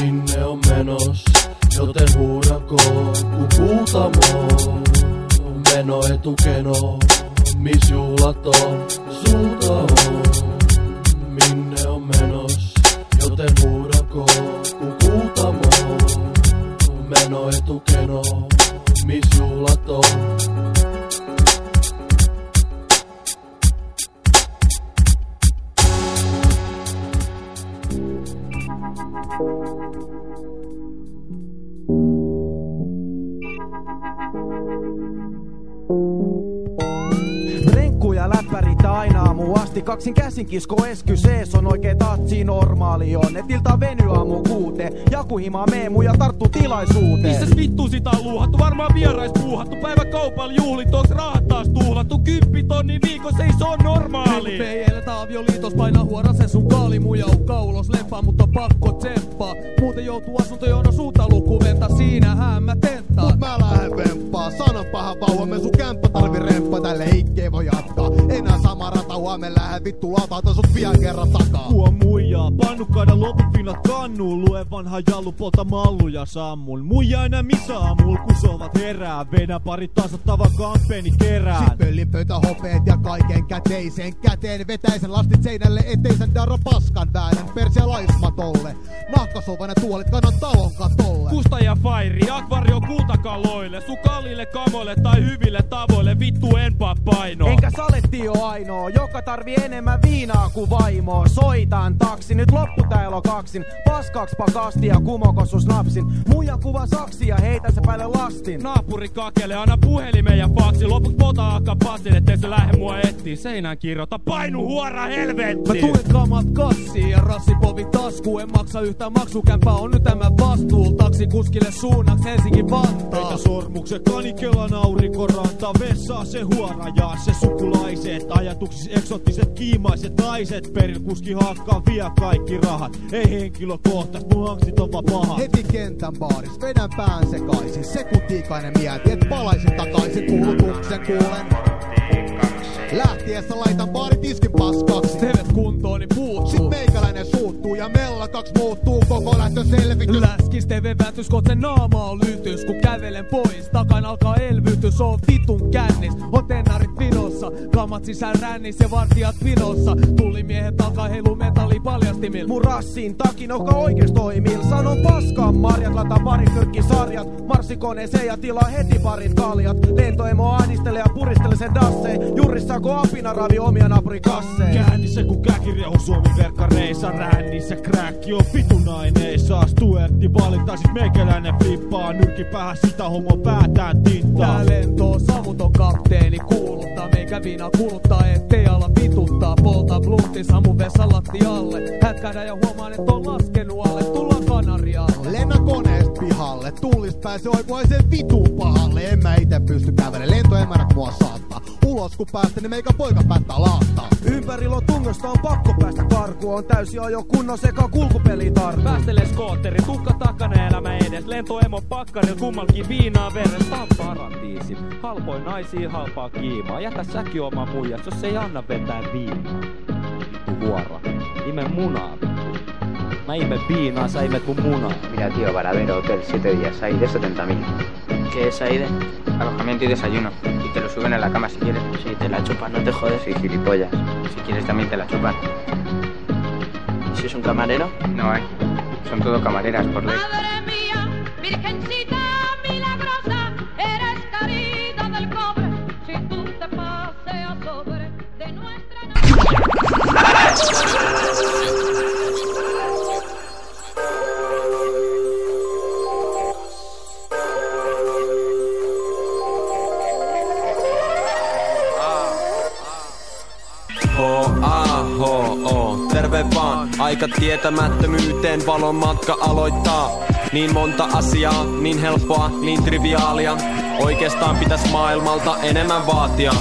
minne on menos Joten huudanko kun kuutamo Meno etukeno Mis juhlat on. Suunta on minne on menos Joten huudanko kun kuutamo Meno etukeno Mis juhlat on Renkku ja läppärit aina aamu asti Kaksin käsin kisko esky sees on oikein tatsi normaali on Netiltä veny aamu kuute Jaku himaa meemu ja tarttu tilaisuuteen Missäs vittu sitä on luuhattu? Varmaan vierais puuhattu. Päivä kaupalla juhlit, onks rahat taas tuhlattu? Kymppi tonni viikossa, ei se on normaali. Ei eletä avioliitos, paina huora se sun kaalimuja kaulos lepaa, mutta on pakko tsemppaa. Muuten joutuu asuntojono suuta lukuventa, siinähän mä tenttaan. Mut mä lähden vemppaa, sanon paha vauva, me sun kämppä tarvi remppa, tälle voi jatkaa. Enää sama rata, huomen lähden vittu lautaan, sut pian kerran takaa. Kuo muijaa, pannukkaida loppupinnat kannuun, lue vanha jallu, polta malluja sammun. Muija enää missä aamul, kun sovat herää, vedä pari tasottava kampeni kerään. Sit pöllin pöytä hopeet ja kaiken käteisen käteen vetäisen lastit seinälle eteisen darro paskan väännän persiä laismatolle. Nahkasovanen tuolit kannan talon katolle. Kusta ja Fairi, akvario kultakaloille, sun kalliille kamoille tai hyville tavoille, vittu enpä paino. Enkä saletti oo ainoa, joka tarvii enemmän viinaa kuin vaimoa. Soitan taksi, nyt loppu täällä on kaksin. Paskaks pakasti ja kumokosus napsin. Muijan kuva saksi ja heitä se päälle lastin. Naapuri kakele, anna puhelimen ja faksi, loput pota akka passin, ettei se lähde mua etsiä. Seinään kirjoita, painu huora helvetti! Mä tulen kamat kassiin ja rassipovi tasku En maksa yhtään maksukämpää, on nyt tämä vastuu Taksi kuskille suunnaks Helsingin Vantaa Peitä sormuksen kanikelan aurinkoranta Vessaa se huoraja, se sukulaiset Ajatuksis eksottiset kiimaiset naiset Peril kuski hakkaa vie kaikki rahat Ei henkilökohtais, mun angstit on vaan paha Heti kentän baaris, vedän pään sekaisin. Sekutiikainen mieti, et palaisin takaisin kuulutuksen kuulen. Lähtiessä laitan baarit iskin paskaksi. Tevet kuntoon, niin puuttuu. Sit meikäläinen suuttuu ja mellakaksi muuttuu koko lähtö selvitys. Läskis TV vätys, se naama on lytys Kun kävelen pois, takan alkaa elvytys On vitun kännis, on tennarit vinossa. Kamat sisään rännissä ja vartijat vinossa. Tuli miehet alkaa heilu metalli paljastimil. Mun rassiin takin, joka oikees toimil. Sanon paskaan marjat, lata pari kyrkki sarjat. Marssikoneeseen ja tilaa heti parit kaljat. Lentoemo ahdistelee ja puristele sen dasseen. Jurissaako apina ravi omia naapurikasseen. Käännissä kun käkiriehu Suomi verkkareissa Rännissä. Kräkki on vitunaineissa Stuertti valittaa sit meikäläinen flippaa Nyrki päähän sitä homo päätään tinttaa Tää lento on savuton kapteeni kuuluttaa. Meikä viina kuluttaa ettei ala vituttaa. Polta bluntti samu vessa lattialle Hätkähdä ja huomaan et on laskenut alle. Tullaan Kanarialle Lennä koneesta pihalle, tullista pääsee oikua sen vitun pahalle. En mä ite pysty kävelemään, lentoemäärät mua saattaa. Ulos kun päästä, niin meikä poika päättää laattaa. Ympärillä on tungosta on pakko päästä karkuun. On täysi ajo kunnon sekä kulkupeli tartu. Päästele skootteri, tukka takana elämä edes. Lentoemo pakkaril kummalkin viinaa veren. Tää on paratiisi. Halpoin naisia halpaa kiimaa. Jätä säkin oma muijas, jos ei anna vetää viinaa. Vuoro. Ime munaa. Mä imen viinaa, sä imet mun munaa. Mira, tío, para ver hotel 7 días hay de 70.000. ¿Qué es ahí de? Alojamiento y desayuno. Y te lo suben en la cama si quieres. Sí, te la chupan, no te jodes. Sí, gilipollas. Si quieres también te la chupan. ¿Y si es un camarero? No hay. Son todo camareras por ley. Madre mía, virgencita milagrosa, eres carita del cobre. Si tú te paseas sobre de nuestra H-A-H-O, terve vaan, aika tietämättömyyteen valon matka aloittaa. Niin monta asiaa, niin helppoa, niin triviaalia. Oikeastaan pitäis maailmalta enemmän vaatia.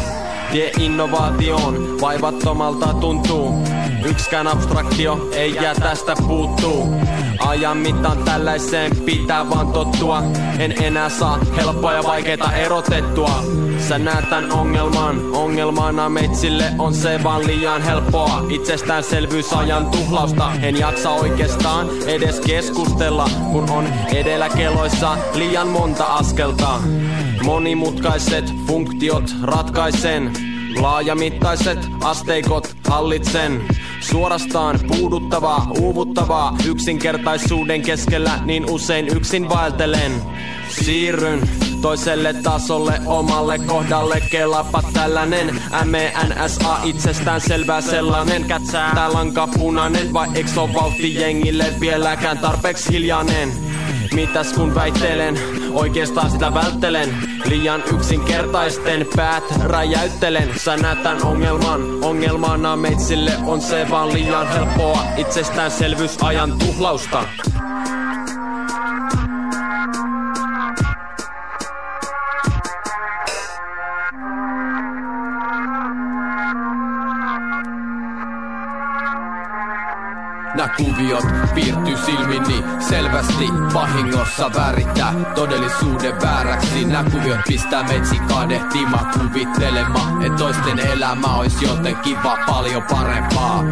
Tie innovaatioon, vaivattomalta tuntuu. Yksikään abstraktio ei jää tästä puuttuu. Ajan mittaan tällaiseen pitää vaan tottua. En enää saa helppoa ja vaikeita erotettua. Sä näet tän ongelman, ongelmana meitsille on se vaan liian helppoa. Itsestäänselvyys ajan tuhlausta, en jaksa oikeastaan edes keskustella, kun on edellä keloissa liian monta askelta. Monimutkaiset funktiot ratkaisen, laajamittaiset asteikot hallitsen. Suorastaan puuduttavaa, uuvuttavaa, yksinkertaisuuden keskellä niin usein yksin vaeltelen. Siirryn toiselle tasolle, omalle kohdalle, kelapa tällainen M-E-N-S-A, itsestään selvää sellainen, kätsää tää lanka punainen, vai eiks oo vauhti jengille vieläkään tarpeeksi hiljainen? Mitäs kun väittelen, oikeastaan sitä välttelen. Liian yksinkertaisten päät räjäyttelen. Tän ongelman, ongelmana meitsille on se vaan liian helppoa. Itsestäänselvyys ajan tuhlausta Nää kuviot piirtyy silmini selvästi. Vahingossa värittää todellisuuden vääräksi. Nää kuviot pistää metsi kadehtimaan Kuvittelema, et toisten elämä ois jotenkin vaan paljon parempaa.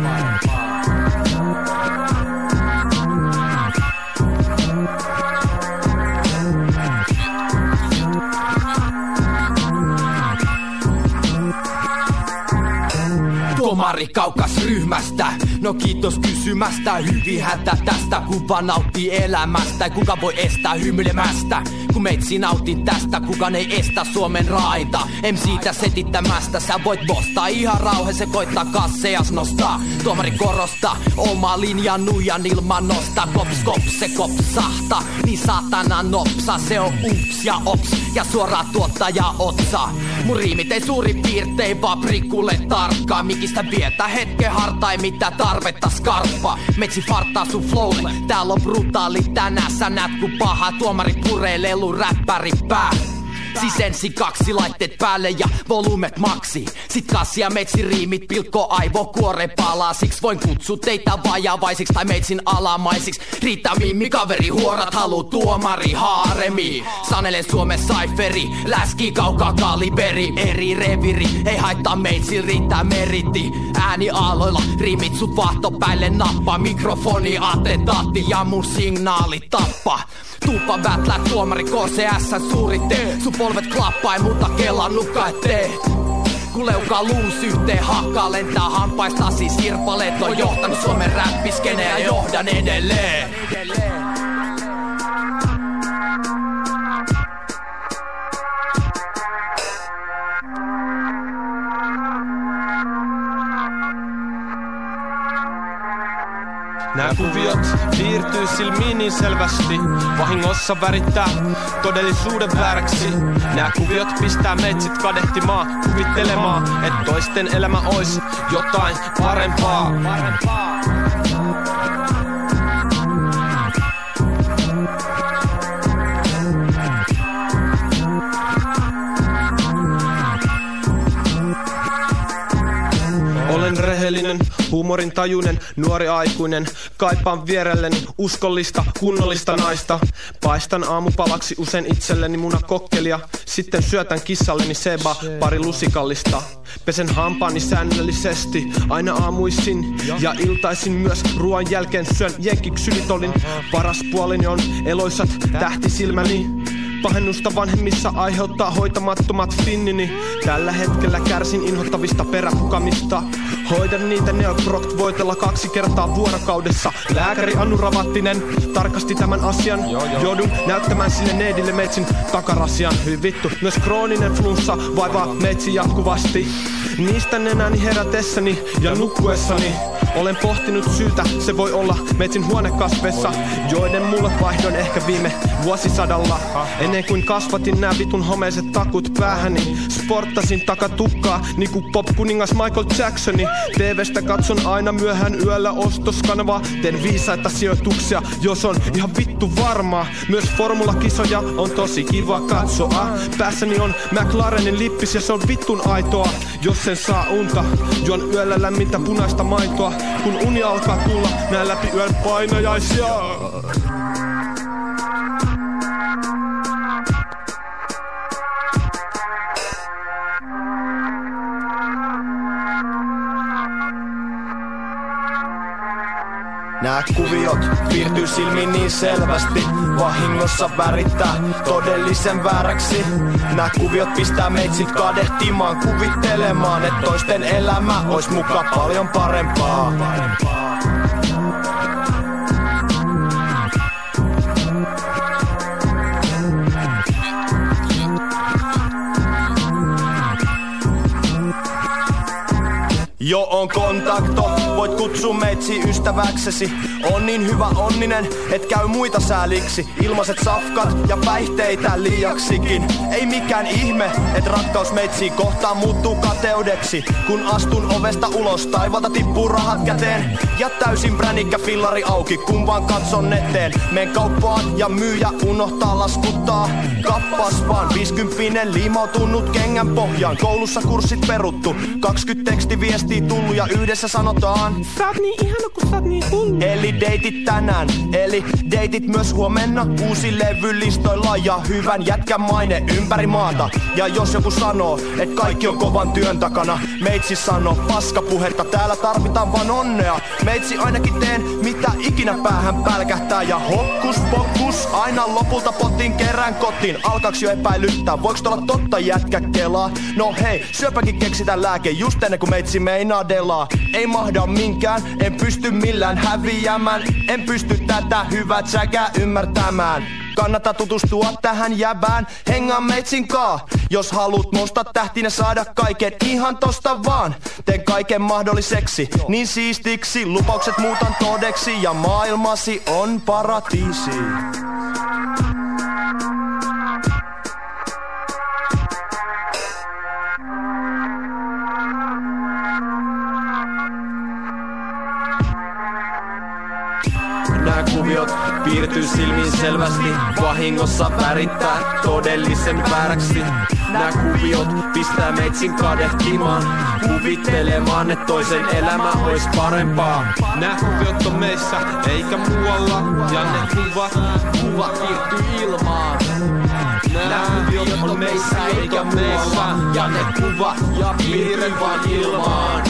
Tomari kaukas ryhmästä No kiitos kysymästä Hyvin hätä tästä Kuva nauttii elämästä. Kuka voi estää hymyilemästä Kun meitsi nautti tästä? Kukaan ei estä Suomen raita? Em siitä setittämästä Sä voit bostaa. Ihan rauhassa Koittaa kassejas nostaa Tuomari korosta Oma linja nuijan ilman nosta. Kops kops se kopsahta Niin saatana nopsa. Se on ups ja ops Ja suora tuottaja otsa. Mun riimit ei suurin piirtein vaan prikulle tarkkaa Mikistä vietä hetken hartai mitä tarvetta skarppa. Metsi farttaa sun flowlle. Täällä on brutaali tänään Sä näet kun paha tuomari puree lelu räppäri pää Siis ensin kaksi laitteet päälle ja volumet maksi. Sit kassia metsi riimit pilkko aivo kuore palaa. Siksi voin kutsua teitä vajavaisiksi tai meitsin alamaisiksi. Riittää mimmi kaveri huorat halu tuomari haaremi. Sanelen Suomen saiferi läski kaukaa kaliberi. Eri reviri ei haittaa meitsi riittää meriti Ääni aloilla riimit sut vahtopäille nappa. Mikrofoni attentaatti ja mun signaali tappa. Tuuppa vätlää tuomari KCS suuri tee Sun polvet klappaa ei muuta kelannutkaan et teet Pikkuleuka luus yhteen hakkaa lentää hampaista siis sirpaleet on johtanut Suomen räppiskeneen ja johdan edelleen. Nää kuviot piirtyy silmiin niin selvästi. Vahingossa värittää todellisuuden vääräksi. Nää kuviot pistää meitsit kadehtimaan Kuvittelemaan, että toisten elämä ois jotain parempaa huumorin tajuinen, nuori aikuinen. Kaipaan vierelleni uskollista, kunnollista naista. Paistan aamupalaksi usein itselleni munakokkelia. Sitten syötän kissalleni seba pari lusikallista. Pesen hampaani säännöllisesti, aina aamuisin ja iltaisin myös ruoan jälkeen syön jenkiksylitolin. Paras puoleni on eloisat tähtisilmäni. Pahennusta vanhemmissa aiheuttaa hoitamattomat finnini Tällä hetkellä kärsin inhottavista peräpukamista Hoidan niitä neoprokt voitella kaksi kertaa vuorokaudessa. Lääkäri Anu Ravattinen tarkasti tämän asian. Joudun näyttämään sille neidille meitsin takarasian. Hyvin vittu, myös krooninen flunssa vaivaa meitsi jatkuvasti Niistä nenäni herätessäni ja nukkuessani olen pohtinut syytä, se voi olla metsin huonekasveissa Joiden mulle vaihdon ehkä viime vuosisadalla. Ennen kuin kasvatin nää vitun homeiset takut päähäni Sporttasin takatukkaa niinku pop-kuningas Michael Jacksoni. TVstä katson aina myöhään yöllä ostoskanavaa Teen viisaita sijoituksia, jos on ihan vittu varmaa. Myös formulakisoja on tosi kiva katsoa. Päässäni on McLarenin lippis ja se on vittun aitoa. Jos sen saa unta, juon yöllä lämmintä punaista maitoa. Kun uni alkaa tulla, näin läpi yön painajaisia Nää kuviot piirtyy silmiin niin selvästi. Vahingossa värittää todellisen vääräksi. Nää kuviot pistää meitsit kadehtimaan Kuvittelemaan, että toisten elämä ois muka paljon parempaa. Jo on kontakto, kutsua meitsi ystäväksesi. On niin hyvä onninen, et käy muita sääliksi. Ilmaiset safkat ja päihteitä liiaksikin. Ei mikään ihme, et rakkaus meitsiin kohtaan muuttuu kateudeksi. Kun astun ovesta ulos, taivalta tippuu rahat käteen. Ja täysin bränikkä fillari auki, kun vaan katson eteen. Men kauppaan ja myyjä unohtaa laskuttaa. Kappas vaan, 50 limautunut kengän pohjaan. Koulussa kurssit peruttu, 20 tekstiviestiä tullut ja yhdessä sanotaan. Sä oot niin ihana kun sä oot niin hullu Eli deitit tänään, eli deitit myös huomenna. Uusi levy listoilla ja hyvän jätkän maine ympäri maata. Ja jos joku sanoo, että kaikki on kovan työn takana Meitsi sano paskapuhetta, täällä tarvitaan vaan onnea. Meitsi ainakin teen mitä ikinä päähän pälkähtää. Ja hokkus pokkus, aina lopulta potin kerään kotiin. Alkaaks jo epäilyttää, voiks olla totta jätkä kelaa? No hei, syöpäkin keksitään lääke just ennen kuin meitsi meinaa delaa. Ei mahda minkään, en pysty millään häviämään. En pysty tätä hyvät säkä ymmärtämään. Kannattaa tutustua tähän jäbään, hengaa meitsin kaa Jos haluut nostaa tähtinä saada kaiken ihan tosta vaan. Teen kaiken mahdolliseksi, niin siistiksi. Lupaukset muutan todeksi. Ja maailmasi on paratiisi piirtyy silmiin selvästi Vahingossa värittää todellisen vääräksi Nää kuviot pistää meitsin kadehtimaan. Kuvittelemaan, että toisen elämä olisi parempaa. Nää kuviot on meissä, eikä muualla. Ja ne kuvat, kuvat piirtyy ilmaan. Nää kuviot on meissä, eikä muualla. Ja ne kuvat, ja piirtyy vaan ilmaan.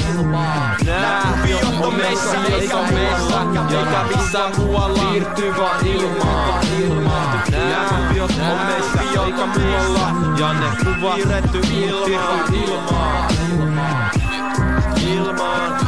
Nää kuviot on meissä, eikä muualla. Eikä missään muualla, piirtyy vaan ilmaan. Nää kuviot on meissä, eikä muualla. Ja ne kuvat, kuva. Piirretty ilmaan. Ilmaan. Ilmaan. ilmaan.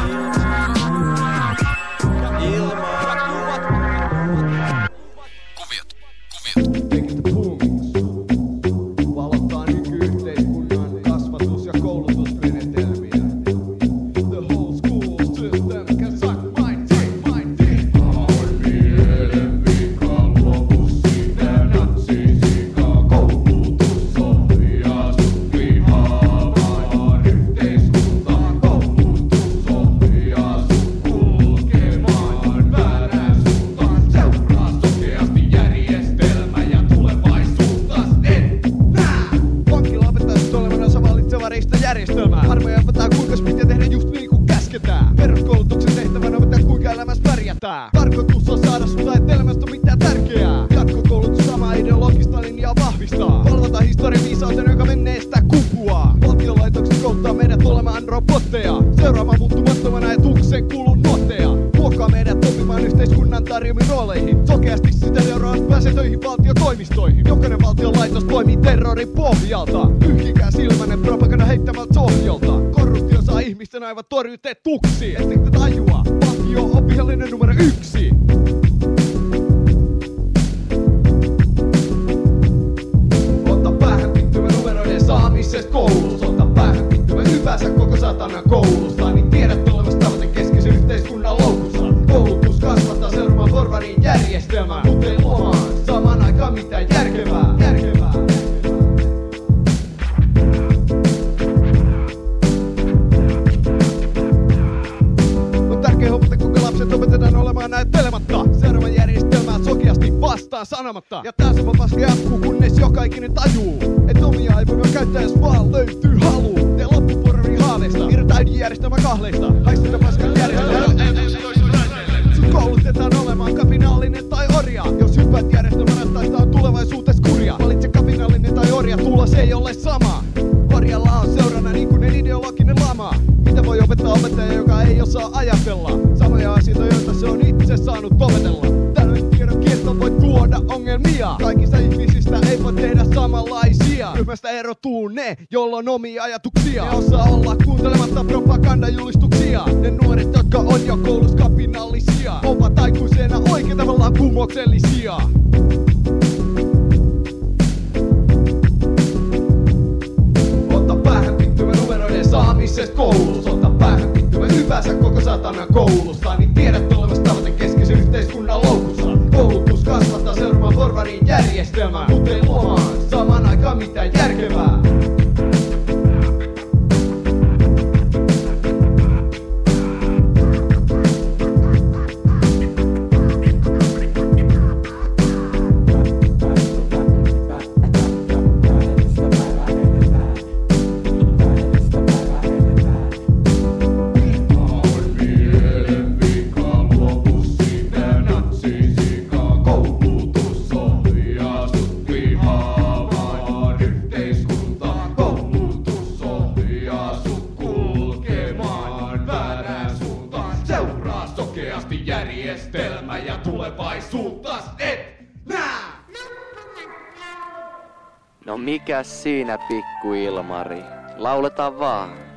siinä pikku Ilmari. Lauletaan vaan.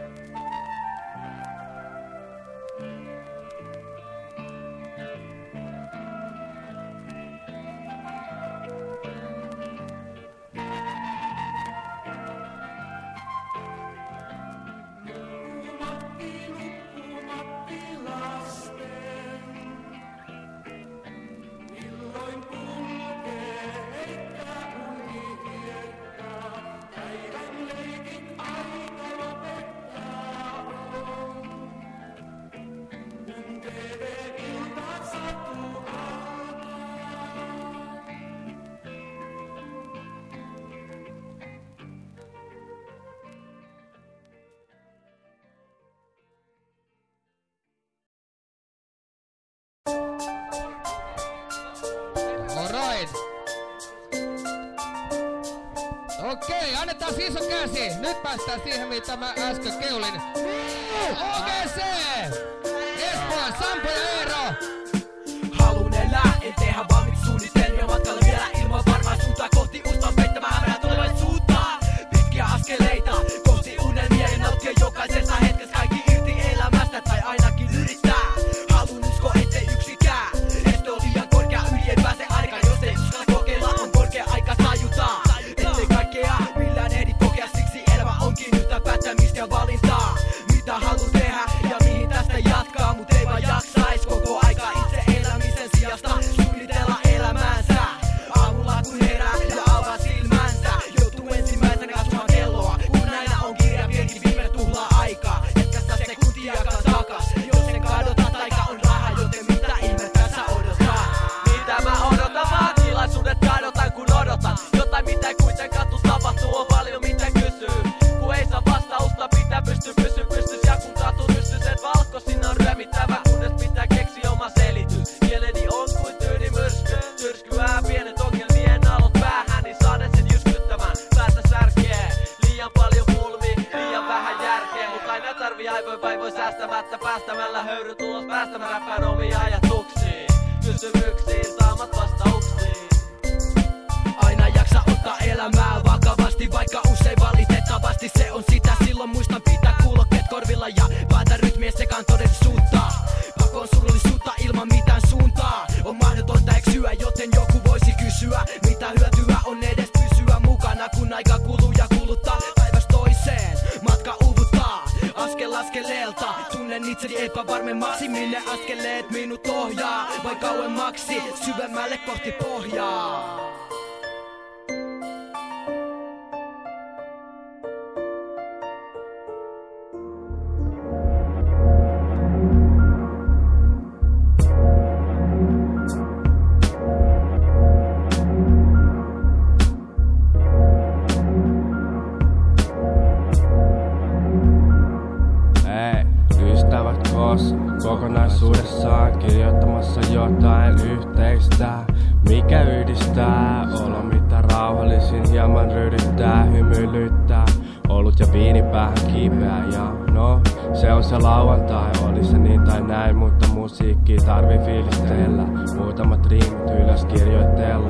Kirjoittamassa jotain yhteistä, mikä yhdistää olo mitä rauhallisin hieman ryhdyttää, hymyilyttää. Olut ja viini päähän kiipeää ja no, se on se lauantai, oli se niin tai näin, mutta musiikki tarvii fiilistellä. Muutamat riimit ylös kirjoitella.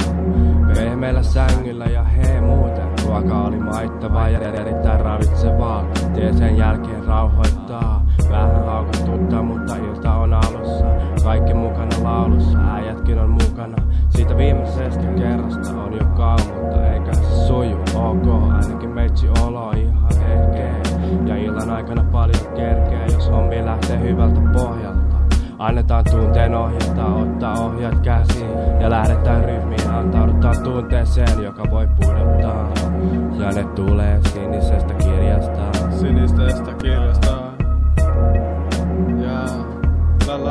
Pehmeällä sängyllä ja hei muuten, ruoka oli maittavaa ja erittäin ravitsevaa. Tie sen jälkeen rauhoittaa, vähän haukututtaa, mutta ilta on alussa. Kaikki mukana laulussa, äijätkin on mukana. Siitä viimeisestä kerrasta on jo kauan, mutta eikä se suju. Ok, ainakin meitsi olo ihan ehkeä. Ja illan aikana paljon kerkeä, jos hommi lähtee hyvältä pohjalta. Annetaan tunteen ohjata, ottaa ohjat käsiin Ja lähdetään ryhmiin, antaudutaan tunteeseen, joka voi pudottaa Ja ne tulee sinisestä kirjasta Sinisestä kirjasta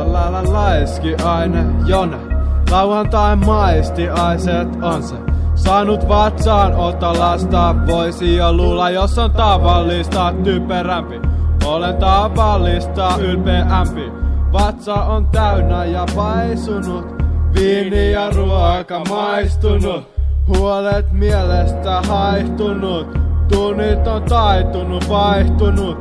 la la la la laiski aine jona Lauantai maistiaiset on se. Saanut vatsaan ota lasta Voisi jo luulla jos on tavallista typerämpi. Olen tavallista ylpeämpi. Vatsa on täynnä ja paisunut. Viini ja ruoka maistunut. Huolet mielestä haihtunut. Tunnit on taitunut, vaihtunut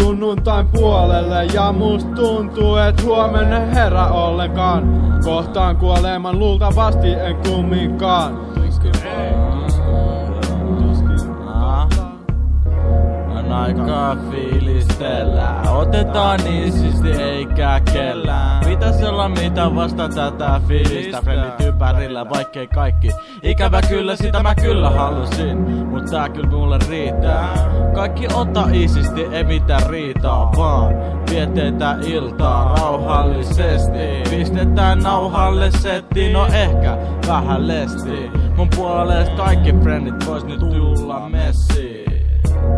Sunnuntain puolelle ja must tuntuu et huomenna herra ollenkaan. Kohtaan kuoleman luultavasti en kumminkaan. On aikaa fiilistellä. Otetaan iisisti eikä kellään. Pitäis olla mitä vasta tätä fiilistä. Frendit ympärillä, vaikkei kaikki. Ikävä kyllä, sitä mä kyllä halusin. Mut tää kyllä mulle riittää. Kaikki ota iisisti, ei mitään riitaa, vaan vietetään iltaa rauhallisesti. Pistetään nauhalle setti, no ehkä vähän lesti. Mun puolesta kaikki frendit vois nyt tulla messiin.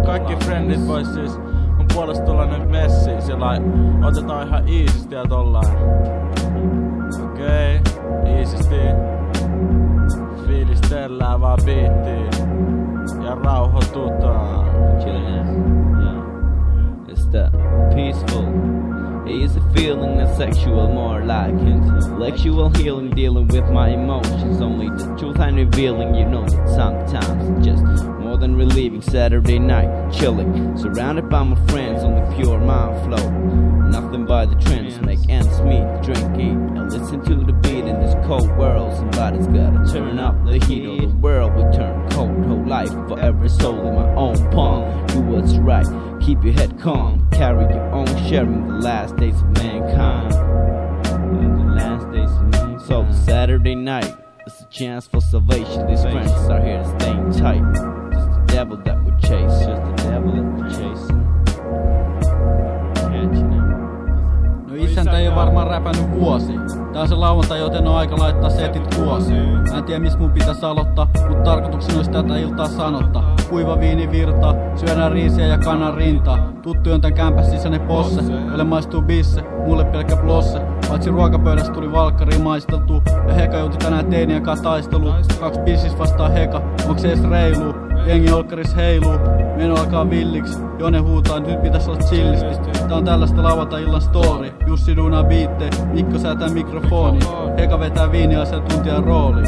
Kaikki frendit vois siis puolesta tulla nyt messiin. Sillä otetaan ihan iisisti ja tollain. Okei, okay, iisisti. Fiilistellään vaan biittiin. Ja rauhoitutaan. It's that peaceful. Easy feeling and sexual, more like intellectual healing, dealing with my emotions. Only the truth I'm revealing, you know that sometimes it's just more than relieving Saturday night, chilling, surrounded by my friends on the pure mind flow. Nothing by the trends, make ends meet, drink, eat, and listen to the beat in this cold world. Somebody's gotta turn up the heat, or the world will turn cold. Whole life for every soul in my own palm. Do what's right, keep your head calm, carry your own, sharing the last days of mankind. The last days of mankind. So Saturday night, it's a chance for salvation. These friends are here to stay tight. Isäntä ei varmaan räpännyt vuosi. Tää on se lauantai, joten on aika laittaa setit kuosiin. Mä en tiedä missä mun pitäis aloittaa, mut tarkoituksena olisi tätä iltaa sanotta. Kuiva viini virta, syödään riisiä ja kanan rinta. Tuttu on tän kämpäs sisäinen posse, jolle maistuu bisse, mulle pelkkä blosse. Paitsi ruokapöydästä tuli valkkari maisteltu, ja Heka joutui tänään teinien kanssa taisteluun. Kaksi bissis vastaa Heka, onks se edes reilu? Jengi olkkaris heiluu, meno alkaa villiksi. Jone huutaa, nyt pitäis olla chillisti. Tää on tällaista lauantai-illan story. Jussi duunaa biitte, Mikko säätää mikrofoni. Heka vetää viiniä asiantuntijan rooli.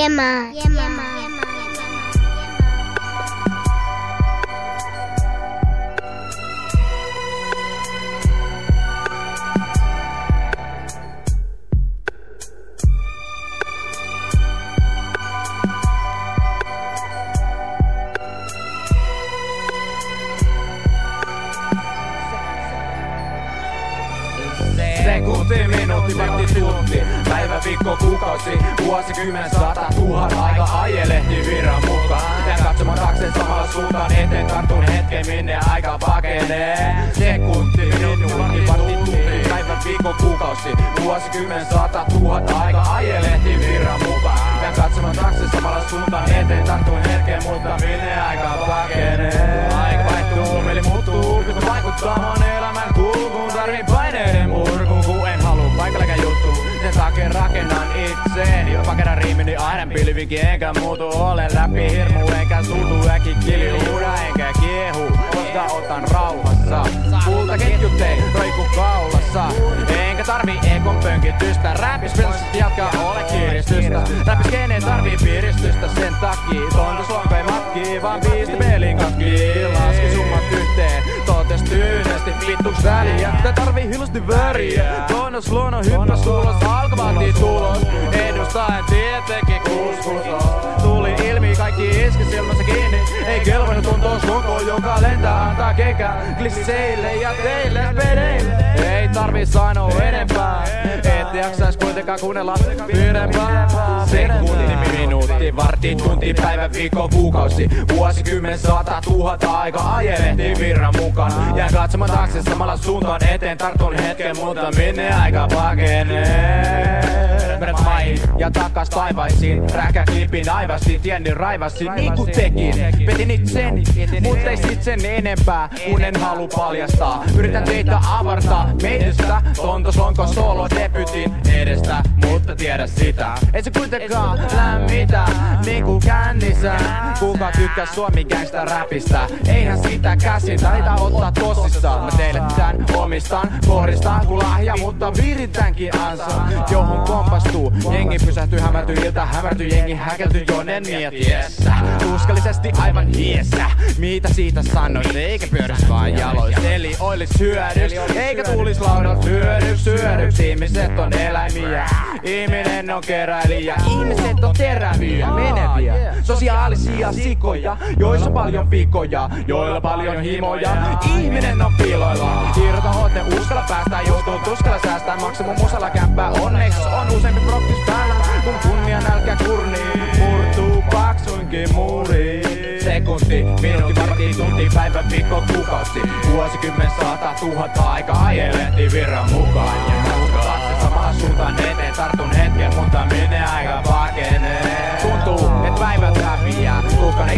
Yeah, man. Yeah, man. Viikko, kuukausi Vuosikymmen, sata, tuhat. Aika ajelehti virran mukaan. Ja katsomaan taakse samalla suuntaan Eteen. Tartun hetken, minne aika pakenee. Sekunti, minuutti, vartti, tunti. Päivä, viikko, kuukausi Vuosikymmen, sata, tuhat. Aika ajelehti virran mukaan. Ja katsomaan taakse samalla suuntaan Eteen. Tartun hetken, mutta minne aika pakenee? Aika vaihtuu, mieli muuttuu. Pystyn vaikuttamaan elämän kulkuun. Tarvin paineiden purkuun, kun paikallekään juttu Sen takia rakennan itseeni Jopa kerran riimini aina pilvikin enkä muutu Ole läpi. Hirmu enkä suutu äkki kiljuuda enkä kiehu Koska otan rauhassa. Kulta ketjut ei roiku kaulassa. Enkä tarvi ekon pönkitystä. Räpis jatkaa ole kiristystä. Räpis keneen tarvii piristystä. Sen takia Tonta suompeen matkii vaan pisti pelin katkii. Laski summat yhteen totes tyynesti vittuks väliä Tää tarvii hillosti väriä. Toinen luonnon hyppäs ulos alkavaatii tulos. Edustaen tietenkin kuskus Tuli ilmi kaikki iski silmässä kiinni. Ei kelvannut tuntua koko joka lentää antaa kekä Glisseille ja teille. Pedeille Ei tarvii sanoa enempää. Et jaksais kuitenkaan kuunnella pidempään. Sekunti, minuutti, vartti, tunti, päivä, viikko, kuukausi. Vuosikymmen, sata, tuhat aika ajelehti virran mukaan Jään katsomaan taakse samalla suuntaan eteen Tartun hetken, mutta minne aika pakenee? Menet maihin ja takas taivaisiin Räkäklipin aivasti, tiennin raivasi Niin kuin tekin, petin itseni Mut ei sit sen enempää, kun en halu paljastaa. Yritän teitä avartaa meidystä Tontos onko solo debytin edestä Mutta tiedä sitä, ei se kuitenkaan lämmitä Niinku kännissä. Kuka tykkäs suomi gangsta räpistä Eihän sitä käsin taita ottaa tosissaan. Mä teille tän omistan, kohdistan kun lahja Mutta viritänkin ansa, johon kompastuu. Jengi pysähtyy, hämärtyy ilta, hämärtyy jengi Häkeltyy jonen mietiessä. Tuskallisesti aivan hiessä Mitä siitä sanois, eikä pyörys vaan jalois. Eli olis hyödyks, eikä tulis laudalta hyödyks Hyödyks, ihmiset on eläimiä Ihminen on keräilijä. Ihmiset on teräviä, meneviä Sosiaalisia sikoja, joissa on paljon vikoja Joilla paljon himoja Ihminen on piloilla Kirjoita hoote, uskalla päästä Joutuu tuskalla säästää. Maksamu musalla kämppää Onneksi on useampi prokkis päällä Kun kunnia nälkä kurnii. Murtuu paksuinkin muuriin Sekunti, minuutti, vartti, tunti, päivä, viikko, kuukausi. Vuosikymmen, sata, tuhat aika ajelehti virran mukaan. Ja taakse samaan suuntaan eteen Tartun hetken, mutta minne aika pakenee Tuntuu, et päivät häviää Tuhkana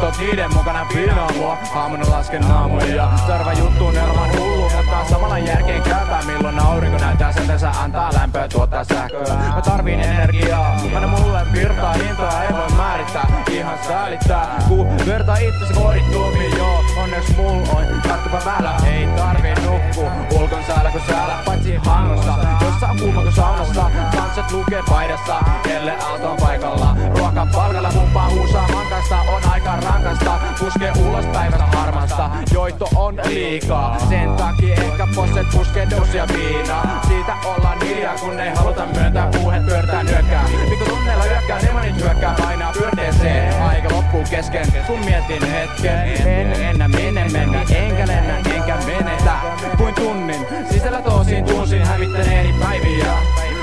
ilman muista Istot niiden mukana piinaa mua Aamulla lasken naamuja Törvä juttuun elämän hullu Mutta samalla järkeen käypää Milloin aurinko näyttää säteensä Antaa lämpöä tuottaa sähköä. Mä tarviin energiaa Anna mulle virtaa hintaa Ei voi määrittää Ihan säälittää. Ku vertaa itsesi koodittuumi Joo onneksi mulla on Tarttupa väärä Ei tarvii nukkuu Ulkon säällä kun säällä Paitsi hangossa Jossa on kuuma kuin saunassa Kansat lukee paidassa Kelle aalto on paikalla. Ruoka palkalla Pumppaa huusaa mankasta On aika rankasta Puske ulos päivästä harmasta. Joito on liikaa. Sen takia ehkä posset puskee dosia viinaa. Siitä ollaan hiljaa kun ei haluta myöntää Puhet pyörtää nyökkää Pikku tunneilla yökkää Demonit hyökkää painaa pyörteeseen Aika loppuu kesken kun mietin hetken. En ennä minne mennä Enkä lennä enkä menetä. Kuin tunnin Sisällä tosin tunsin hävittäneeni päiviä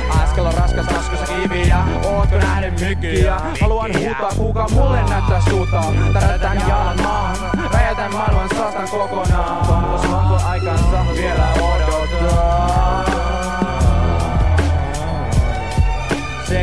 Askel on raskas taskussa kiviä. Ootko nähnyt mykkiä? Haluan huutaa kuka mulle näyttää suuta. Tärätän jalan maahan. Räjätän maailman saastan kokonaan. Tos onko aikansa vielä odottaa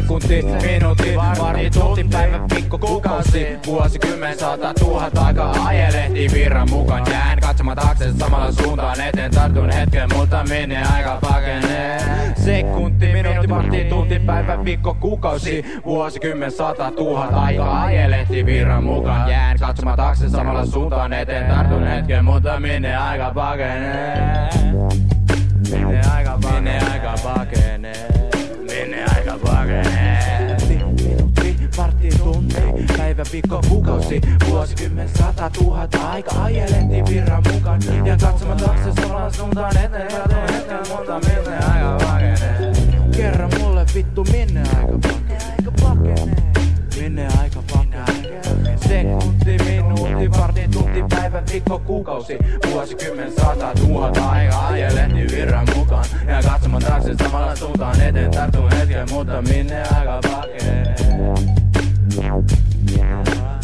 Sekunti, minuutti, vartti, tunti, päivä, viikko, kuukausi Vuosikymmen, sata, tuhat aika ajelehtii virran mukaan. Jään katsomaan taakse samalla suuntaan eteen Tartun hetken, mutta minne aika pakenee Sekunti, minuutti, vartti, tunti, päivä, viikko, kuukausi Vuosikymmen, sata, tuhat aika ajelehtii virran mukaan. Jään katsomaan taakse samalla suuntaan eteen Tartun hetken, mutta minne aika pakenee Minne aika pakenee Minne aika pakenee päivä, viikko, kuukausi Vuosikymmen, sata, tuhat, aika ajelehti virran mukaan. Ja katsomaan taakse samalla suuntaan eteen Kato hetken, mutta minne aika pakenee. Kerro mulle vittu minne aika pakenee. Minne aika pakenee. Sekunti, minuutti, vartti, tunti, päivä, viikko, kuukausi Vuosikymmen, sata, tuhat, aika ajelehti virran mukaan. Ja katsomaan taakse samalla suuntaan eteen. Tartun hetken, mutta minne aika pakenee Yeah. Yeah.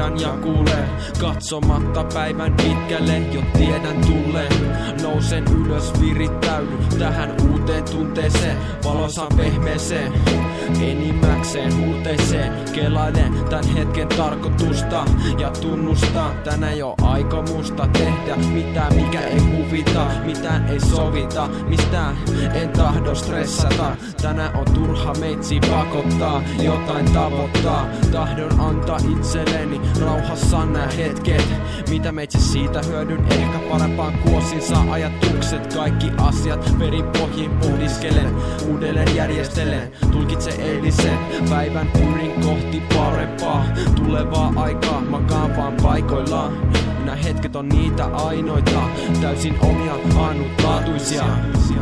Aamun herän ja kuulen Katsomatta päivän pitkälle, jo tiedän tulleen Nousen ylös, virittäydyn tähän uuteen tunteeseen Valosaan pehmeeseen, enimmäkseen huurteeseen Kelailen tän hetken tarkoitusta ja tunnustaa Tänään jo aika musta tehdä mitään mikä ei huvita Mitään ei sovita, mistään en tahdo stressata. Tänään on turha meitsi pakottaa, jotain tavoittaa. Tahdon antaa itselleni rauhassa nää hetket Mitä meitsi siitä hyödyn, ehkä parempaan kuosin saa ajatukset. Kaikki asiat perin pohjin pohdiskelen, uudelleen järjestelen. Tulkitse eilisen päivän pyrin kohti parempaa. Tulevaa aikaa makaan vaan paikoillaan. Nämä hetket on niitä ainoita, täysin omia, ainutlaatuisia.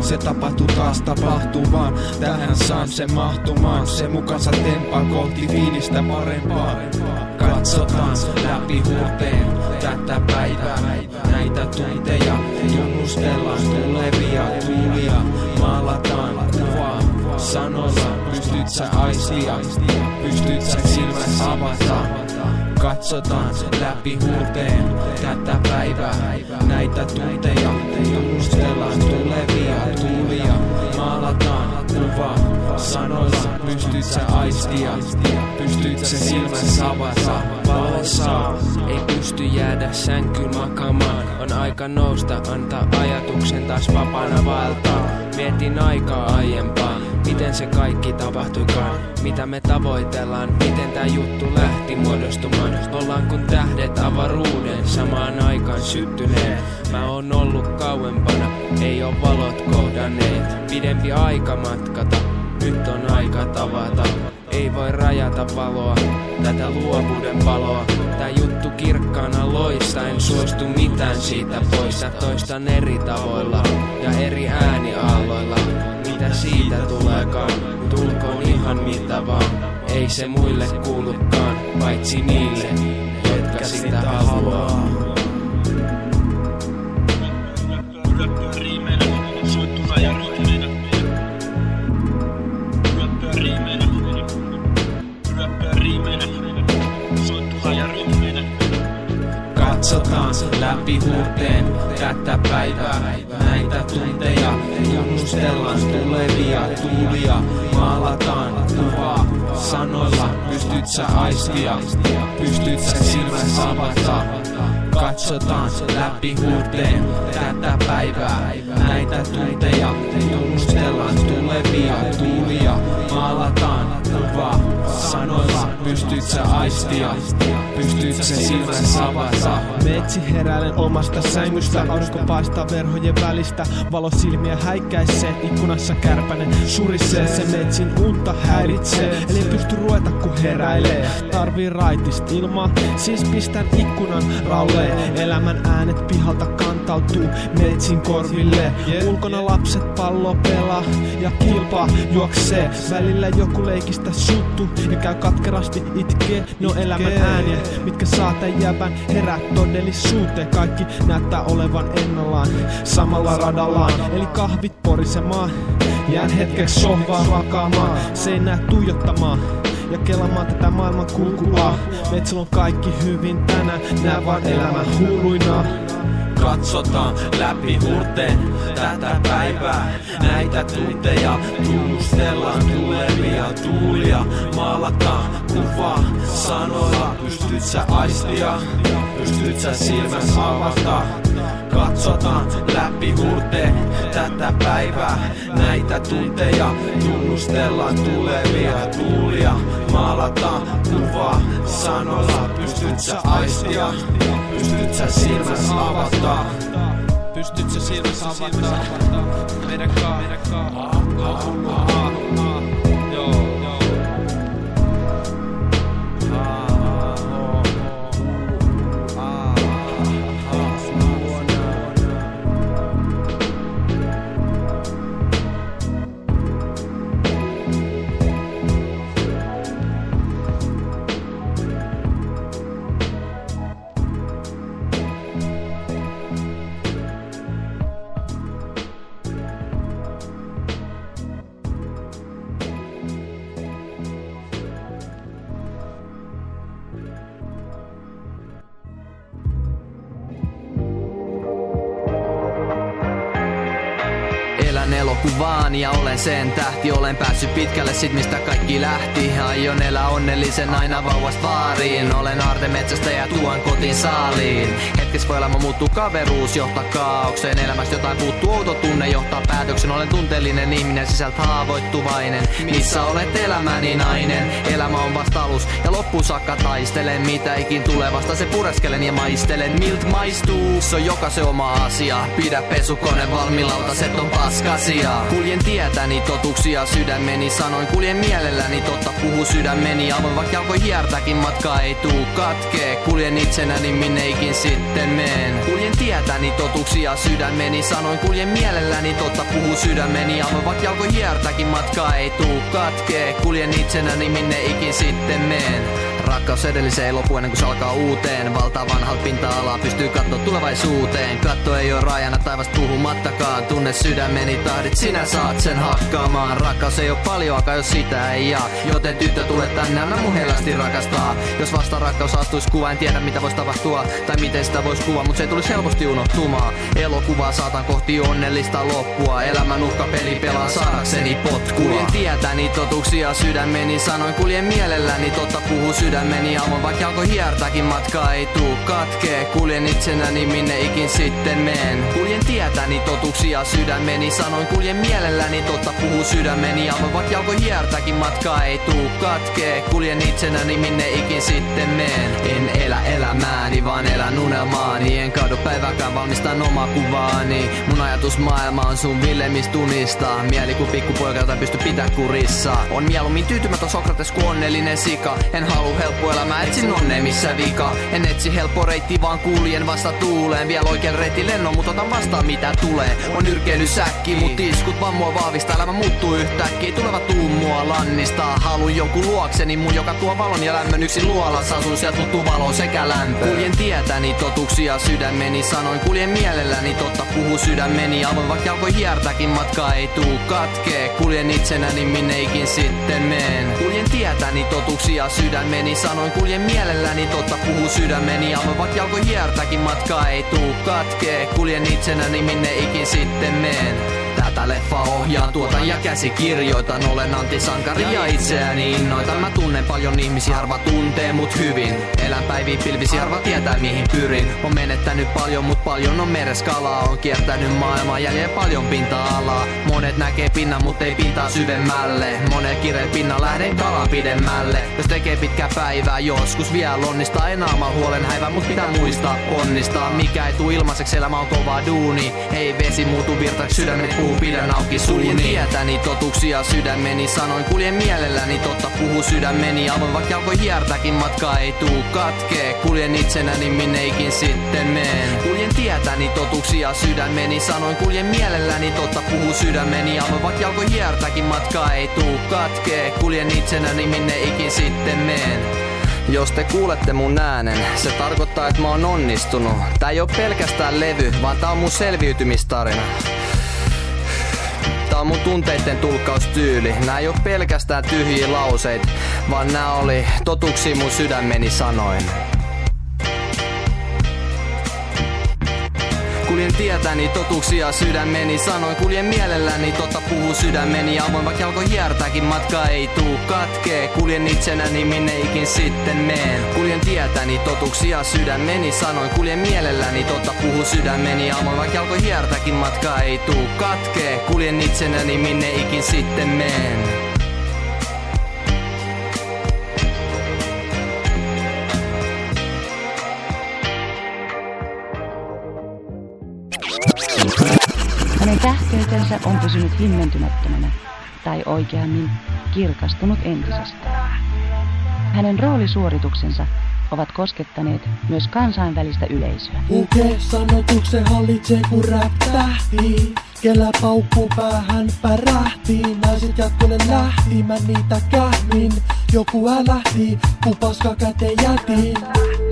Se tapahtuu taas tapahtuu vaan, tähän saan se mahtumaan. Se mukansa tempaa kohti fiilistä parempaa. Katsotaan läpi huuteen tätä päivää, näitä tunteja. Tunnustellaan tulevia tuulia, maalataan kuvaa sanoilla. Pystyt sä aistia, pystyt sä silmät avata. Katsotaan läpi huuteen tätä päivää, näitä tunteja. Tunnustellaan sanoilla. Pystyt sä aistia, pystyt sä silmät avata. Valossa ei pysty jäädä sänkyyn makaamaan. On aika nousta, antaa ajatuksen taas vapaana vaeltaa. Mietin aikaa aiempaa, miten se kaikki tapahtuikaan. Mitä me tavoitellaan, miten tää juttu lähti muodostumaan. Ollaan kun tähdet avaruuden, samaan aikaan syttyneet. Mä oon ollut kauempana, ei oo valot kohdanneet. Pidempi aika matkata, nyt on aika tavata. Ei voi rajata valoa, tätä luovuuden valoa. Tää juttu kirkkaana loista, en suostu mitään siitä pois. Sä toistan eri tavoilla ja eri ääniaalloilla. Mitä siitä tuleekaan, tulkoon ihan mitä vaan. Ei se muille kuulukaan, paitsi niille, jotka sitä haluaa. Katsotaan läpi huurteen tätä päivää, näitä tunteja, tunnustellaan tulevia tuulia, maalataan kuvaa sanoilla, pystyt sä aistia, pystyt sä silmänsä avata. Katsotaan läpi huurteen tätä päivää, näitä tunteja, tunnustellaan tulevia tuulia, maalataan kuvaa sanoilla, pystyt sä aistia, pystyt sä silmänsä avata. Metsi heräilen omasta sängystä, aurinko paistaa verhojen välistä. Valo silmiä häikkäisee, ikkunassa kärpänen surisee. Se metsin unta häiritsee, eli en pysty ruveta kun heräilee. Tarvii raitista ilmaa, siis pistän ikkunan ralleen. Elämän äänet pihalta kantautuu metsin korville. Ulkona lapset pallo pelaa ja kilpaa juoksee. Välillä joku leikistä suttu ja käy katkerasti itkee. Ne on elämän ääniä, mitkä saa tän jävän herää todellisuuteen. Kaikki näyttää olevan ennallaan, samalla radallaan. Eli kahvit porisemaan, jään hetkeksi sohvaan makaamaan. Seinää tuijottamaan ja kelamaan tätä maailman kulkua. Metsillä on kaikki hyvin tänään, nää vaan elämän hulluina. Katsotaan läpi huurteen tätä päivää, näitä tunteja, tunnustellaan tulevia tuulia, maalataan kuvaa sanoilla, pystyt sä aistia, pystyt sä silmäs avata. Katsotaan läpi huurteen tätä päivää, näitä tunteja, tunnustellaan tulevia tuulia, maalataan kuvaa sanoilla, pystyt sä aistia, pystyt sä silmäs avata. Pystyt sä silmäs avata? Meidän kaa, meidän kaa. Sen tähti Olen päässyt pitkälle sit mistä kaikki lähti. Aion elää onnellisen aina vauvasta vaariin. Olen aartemetsästä ja tuon kotiin saaliin. Hetkes voi elämä muuttuu kaveruus johtaa kaaukseen. Elämästä jotain puuttuu outo tunne johtaa päätöksen. Olen tunteellinen ihminen sisältä haavoittuvainen. Missä olet elämäni nainen? Elämä on vasta alus ja loppuun saakka taistelen. Mitä ikin tulee vasta se pureskelen ja maistelen. Milt maistuu, se on jokaisen oma asia. Pidä pesukone valmiin lautaset on paskasia. Kuljen tietäni totuksia sydämeni Sanoin kuljen mielelläni totta puhu sydämeni Avoin vaikka alkoi hiertäkin matka ei tuu katkee Kuljen itsenäni minne ikin sitten meen. Kuljen tietäni totuksia sydämeni Sanoin kuljen mielelläni totta puhu sydämeni Avoin vaikka alkoi hiertäkin matka ei tuu katkee Kuljen itsenäni minne ikin sitten meen Rakkaus edelliseen lopu ennen kuin se alkaa uuteen. Valtaa vanhalta pinta-alaa, pystyy katsoa tulevaisuuteen. Katto ei oo rajana taivasta puhumattakaan. Tunne sydämeni tahdit, sinä saat sen hakkaamaan. Rakkaus ei oo paljoakaan, jos sitä ei jaa. Joten tyttö tule tänne, anna mun hellästi rakastaa. Jos vasta rakkaus astuis kuva, en tiedä mitä vois tapahtua. Tai miten sitä vois kuvaa, mut se tulisi helposti unohtumaan. Elokuvaa saatan kohti onnellista loppua. Elämän uhkapeli pelaa saadakseni potkua. Kuljen tietäni totuksia sydämeni Sanoin kuljen mielelläni, totta puhu sydämeni Aamun vaikka alkoi hiertäkin matka ei tuu katkee. Kuljen itsenäni minne ikin sitten meen. Kuljen tietäni totuksia sydämeni. Sanoin kuljen mielelläni, totta puhuu sydämeni. Aamu vaikka jalko hiertäkin matkaa ei tuu katkee. Kuljen itsenäni minne ikin sitten meen. En elä elämääni, vaan elän unelmaani. En kaadu päiväkään, valmistan omaa kuvaani. Mun ajatusmaailma on sun villemis tunistaa Mieli kuin pikkupoika, jota pysty pitää kurissa. On mieluummin tyytymätön Sokrates kuin onnellinen sika. En halua helppo elämää, etsin onne missä vika. En etsi helppo reitti, vaan kuljen vasta tuuleen. Vielä oikein reitti lennon, mut otan vastaan mitä tulee. On yrkeilysäkki, mut iskut vaan mua vahvistaa Elämä muuttuu yhtäkkiä, tulevat tuu mua lannistaa Haluun jonkun luokseni, mun joka tuo valon ja lämmön Yksin luolassa. Asun, sieltä tuttu valo sekä lämpö. Kuljen tietäni totuksia sydämeni Sanoin kuljen mielelläni, totta puhu sydämeni Aamuin vaikka jalkoi hiertäkin, matka ei tuu katkee Kuljen itsenäni minne ikin sitten meen. Kuljen tietäni totuksia sydämeni Sanoin kuljen mielelläni, totta puhu sydämeni. Aamuin vaikka jalkoi hiertäkin, matka ei tuu katkee. Kuljen itsenäni minne ikin sitten meen Tätä leffa ohjaan, tuotan ja käsikirjoitan. Olen antisankari ja itseäni innoitan. Mä tunnen paljon ihmisiä, harva tuntee mut hyvin. Elän päiviin pilvisi, harva tietää mihin pyrin. On menettänyt paljon, mut paljon on mereskalaa. On kiertänyt maailmaa, jäljellä paljon pinta-alaa Monet näkee pinnan, mut ei pintaa syvemmälle. Monet kireen pinnan lähden kalan pidemmälle. Jos tekee pitkä päivää, joskus vielä onnistaa. En aamal huolen häivä, mut pitää muistaa onnistaa. Mikä ei tuu ilmaiseksi, elämä on kova duuni. Ei vesi muutu virtaksi, sydämet puhuu, pidän auki suuni tietäni. Totuksia sydämeni Sanoin kuljen mielelläni, totta puhuu sydämeni Aamuin vaikka jalkoi hiertäkin, matka ei tuu katkee. Kuljen itsenäni minne ikin sitten meen. Kuljen tietäni totuksia sydämeni Sanoin kuljen mielelläni, totta puhuu sydämeni Aamuin vaikka jalkoi hiertäkin, matka ei tuu katkee. Kuljen itsenäni minne ikin sitten meen. Jos te kuulette mun äänen, se tarkoittaa, että mä oon onnistunut. Tää ei oo pelkästään levy, vaan tää on mun selviytymistarina. Tää on mun tunteitten tulkkaustyyli. Nää ei oo pelkästään tyhjiä lauseita, vaan nää oli totuksi mun sydämeni sanoin. Kuljen tietäni totuksia sydämeni Sanoin kuljen mielelläni, totta puhuu sydämeni Aamuin vaikka jalko hiertäkin, matka ei tuu katkee. Kuljen itsenäni minne ikin sitten meen. Kuljen tietäni totuksia sydämeni Sanoin kuljen mielelläni, totta puhuu sydämeni Aamuin vaikka jalko hiertäkin, matka ei tuu katkee. Kuljen itsenäni minne ikin sitten meen Tähteytensä on pysynyt himmentymättömänä, tai oikeammin kirkastunut entisestään. Hänen roolisuorituksensa ovat koskettaneet myös kansainvälistä yleisöä. Uke sanotuksen hallitsee kun rap tähtii. Kellä paukku päähän pärähti. Naiset jatkolle lähti, mä niitä kähmin. Joku älähti, kun paska käteen jätin.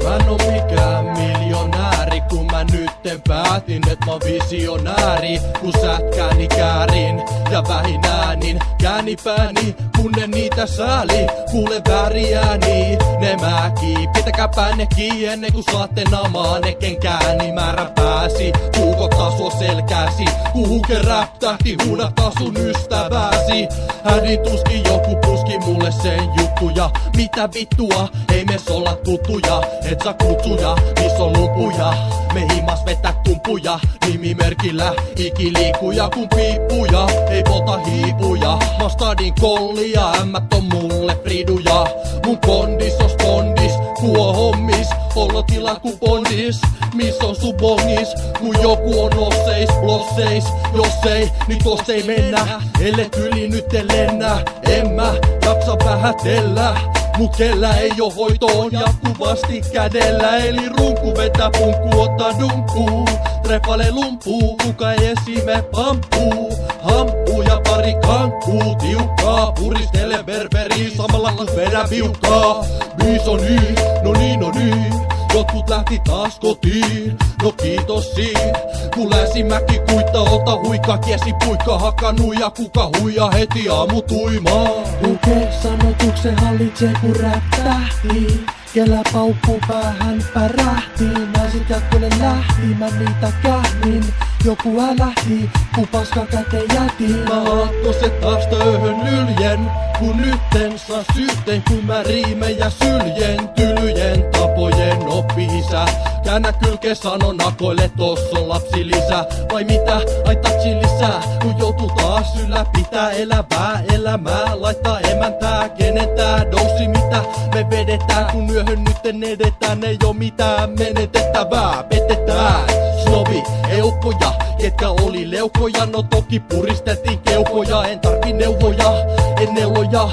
Mä en oo mikään miljonääri, kun mä nytten päätin, et mä oon visionääri. Kun sätkääni käärin ja vähin äänin, kääni pääni, kun ne niitä sääli. Kuule väriääni, ne mäki, pitäkää päänne kiinni ennen kuin saatte namaa ne kenkääni. Määrä pääsi, puukottaa sua selkääsi, kuhuke räptähti, huudattaa sun ystävääsi. Hädin tuskin joku puski mulle sen juttuja, mitä vittua, ei me olla tuttuja. Et saa kutsuja, miss on lukuja Me himas vetää tumpuja Nimimerkillä ikiliikuja kun piippuja. Ei polta hiipuja Mä oon stadin kollia Ämmät on mulle friduja Mun kondis on spondis Kuo hommis Olotila ku bondis Miss on sun bongis? Kun joku on osseis blosseis Jos ei, niin tos ei mennä. Elle yli nyt en lennä. En mä jaksa vähätellä. Mut kellä ei oo hoitoon jatkuvasti kädellä. Eli runku vetää punkku, ottaa dunkku Treffale lumpuu, kuka esime pampuu Hampuu ja pari kankkuu, tiukkaa. Puristele berberi samalla kun vedä viukkaa. Biis on niin, no niin, no niin Jotkut lähti taas kotiin, no kiitos siin Kun läsimäki kuitta, ota huikka, kiesi puikka Hakannut ja kuka huija heti aamu tuimaa Uke sanotuksen hallitsee kun rap tähtii. Kellä paukku päähän pärähti. Naiset jatkolle lähti, mä niitä kähmin. Joku älähti, kun paska käteen jätin. Mä aakkoset taas tööhön lyljen, kun nytten saa syytteen, kun mä riimejä syljen. Tylyjen tapojen oppi isä. Käännä kylke sano nakoille, tossa on lapsi lisää. Vai mitä, ai tatsi lisää, kun joutuu taas ylläpitää elävää elämää. Laittaa emäntää, kenen tää dousi mitä me vedetään, kun yöhön nytten edetään. Ei oo mitään menetettävää, petetään. Snobi, eukkoja, ketkä oli leukoja, no toki puristettiin keuhkoja. En tarvi neuvoja, en neuloja.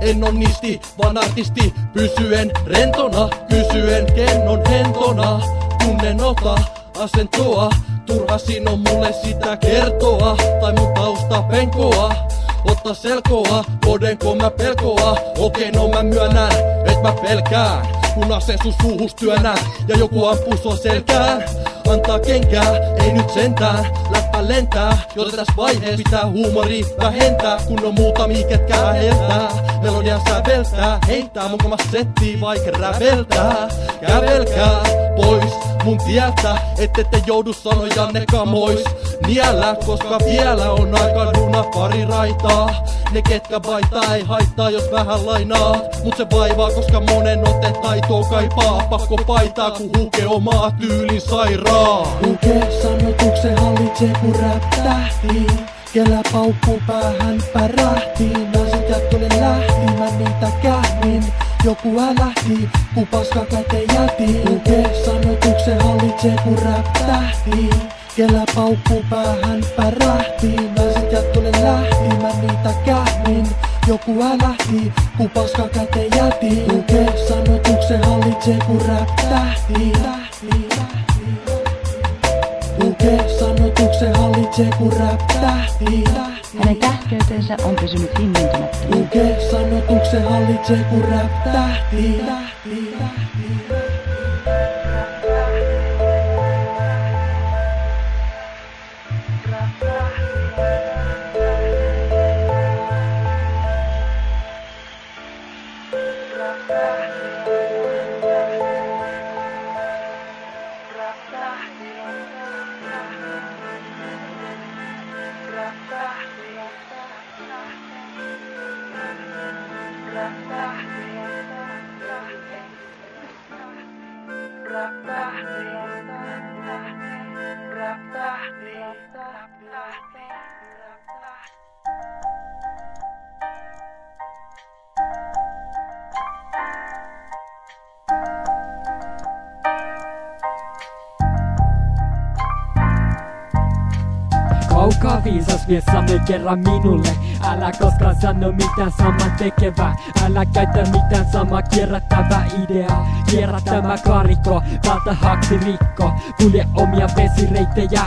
En on nisti, vaan artisti, pysyen rentona, kysyen kennon hentona. Tunnen ota asentoa, turha siinä on mulle sitä kertoa, tai mun tausta penkoa. Otta selkoa, podenko mä pelkoa, okei no mä myönnän, et mä pelkään. Kun ase sun suuhus työnnä ja joku ampuu sua selkään. Antaa kenkää, ei nyt sentään, läppä lentää, joten tässä vaiheessa pitää huumori vähentää, kun on muutamia ketkä läheltää. Melodian säveltää, heittää mun kama settii vaikka räveltää. Kävelkää pois mun tieltä, ette te joudu sanojanne kamois. Niellä, koska vielä on aika duna pari raitaa. Ne ketkä vaitaa ei haittaa, jos vähän lainaa. Mut se vaivaa, koska monen ote taitoo kaipaa. Pakko paitaa, kun huke omaa tyylin sairaa. Luke sanotuksen hallitsee kun rap tähti. Kellä päähän pärähti. Naiset jatkolle lähti, mä niitä kähmin. Joku älähti, kun paska käteen jätin. Luke sanotuksen hallitsee kun rap tähti. Kellä paukku päähän pärähti. Naiset jatkolle lähti, mä niitä kähmin. Joku älähti, kun paska käteen jätin. Luke sanotuksen hallitsee kun rap tähti. Luke sanotuksen hallitsee kun rap tähti. Hänen tähkeytensä on pysynyt himmentymättömänä. Luke sanotuksen hallitsee kun rap tähti. Kaukaa viisas mies sanoi kerran minulle. Älä koskaan sano mitään saman tekevää Älä käytä mitään sama kierrättävää ideaa Kierrä tämä karikko, haksi rikko Kulje omia vesireittejä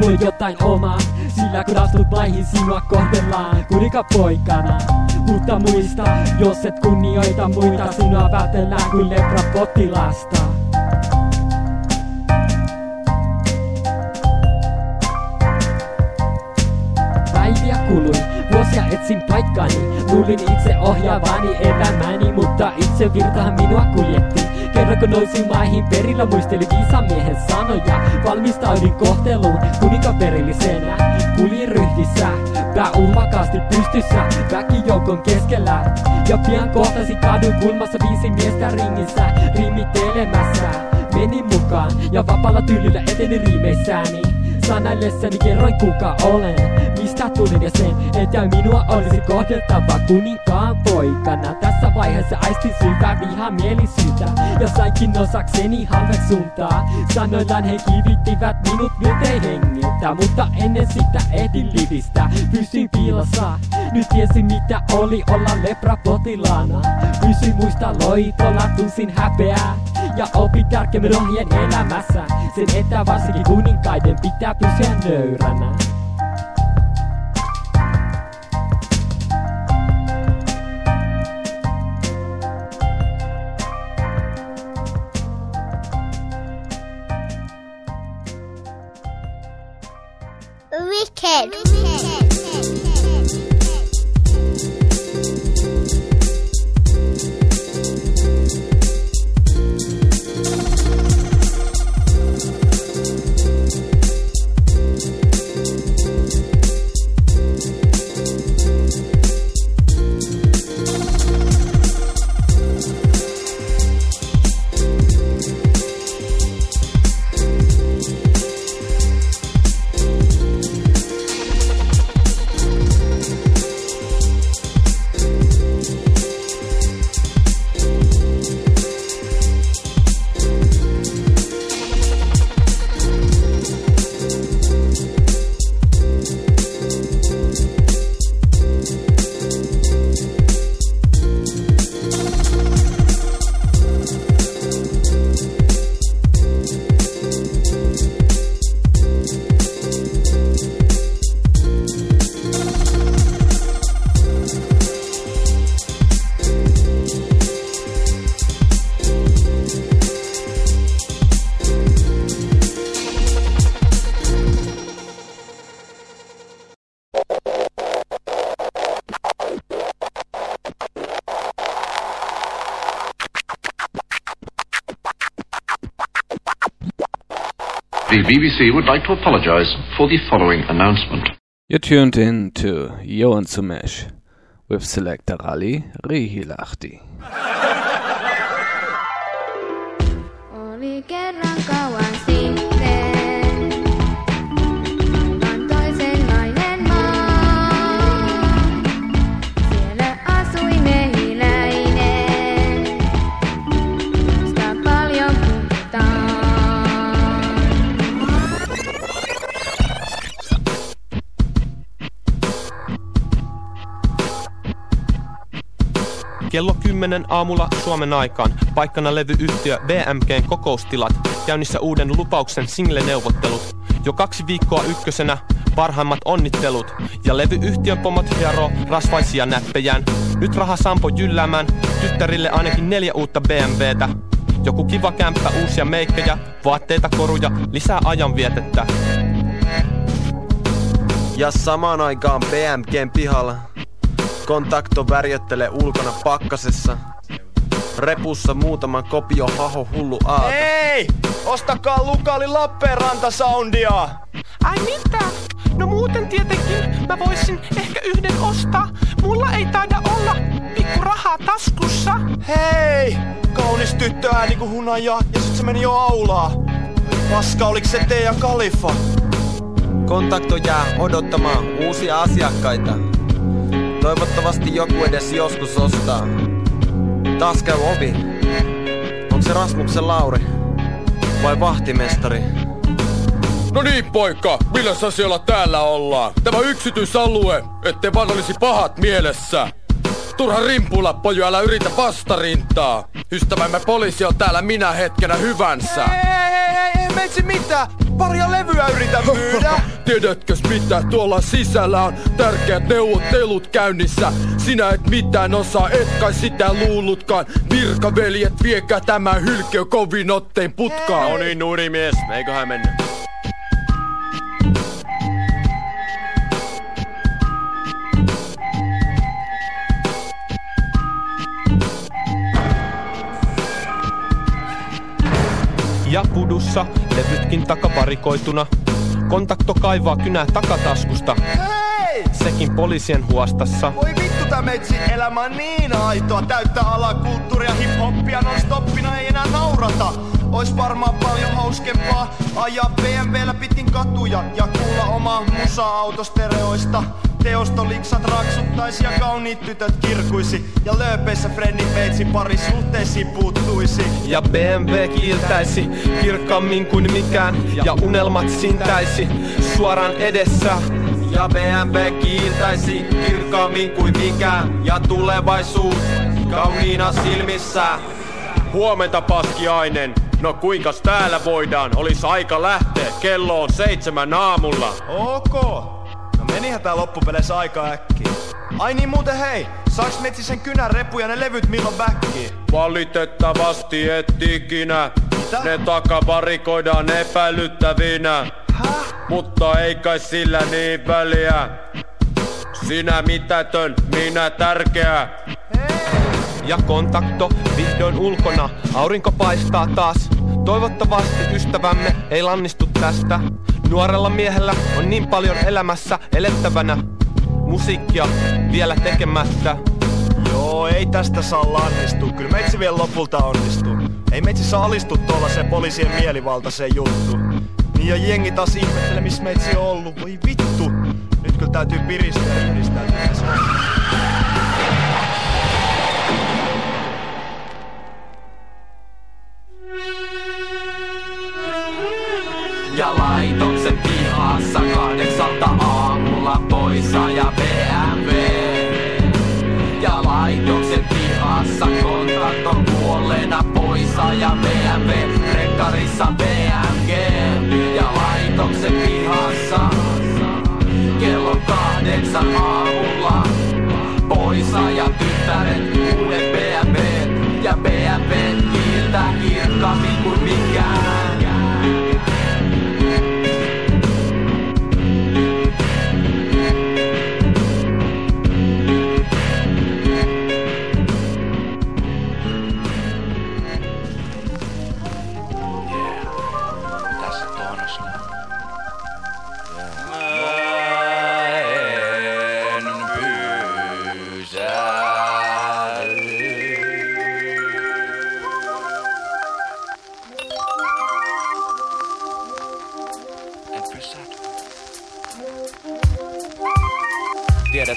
Luo jotain omaa, sillä kun astut laihin sinua kohdellaan Kuninka poikana. Mutta muista, jos et kunnioita muita Sinua vältellään kuin lepra potilasta kului, vuosia etsin paikkaani Luulin itse ohjaavani elämäni Mutta itse virtahan minua kuljetti. Kerran kun nousin maihin perillä Muistelin viisamiehen sanoja. Valmistaudin kohteluun kuninkaperillisenä. Kuljin ryhdissä Pää uhmakkaasti pystyssä Väkijoukon keskellä. Ja pian kohtasi kadun kulmassa Viisi miestä ringissä Riimitelemässä Menin mukaan ja vapaalla tyylillä eteni riimeissäni Sanaillessani kerroin kuka olen? Mistä tulin ja sen, että minua olisi kohdeltava kuninkaan poikana. Tässä vaiheessa aistin syvää vihamielisyyttä Ja sainkin osakseni halveksuntaa. Sanoillaan he kivittivät minut miltei hengiltä Mutta ennen sitä ehdin livistä. Pysyin piilossa Nyt tiesin mitä oli olla leprapotilaana Pysyin muista loitolla, tunsin häpeää ja opi tärkeimmän ohjeen elämässä Sen että varsinkin kuninkaiden pitää pysyä nöyränä Wicked. BBC would like to apologise for the following announcement. You're tuned in to Johan Sumesh with selector Ali Rihilahti. 10 aamulla Suomen aikaan, paikkana levyyhtiö BMGn kokoustilat, käynnissä uuden lupauksen single-neuvottelut. Jo kaksi viikkoa ykkösenä, parhaimmat onnittelut. Ja levyyhtiön pomot hieroo rasvaisia näppejään. Nyt raha Sampo jylläämään, tyttärille ainakin neljä uutta BMWtä. Joku kiva kämppä, uusia meikkejä, vaatteita, koruja, lisää ajanvietettä. Ja samaan aikaan BMGn pihalla Kontakto värjöttelee ulkona pakkasessa. Repussa muutaman kopio haho hullu aato. Ei! Ostakaa Lukaali Lappeenranta soundia! Ai mitä? No muuten tietenkin mä voisin ehkä yhden ostaa. Mulla ei taida olla pikku rahaa taskussa. Hei! Kaunis tyttö ääni kuin hunaja ja sit se meni jo aulaa. Paska, oliks se Teija Kalifa? Kontakto jää odottamaan uusia asiakkaita. Toivottavasti joku edes joskus ostaa. Taas käy ovi. Onko se Rasmuksen Lauri? Vai vahtimestari? No niin poika, millä asialla täällä ollaan? Tämä yksityisalue, ettei vaan olisi pahat mielessä. Turha rimpuilla, poju, älä yritä vastarintaa. Ystävämme poliisi on täällä minä hetkenä hyvänsä. Ei, ei, ei, ei meitsi mitään. Paria levyä yritän myydä. Tiedätkös mitä tuolla sisällä on tärkeät neuvottelut käynnissä? Sinä et mitään osaa, et kai sitä luullutkaan. Virkaveljet, viekää tämä hylkiö kovin ottein putkaan. No niin, nuurimies, eiköhän mennä. Levytkin takavarikoituna. Kontakto kaivaa kynää takataskusta. Hei! Sekin poliisien huostassa. Voi vittu tää meitsi elämä on niin aitoa. Täyttä alakulttuuria, hip-hoppia non-stoppina ei enää naurata. Ois varmaan paljon hauskempaa ajaa BMWllä pitkin katuja ja kuulla omaa musa-autostereoista. Teostoliksat raksuttaisi ja kauniit tytöt kirkuisi Ja lööpeissä Frennin veitsi parisuhteisiin puuttuisi. Ja BMW kiiltäisi kirkkaammin kuin mikään Ja unelmat sintäisi suoraan edessä. Ja BMW kiiltäisi kirkkaammin kuin mikään Ja tulevaisuus kauniina silmissä. Huomenta paskiainen. No kuinkas täällä voidaan? Olis aika lähteä, kello on seitsemän aamulla. Ok, menihän tää loppupeleissä aika äkkiä Ai niin muuten hei, saaks metsi sen kynän repu ja ne levyt milloin backiin? Valitettavasti et ikinä. Ne takavarikoidaan epäilyttävinä. Häh? Mutta ei kai sillä niin väliä. Sinä mitätön, minä tärkeä. Ja kontakto vihdoin ulkona, aurinko paistaa taas. Toivottavasti ystävämme ei lannistu tästä. Nuorella miehellä on niin paljon elämässä elettävänä. Musiikkia vielä tekemättä. Joo, ei tästä saa lannistua. Kyllä meitsi vielä lopulta onnistuu. Ei meitsi saa alistua tuollaiseen poliisien mielivaltaiseen juttu. Niin ja jengi taas ihmettelee, missä meitsi on ollut. Voi vittu. Nyt kyllä täytyy piristää ja yhdistää. Ja laitoksen pihassa kahdeksalta aamulla poissa ja BMW. Ja laitoksen pihassa kontakto kuolleena poissa ja BMW. Rekkarissa BMG. Ja laitoksen pihassa kello kahdeksan aamulla poissa ja tyttären uuden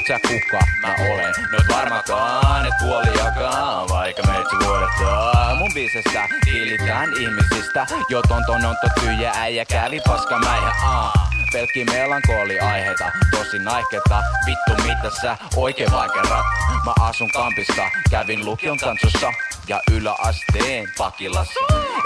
tiedät sä kuka mä olen. No varmakaan, et puoliakaan Vaikka meitsi vuodettaa Mun biisessä kiilitään ihmisistä Jo ton ton on tyhjä äijä kävi paska mäihä aa Pelkki melankoli aiheita, tosi naihketa Vittu mitä sä oikein vai Mä asun kampissa, kävin lukion kansussa Ja yläasteen pakilassa.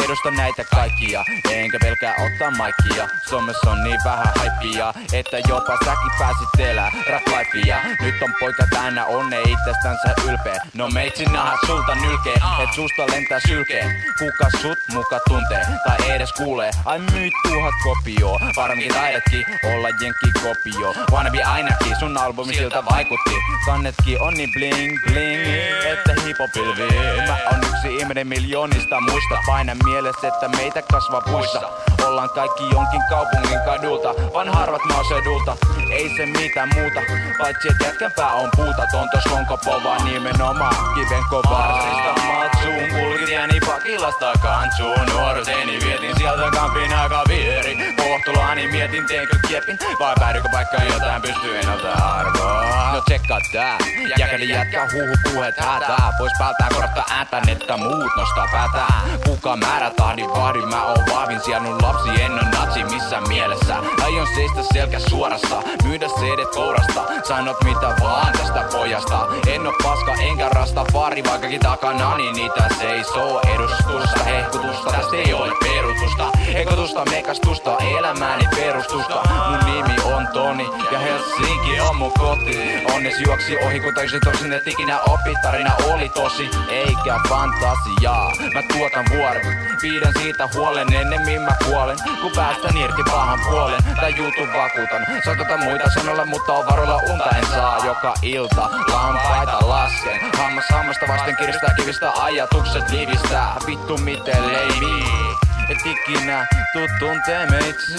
Edustan näitä kaikkia, enkä pelkää ottaa maikia Somessa on niin vähän haippia, että jopa säkin pääsit elää rap lifea. Nyt on poika täynnä onne itsestänsä ylpeä. No meitsi nähdä sulta nylkee, et susta lentää sylkee Kuka sut muka tuntee, tai edes kuulee? Ai myy tuhat kopio, varminkin taidetkin olla jenkki kopio Wannabe ainakin, sun albumi siltä vaikutti. Kannetkin on niin bling bling, että hipopilvi. Mä on yksi ihminen miljoonista. Muista Paina mielessä, että meitä kasvaa puissa. Ollaan kaikki jonkin kaupungin kadulta. Vaan harvat maaseudulta. Ei se mitään muuta. Paitsi et jätkän pää on puuta. Tontos lonko povaa nimenomaan Kiven kovarista matsuun Kulkit jääni pakilasta kansuun Nuoruuteni vietin sieltä kampin aika vieri. Kohtulaani mietin teinkö kiepin Vai päädykö paikkaan jotain pystyy ennalta arvoa No tsekkaa tää Jäkäni jätkä huhu puhet hätää Pois päältään korottaa ääntä että muut nostaa päätää Kuka määrä tahdin vahdin Mä oon vahvin sijannut lapsi en oo natsi missään mielessä. Aion seistä selkä suorassa Myydä seedet kourasta. Sanot mitä vaan tästä pojasta. En oo paska enkä rasta pari Vaikkakin takana niin niitä seisoo Edustusta, hehkutusta Tästä ei ole perutusta Hekotusta, mekastusta Elämääni perustusta. Mun nimi on Toni Ja Helsinki on mun koti. Onnes juoksi ohi kun tajusin tosin et ikinä opi. Tarina oli tosi eikä fantasiaa. Mä tuotan vuoren Pidän siitä huolen. Ennemmin mä kuolen Kun päästän irti pahan puolen. Tai jutun vakuutan Satota muita sanolla mutta on varoilla unta en saa. Joka ilta lampaita lasken Hammas hammasta vasten kiristää kivistä ajatukset livistää. Vittu miten leimii Et ikinä tuu tuntee meitsi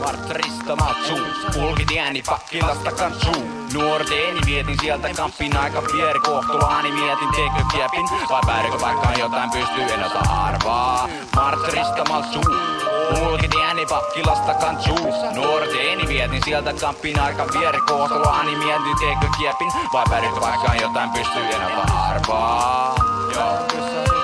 Martrista matsu Kulkit ääni pakkilasta kansuun Nuorteeni vietin sieltä kampin aika vieri Kohtulaani mietin teekö kiepin Vai päädykö vaikkaan jotain pystyy ennalta arvaa. Martrista matsu Kulkit ääni pakkilasta kansuun Nuorteeni vietin sieltä kampin aika vieri Kohtulaani mietin teekö kiepin Vai päädykö vaikkaan jotain pystyy ennalta arvaa. Joo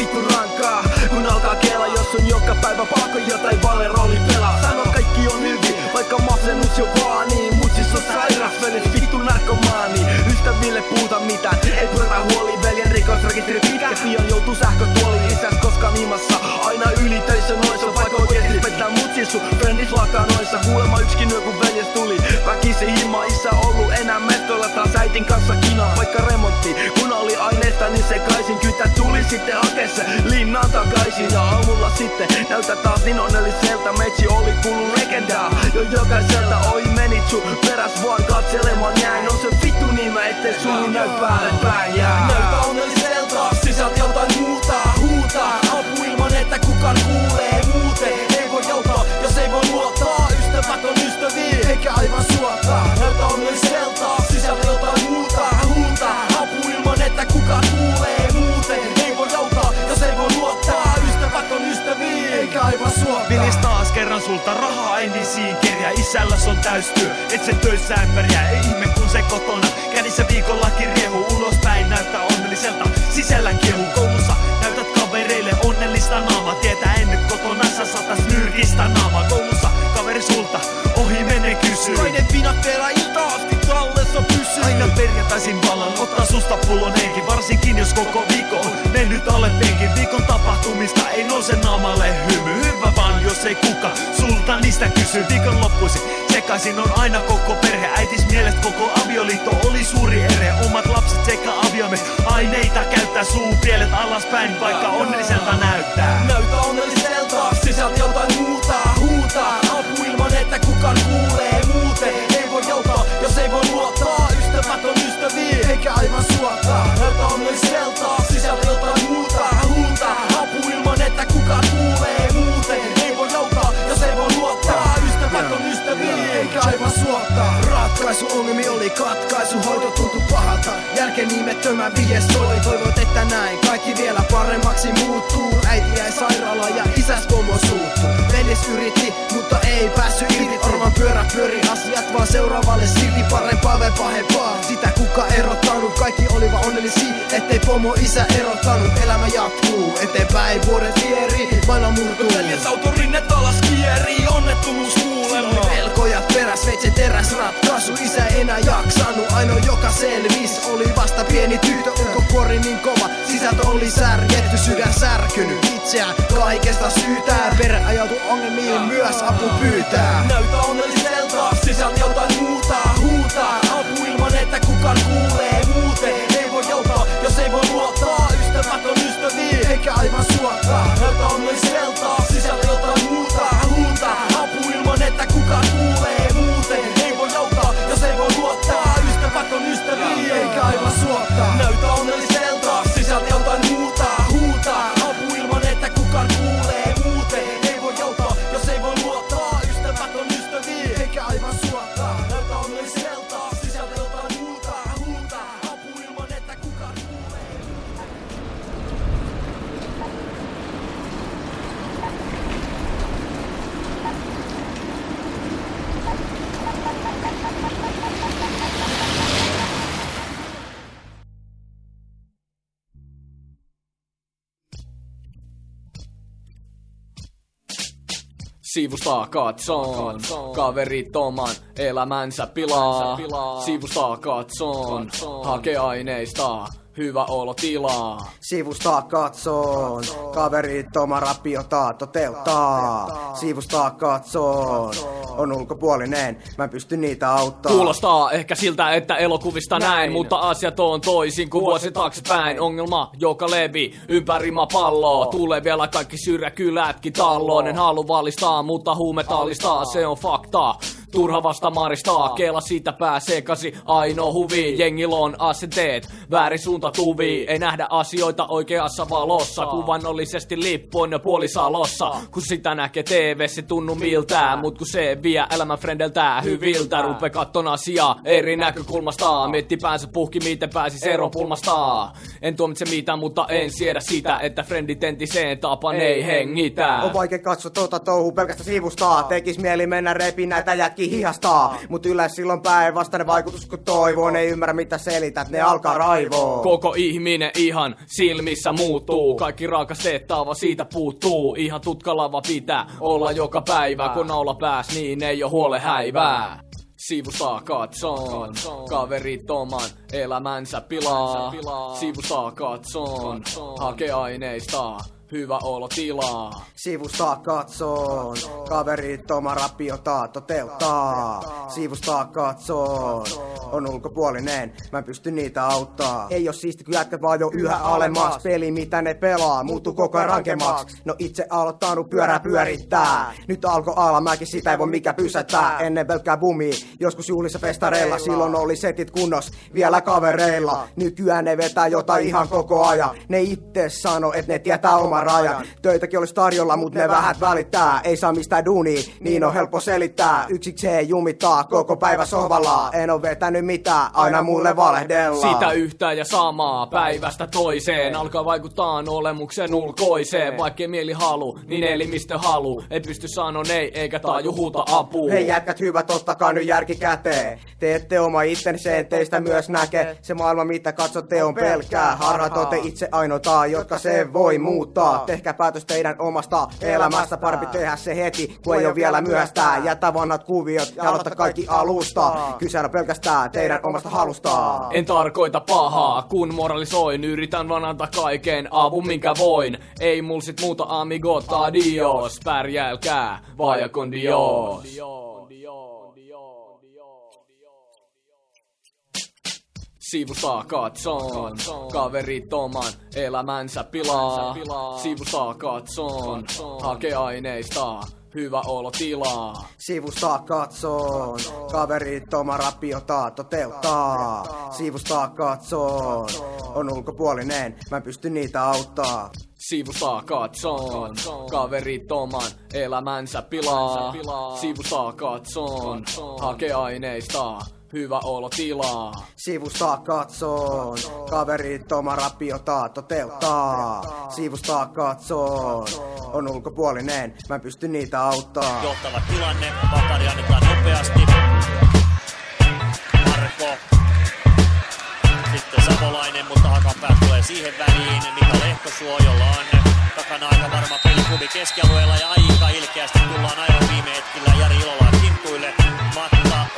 vittu rankaa. Kun alkaa kela, jos on joka päivä pakko jotain vale rooli pelaa. Sanot kaikki on hyvin, vaikka masennus jo vaanii Mut siis on sairas velis, vittu narkomaani. Ystäville puuta mitään, ei puhuta huoli. Veljen rikosrekisteri pitkä, pian joutuu sähkötuoliin Isäs koska nimassa, aina yli töissä noissa Vaikka oikeesti pettää mut siis sun frendis lakanoissa Kuulemma yksikin yö kun veljes tuli Väkisin himma, isä Taas äitin kanssa kinaa, vaikka remontti. Kun oli aineesta niin sekaisin Kytä tuli sitten hakessa linnaan takaisin Ja aamulla sitten näytä taas niin onnelliselta Meitsi oli kuullut legendaa Jo jokaiselta oi menit sun peräs vaan katselemaan jäin On se vittu niin mä ettei sun näy päälle päin jää. Näytä onnelliselta, sisältä jotain muuta Huutaa apu ilman että kukaan kuulee Muuten. Ei voi auttaa, jos ei voi luottaa. Ystävät on ystäviä, eikä aivan suottaa Näytä onnelliselta, kukaan kuulee Muuten. Ei voi auttaa, jos ei voi luottaa. Ystävät on ystäviä, eikä aivan suottaa Vilis taas kerran sulta rahaa ei siinä kirja Isälläs on täystyö, et se töissään pärjää Ei ihme kun se kotona kädissä viikollakin riehu Ulospäin. Näyttää onnelliselta, sisällä kiehu Koulussa. Näytät kavereille onnellista naama. Tietää en nyt kotona sä satas nyrkistä naama. Koulussa kaveri sulta. Ohi mene kysyy Kai ne pinat vielä ilta asti tallessa pysyy. Aina perjantaisin vallan ottaa susta pullon henki Varsinkin jos koko viikko on mennyt alle penkin. Viikon tapahtumista ei nouse naamalle hymy. Hyvä vaan jos ei kuka sulta niistä kysy. Viikonloppuisin sekaisin on aina koko perhe. Äitis mielestä koko avioliitto oli suuri ere. Omat lapset sekä aviomies aineita käyttää. Suu pielet alaspäin vaikka onnelliselta näyttää. Näytä onnelliselta, sisältä jotain muuta kukaan kuulee Muuten. Ei voi auttaa, jos ei voi luottaa. Ystävät on ystäviä, eikä aivan suottaa Näytä onnelliselta, Ratkaisu ongelmi oli katkaisu, hoito tuntui pahalta. Jälkeen nimettömän vihje soi, toivot että näin. Kaikki vielä paremmaksi muuttuu. Äiti jäi sairaalaan ja isäs pomo suuttu. Velis yritti, mutta ei päässyt irti. Orman pyörä pyöri asiat vaan seuraavalle silti. Parempaa vai pahempaa, sitä kuka erottanut? Kaikki olivat onnellisia, ettei pomo isä erottanut. Elämä jatkuu, eteenpäin vuodet vieri. Maailma murtuu. Veljes autorinnet alas kierii, onnettomuus kuulemma Velkojat peräs, veitse teräs ratkaisu Isä enää jaksanut, ainoa joka selvis Oli vasta pieni tyttö, ulkokuori niin kova Sisältö oli särjetty, sydän särkynyt. Itseään kaikesta syytää. Perhe ajautu ongelmiin, myös apu pyytää. Näytä onnelliselta, sisältä jotain muuta Huutaa apu ilman että kukaan kuulee Muuten. Ei voi auttaa, jos ei voi luottaa. Ystävät on ystäviä, eikä aivan suottaa Näytä onnelliselta, Sivusta katson, kaverit oman elämänsä pilaa. Sivusta katson, hake aineista hyvä olotilaa. Sivusta katson, kaverit oma rapiota toteuttaa. Sivusta katson, on ulkopuolinen, mä en pysty niitä auttaa. Kuulostaa ehkä siltä, että elokuvista näin, näin, mutta asiat on toisin kuin vuosi taaksepäin. Ongelma, joka levi ympäri palloa. Tulee vielä kaikki syrjäkylätkin talloon. En halua valistaa, mutta huumetallistaa, se on fakta. Turha vasta maristaa, kela siitä pääsee kasi ainoa huvi. Jengillä on asenteet, väärin suunta tuvi. Ei nähdä asioita oikeassa valossa. Kuvannollisesti lippu on jo puolisalossa. Kun sitä näkee TV, se tunnu miltään. Mut kun se vie elämän frendeltä hyviltä. Rupe katton asiaa eri näkökulmasta. Mietti päänsä puhki, miten pääsis eroon pulmasta. En tuomitse mitään, mutta en siedä sitä, että frendit entiseen tapan ei, ei hengitä. On vaikea katsoa tuota touhu pelkästä sivusta. Tekis mieli mennä repi näitä jätkiä hihasta. Mut yleensä silloin päinvastainen vaikutus kun toivoo. Ne ei ymmärrä mitä selität, ne alkaa raivoo. Koko ihminen ihan silmissä muuttuu. Kaikki rakastettava siitä puuttuu. Ihan tutkalava pitää olla joka päivä. Kun naula pääs, niin ei oo huole häivää. Sivusta katson, kaverit oman elämänsä pilaa. Sivusta katson, hake aineista hyvä olotilaa. Sivusta katson, kaverit oma rapiota toteuttaa. Sivusta katson, on ulkopuolinen, mä en pysty niitä auttaa. Ei oo siisti, kun jätkät vaan jo yhä alemmas. Peli mitä ne pelaa, muuttuu koko ajan rankemmaksi. No itse aloittanut pyörää pyörittää. Nyt alkoi alamäki, sitä ei voi mikä pysäyttää. Ennen pelkkää bumi, joskus juhlissa festareilla. Silloin oli setit kunnos, vielä kavereilla. Nykyään ne vetää jotain ihan koko ajan. Ne itse sano, että ne tietää oma rajan. Töitäkin olisi tarjolla, mut ne vähät välittää. Ei saa mistään duunia, niin on helppo selittää. Yksikseen jumittaa koko päivä sohvalla. En oo vetänyt mitään, aina mulle valehdella. Sitä yhtä ja samaa päivästä toiseen. Alkaa vaikuttaa olemuksen ulkoiseen. Vaikkei mieli halu, niin elimistö halu. Ei pysty sanon ei, eikä taaju huuta apua. Hei jätkät hyvät, ottakaa nyt järki käteen. Teette oma itten, sen teistä myös näkee. Se maailma mitä katsotte on pelkkää. Harhat itse ainoita, jotka se voi muuttaa. Tehkää päätös teidän omasta elämästä. Parempi tehdä se heti, kun ei ole vielä myöhäistä. Jätä vanhat kuviot ja aloita kaikki alusta. Kyse on pelkästään teidän omasta halustaan. En tarkoita pahaa, kun moralisoin. Yritän vaan antaa kaiken avun minkä voin. Ei mul sit muuta amigot adios Pärjäilkää, vaja con Dios Sivusta katson, kaverit oman elämänsä pilaa. Sivusta katson, hake aineista hyvä olo tilaa. Sivusta katson, kaverit oma rapiota toteuttaa. Sivusta katson, on ulkopuolinen, mä en pysty niitä auttaa. Sivusta katson, kaverit oman elämänsä pilaa. Sivusta katson, hake aineista hyvä olo tilaa. Sivusta katson, kaverit oma rapiota toteuttaa. Sivusta katson, on ulkopuolinen, mä en pysty niitä auttaa. Johtava tilanne, Vakari annetaan nopeasti. Marko. Sitten Savolainen, mutta Hakanpää tulee siihen väliin. Mika Lehtosuo, jolla on takana aika varma pelikubi keskialueella ja aika ilkeästi tullaan aivan viime hetkellä Jari Ilolaan kintuille.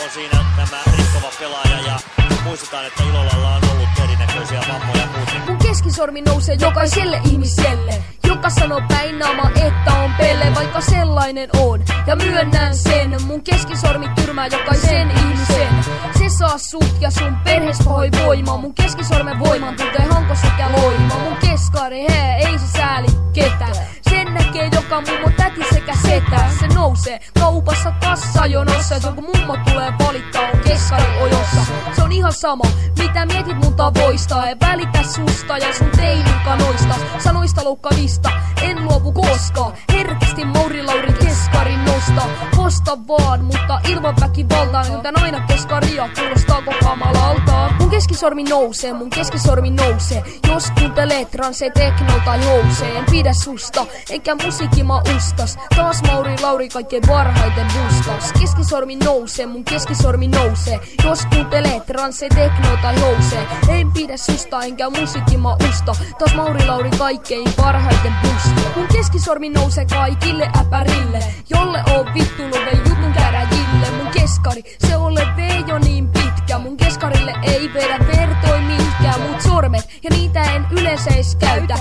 On siinä tämä rikkova pelaaja ja muistetaan, että Ilolalla on ollut erinäköisiä vammoja muuten. Mun keskisormi nousee jokaiselle ihmiselle, joka sanoo päin naama, että on pelle, vaikka sellainen on. Ja myönnän sen, mun keskisormi tyrmää jokaisen ihmisen. Se saa sut ja sun perhees voimaa. Mun keskisormen voiman tuntee hanko sekä loima. Mun keskari, he, ei se sääli ketään. Näkee joka mummo täti sekä setä. Se nousee kaupassa kassajonossa. Jos joku mummo tulee valittaa, on keskari ojossa. Se on ihan sama, mitä mietit mun tavoista. En välitä susta ja sun teinin kanoista. Sanoista loukkaavista, en luovu koskaan. Herkästi Mauri Lauri keskarin nosta. Posta vaan, mutta ilman väkivaltaa. Joten aina keskaria kuulostaako kamalalta. Mun keskisormi nousee, mun keskisormi nousee. Jos kuuntelee transe tekno tai housee. En pidä susta, enkä musiikki mä. Taas Mauri Lauri kaikkein parhaiten bustas. Keskisormi nousee, mun keskisormi nousee. Jos kuuntelee transe tekno tai housee. En pidä susta, enkä musiikki mä usta. Taas Mauri Lauri kaikkein parhaiten busta. Mun keskisormi nousee kaikille äpärille. Jolle on vittu luven jutun käräjille. Mun keskari, se ole vei jo niin pitkä. Mun keskarille ei vedä vertoi minkään mut sormet. Ja niitä en yleensä edes käytä.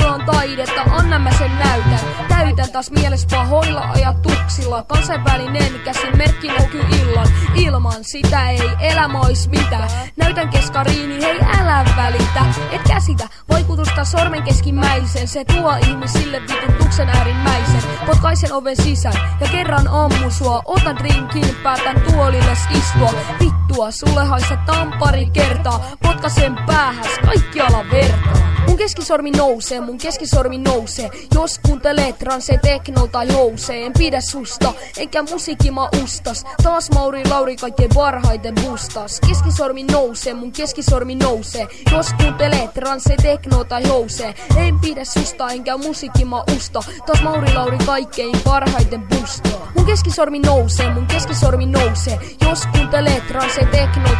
Vittuilu on taidetta, anna mä sen näytän. Täytän taas mieles pahoilla ajatuksilla. Kansainvälinen käsimerkki näkyy illan. Ilman sitä ei elämä ois mitään. Näytän keskariini, hei älä välitä. Et käsitä vaikutusta sormen keskimmäisen. Se tuo ihmisille vitutuksen äärimmäisen. Potkaisen oven sisään ja kerran ammu sua. Otan drinkin, päätän tuolille istua. Vittua, sulle haistetaan pari kertaa. Potkasen päähäs, kaikkialla vertaa. Mun keskisormi nousee, mun keskisormi nousee. Jos kuuntelee transe tai housee, en pidä susta, enkä musiikki mä ustas. Taas Mauri Lauri kaikkein parhaiten bustas. Keskisormi nousee, mun keskisormi nousee. Jos kuuntelee transe tai housee, en pidä susta, enkä musiikki mä usta. Taas Mauri Lauri kaikkein parhaiten bustaa. Mun keskisormi nousee, mun keskisormi nousee. Jos kuuntelee transe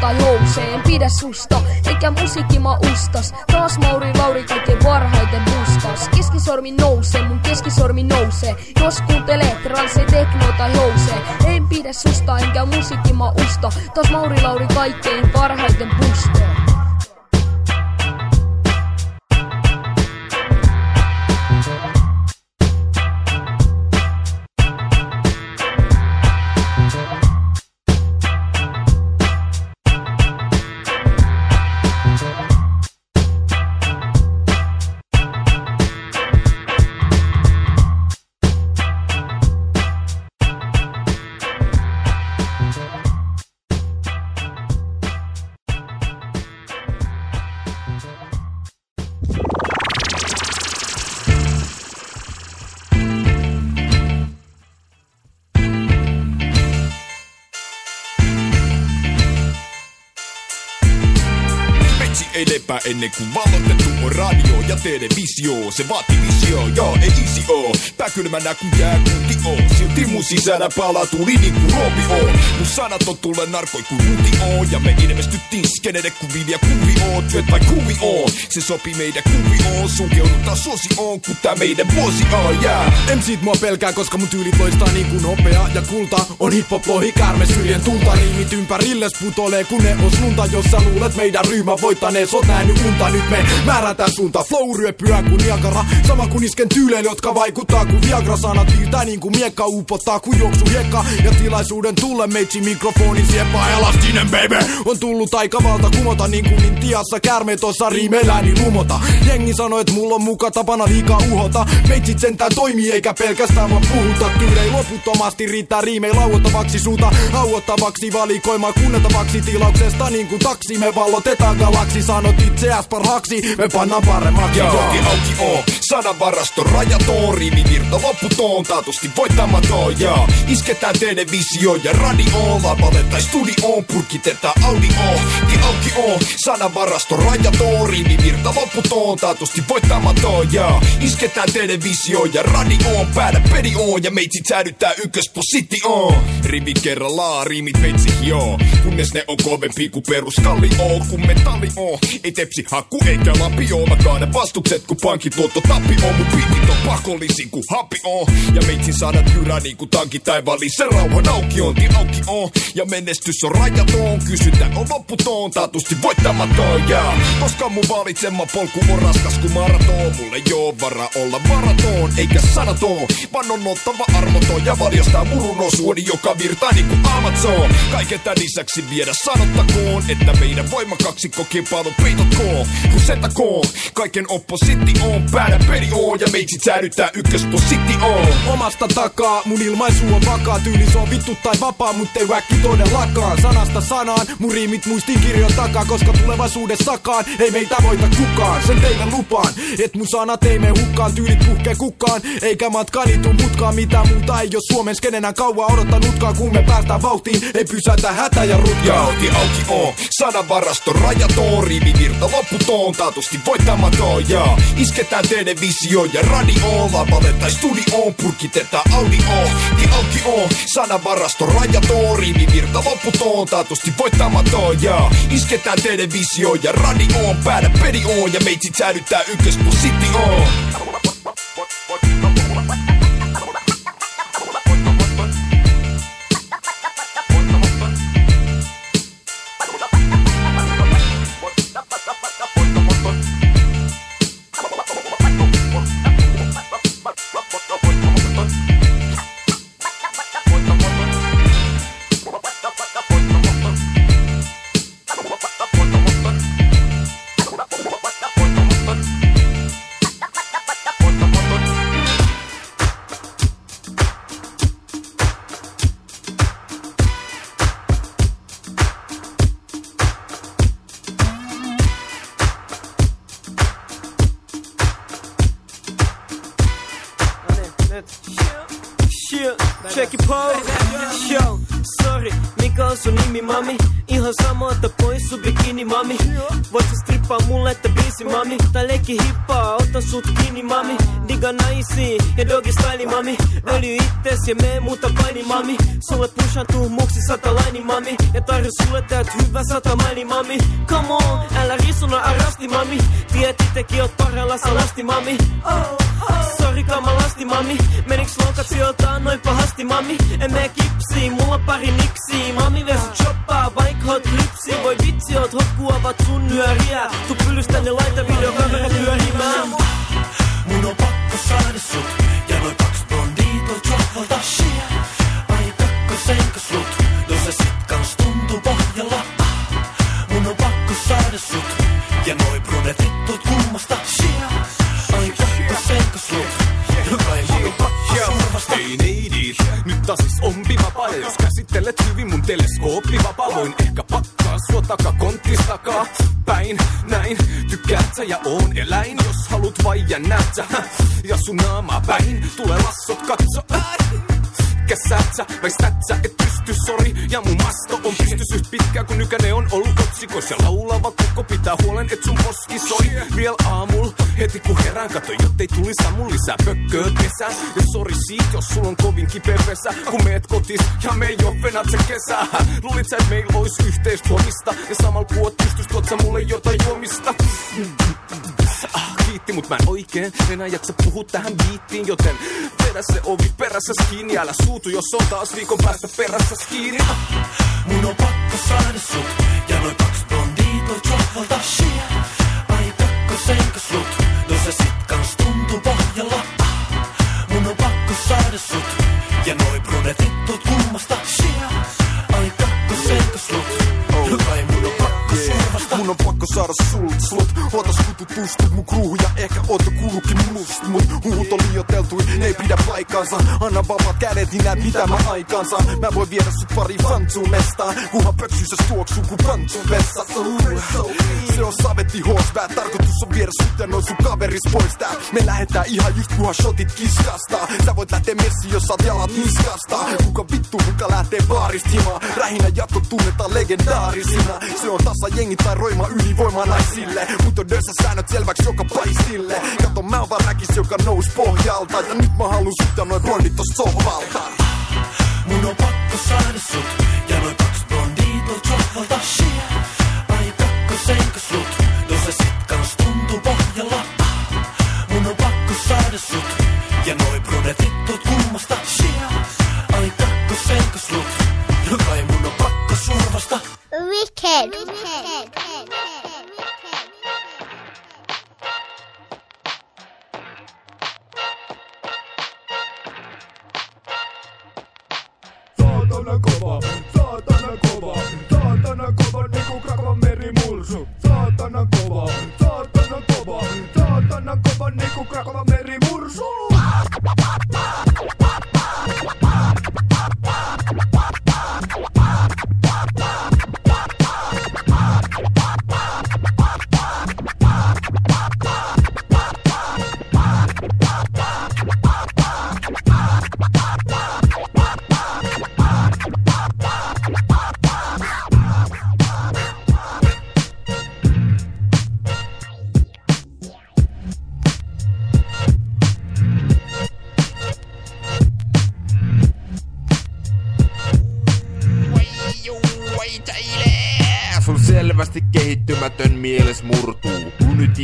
tai housee, en pidä susta, enkä musiikki mä ustas. Taas Mauri Lauri kaikkein parhaiten bustas. Keskisormi nousee, mun keskisormi nousee. Jos kuuntelee transe tekno tai housee, en pidä susta, enkä musiikki mä usta. Taas Mauri Lauri kaikkein parhaiten bustaa. Ennen kuin vallotettu on radio ja televisio. Se vaati visio, joo ei isi oo. Pää kylmänä kuin jääkunti oo. Silti mun sisällä palaa tuli niinku Robi on. Mun sanat on tulle narkoi kuin ruti on. Ja me ilmestyttiin skenede kuvia kuvi on. Työt vai kuvi on. Se sopi meidän kuvi on. Sunkeudutaan suosi on, kun tää meidän vuosi on. Yeah. MC't mua pelkää, koska mun tyylit loistaa niin kuin hopea ja kulta On hip-hop lohi käärme syljen tulta Riimit ympärilles putolee kun ne os lunta Jos sä luulet meidän ryhmä voittaneen Sot nähnyt unta nyt me määrätään suunta. Flow ryöpyä kuin Niagara. Sama kuin isken tyyleille, jotka vaikuttaa kun Viagra sanat viiltää niin kuin miekka upottaa kuin juoksu hiekka. Ja tilaisuuden tulle meitsi mikrofonin sieppa elastinen baby On tullut aika valta kumota. Niin kuin Intiassa Käärme tossa riimeilläni lumota Jengi sanoi et mulla on muka tapana liikaa uhota. Meitsit sentään toimii eikä pelkästään vaan puhuta. Tyylei loputtomasti riittää riimei lauottavaksi suuta. Auottavaksi valikoimaa kunnetavaksi tilauksesta niin kuin taksi Me vallotetaan galaksi. Sanot itseäs parhaaksi Me pannaan paremmaksi Ja auki auki on Sanavarasto rajaton Riimi virta lopputoon Taatusti voittamaton Ja isketään televisio ja radio Lavalle tai studioon Purkitetaan audio Ki auki on Sanavarasto rajaton Riimi virta lopputoon Taatusti voittamaton Ja isketään televisio ja radio Päädä peli on Ja meitsit säädyttää ykköspositi on. Rivi kerrallaan riimit veitsi joo Kunnes ne on kovempi kuin peruskalli on. Kun metalli on Ei tepsi haku eikä lapi oo. Mä kaadan vastukset kun pankit luotto on Mun piikit on pakollisin kuin hapi on Ja meitsin sanat jyrää niin kuin tanki taivaallisen rauhan auki on Ti auki on Ja menestys on rajaton. Kysyntä on lopputon. Taatusti voittamaton ja Koska mun valitsema polku on raskas kuin maraton. Mulle ei oo varaa olla varaton Eikä sanaton. Vaan on oltava armoton Ja valjastaa murun osuoni joka virtaa niin kuin Amazon. Kaiken tän lisäksi viedä sanottakoon Että meidän voimakaksikko kilpailu peitotkoon Kun sen takoon Kaiken oppositti on Päädä peli on Ja meitsit säädyttää ykköspositti on Omasta takaa mun ilmaisu on vakaa Tyyli se on vittu tai vapaa mut ei väkki todellakaan. Sanasta sanaan mun riimit muistin kirjon takaa Koska tulevaisuudessakaan ei meitä voita kukaan. Sen teille lupaan Et mun sanat ei mene hukkaan Tyylit puhkee kukkaan. Eikä matkani tuu mutkaan Mitään muuta ei oo Suomen skenenään kauan odottanutkaan Kun me päästään vauhtiin. Ei pysäytä hätä ja Ja rutkaa auki auki on Sanavarasto rajaton Rivi virta lopputoon Taatusti voittamaton Ja isketään televisio ja radio Lavalle tai studioon. Purkitetaan audio auki on Sanavarasto rajaton Rivi virta lopputoon Taatusti voittamaton Ja isketään televisio ja radio Päädä peli on Ja meitsit säädyttää ykköspositi on Shit, mulle, että biisi, mami? Tai leikki hippaa, ota sut kiinni, naisiin ja doggy style, mami. Öljy itses ja mee muuta paini, mami. Sulle pushan tuu muksi sata laini, mami. Ja tarjo sulle täät hyvä sata maili, mami. Come on, älä risuna arasti, mami. Tiet itekin oot parhaalla salasti, mami. Oh, oh. Sori kamalasti, mami. Meniks lonkat sijoiltaan noin pahasti, mami? En mene kipsiin, mulla pari niksiä. Mami vie sut shoppaa, vaik hot lipsiin. Voi vitsi, oot hot kuovat sun nyöriä. Tuu pyllys tänne, laita videokamera pyörimään. Mun on pakko saada sut Ja noin kaks blondiit on chokvalta shit Ai pakko senkä sut. No se sit kans tuntuu pohjalla. Mun on pakko saada sut Ja noin brunetit tuut kummasta shit Ai pakko senkä sut. Joka ei mun on pakko survasta. Ei neidit, nyt tasis on vapaa Ja jos käsittelet hyvin mun teleskoopivapaa Voin ehkä pakkaa sua takakonttistakaa Päin, näin, tykkäät sä ja oon eläin Jos haluat vai jännät sä häh, Ja sun naamaa päin, tule lassot katso Ai. Käsät sä, väistät sä, et pysty, sori. Ja mun masto on pystys yht pitkään kun nykäne on ollut otsikos Ja laulava koko pitää huolen, et sun poski soi. Viel aamul, Heti kun herään kato, jottei tulisi mun lisää pökköä kesään Ja sori siitä, jos sulla on kovin kipeä pesä. Kun meet kotis ja me oo venät se kesää Luulit sä, et meillä ois yhteistä huomista Ja samalla kun oot pystys, tuot sä mulle jotain juomista. Ah, kiitti, mut mä en oikein enää jaksa puhua tähän biittiin Joten vedä se ovi perässä kiinni. Älä suutu, jos on taas viikon päästä perässä kiinni. Mun on pakko saada sut. Ja noin kaksi blondia toi Joffelta shia Ai pakko senkä slut saada sult slut Ootas kun tutustut mun kruuhun ja ehkä oot jo kuullutkin must Mut huhut on liioteltui, ne ei pidä paikkaansa. Anna vapaat kädet, niin näet mitä mä aikaansa. Mä voin viedä sut pari fantsuun mestaan. Kunhan pöksyssä tuoksuu kun pantsun vessassa uh. Se on savetti horseback, tarkoitus on viedä sut ja noin sun kaveris pois. Tää Me lähetään ihan just kunhan shotit kiskastaa Sä voit lähteä messi, jos saat jalat niskasta. Kuka vittu muka lähtee baarista himaa Rähinä jatko tunnetaan legendaarisina Se on tasa jengi tai roima ylivoima naisille. Mut on dössä säännöt selväks joka paistille. Kato mä oon vaan räkis joka nous pohjalta Ja nyt mä haluun sut ja noin blondit tosta sohvalta Mun on pakko saada sut. Ja noin kaksi blondia toi Joffelta shia Ai pakko senkä slut No se sit kans tuntuu pohjalla. Mun on pakko saada sut. Ja noin brunetit tuut kummasta shia Ai pakko senkä slut No kai mun on pakko survasta Wicked. Saatana kova niinku krakava merimursu.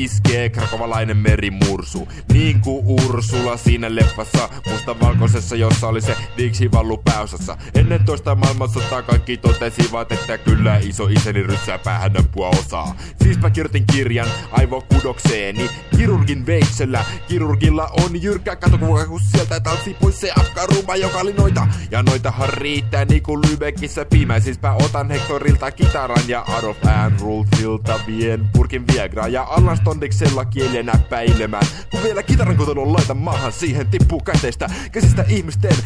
Iskee krakovalainen merimursu. Niin kuin Ursula siinä leffassa, musta valkoisessa, jossa oli se Dixie Vallu pääosassa. Ennen toista maailmansotaa kaikki totesivat, että kyllä iso isäni ryssää päähän nappua osaa. Siispä kirjoitin kirjan aivokudokseeni. Kirurgin veitsellä, kirurgilla on jyrkkä katokuva, kun sieltä tanssi pois se afkaruma, joka oli noita. Ja noitahan riittää niinku Lübeckissä piimä. Siispä otan Hectorilta kitaran ja Adolf Ehrnrootsilta vien purkin Viagra ja Allan Stondiksella kieliä näppäilemään. Kun vielä kitaran kotelon laitan maahan, siihen tippuu käteistä käsistä ihmisten,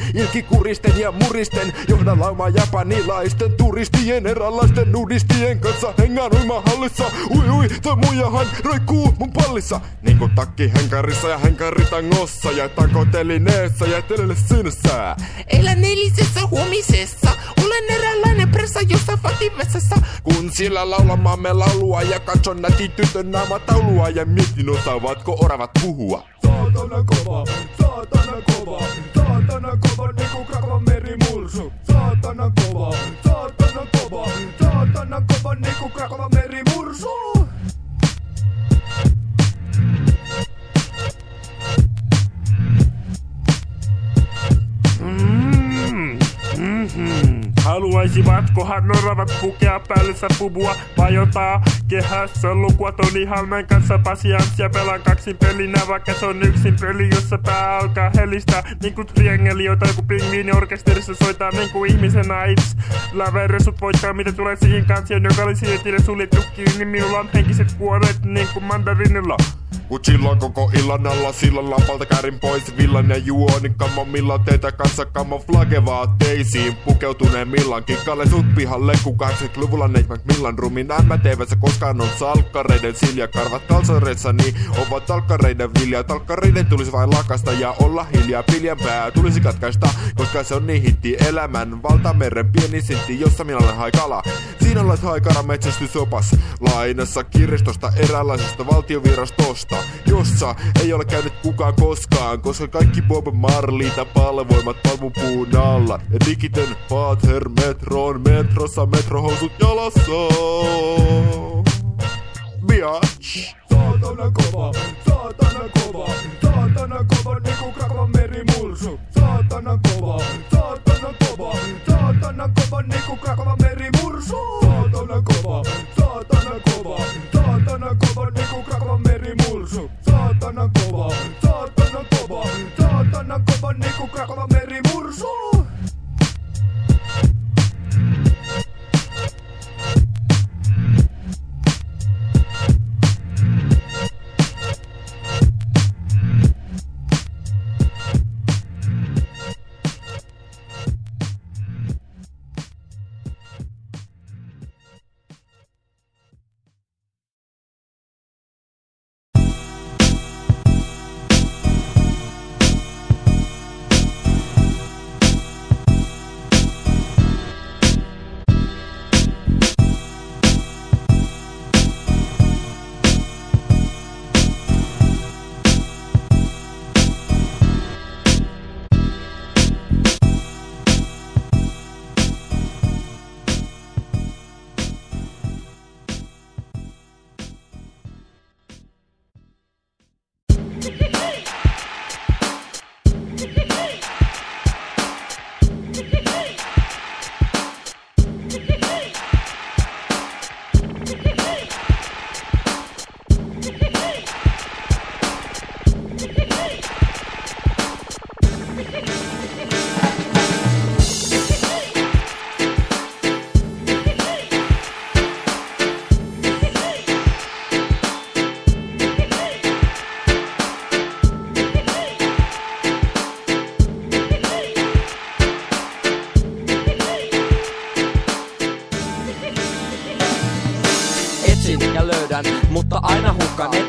ilkikuristen ja muristen. Johdan laumaa japanilaisten, turistien, eräänlaisten nudistien kanssa. Hengaan uimahallissa, ui ui, toi muijahan roikkuu mun pallissa. Niin kuin takki henkarissa ja henkaritangossa ja takotelineessä ja telelesynässä. Elän eilisessä huomisessa, olen eräänlainen pressa jossa fativessassa. Kun sillä laulamaamme laulua ja katson näti tytön naamataulua ja mietin osaavatko oravat puhua. Saatana kova, saatana kova, saatana kova niinku krakava merimursu. Saatana kova, saatana kova, saatana kova niinku krakava merimursu. Haluaisivatkohan noravat pukea päällensä pubua Vajotaa kehässä lukua? Toni Halmen kanssa pasianssia Pelaan kaksin pelinä vaikka se on yksin peli Jossa pää alkaa helistää Niinku triangeli jota joku pingviini orkesterissa soittaa Niinku ihmisenä itse Läveresut voittaa mitä tulee siihen kansioon Joka oli sietille suljettu kiinni Minulla on henkiset kuoret niinku mandarinilla Mut silloin koko illan alla silloin lampalta käärin pois. Villan ja juoni kamomilla teitä kanssa kamoflage vaatteisiin pukeutuneen millan kikkalle sut pihalle kun 80-luvulla neitmät millan rumin MTVssä koskaan on salkkareiden siljakarvat kalsareissa niin ovat talkkareiden vilja talkkareiden tulisi vain lakasta ja olla hiljaa. Piljan pää tulisi katkaista koska se on niin hitti elämän valtameren pieni sintti jossa minä olen haikala. Siinä olet haikara metsästysopas lainassa kirjastosta eräänlaisesta valtiovirastosta, jossa ei ole käynyt kukaan koskaan, koska kaikki Bob Marleyta palvoimat palmupuun alla. Ja digitön Pater Metron metrossa metrohousut jalassa. Biatch! Saatana kova, saatana kova, saatana kova niinku Krakovan merimursu. Saatana kova, saatana kova, saatana kova niinku Krakovan merimursu. Saatana kova, saatana kova, saatana kova niinku merimursu. Saatana kova, saatana kova, saatana kova niinku Krakovan merimursu.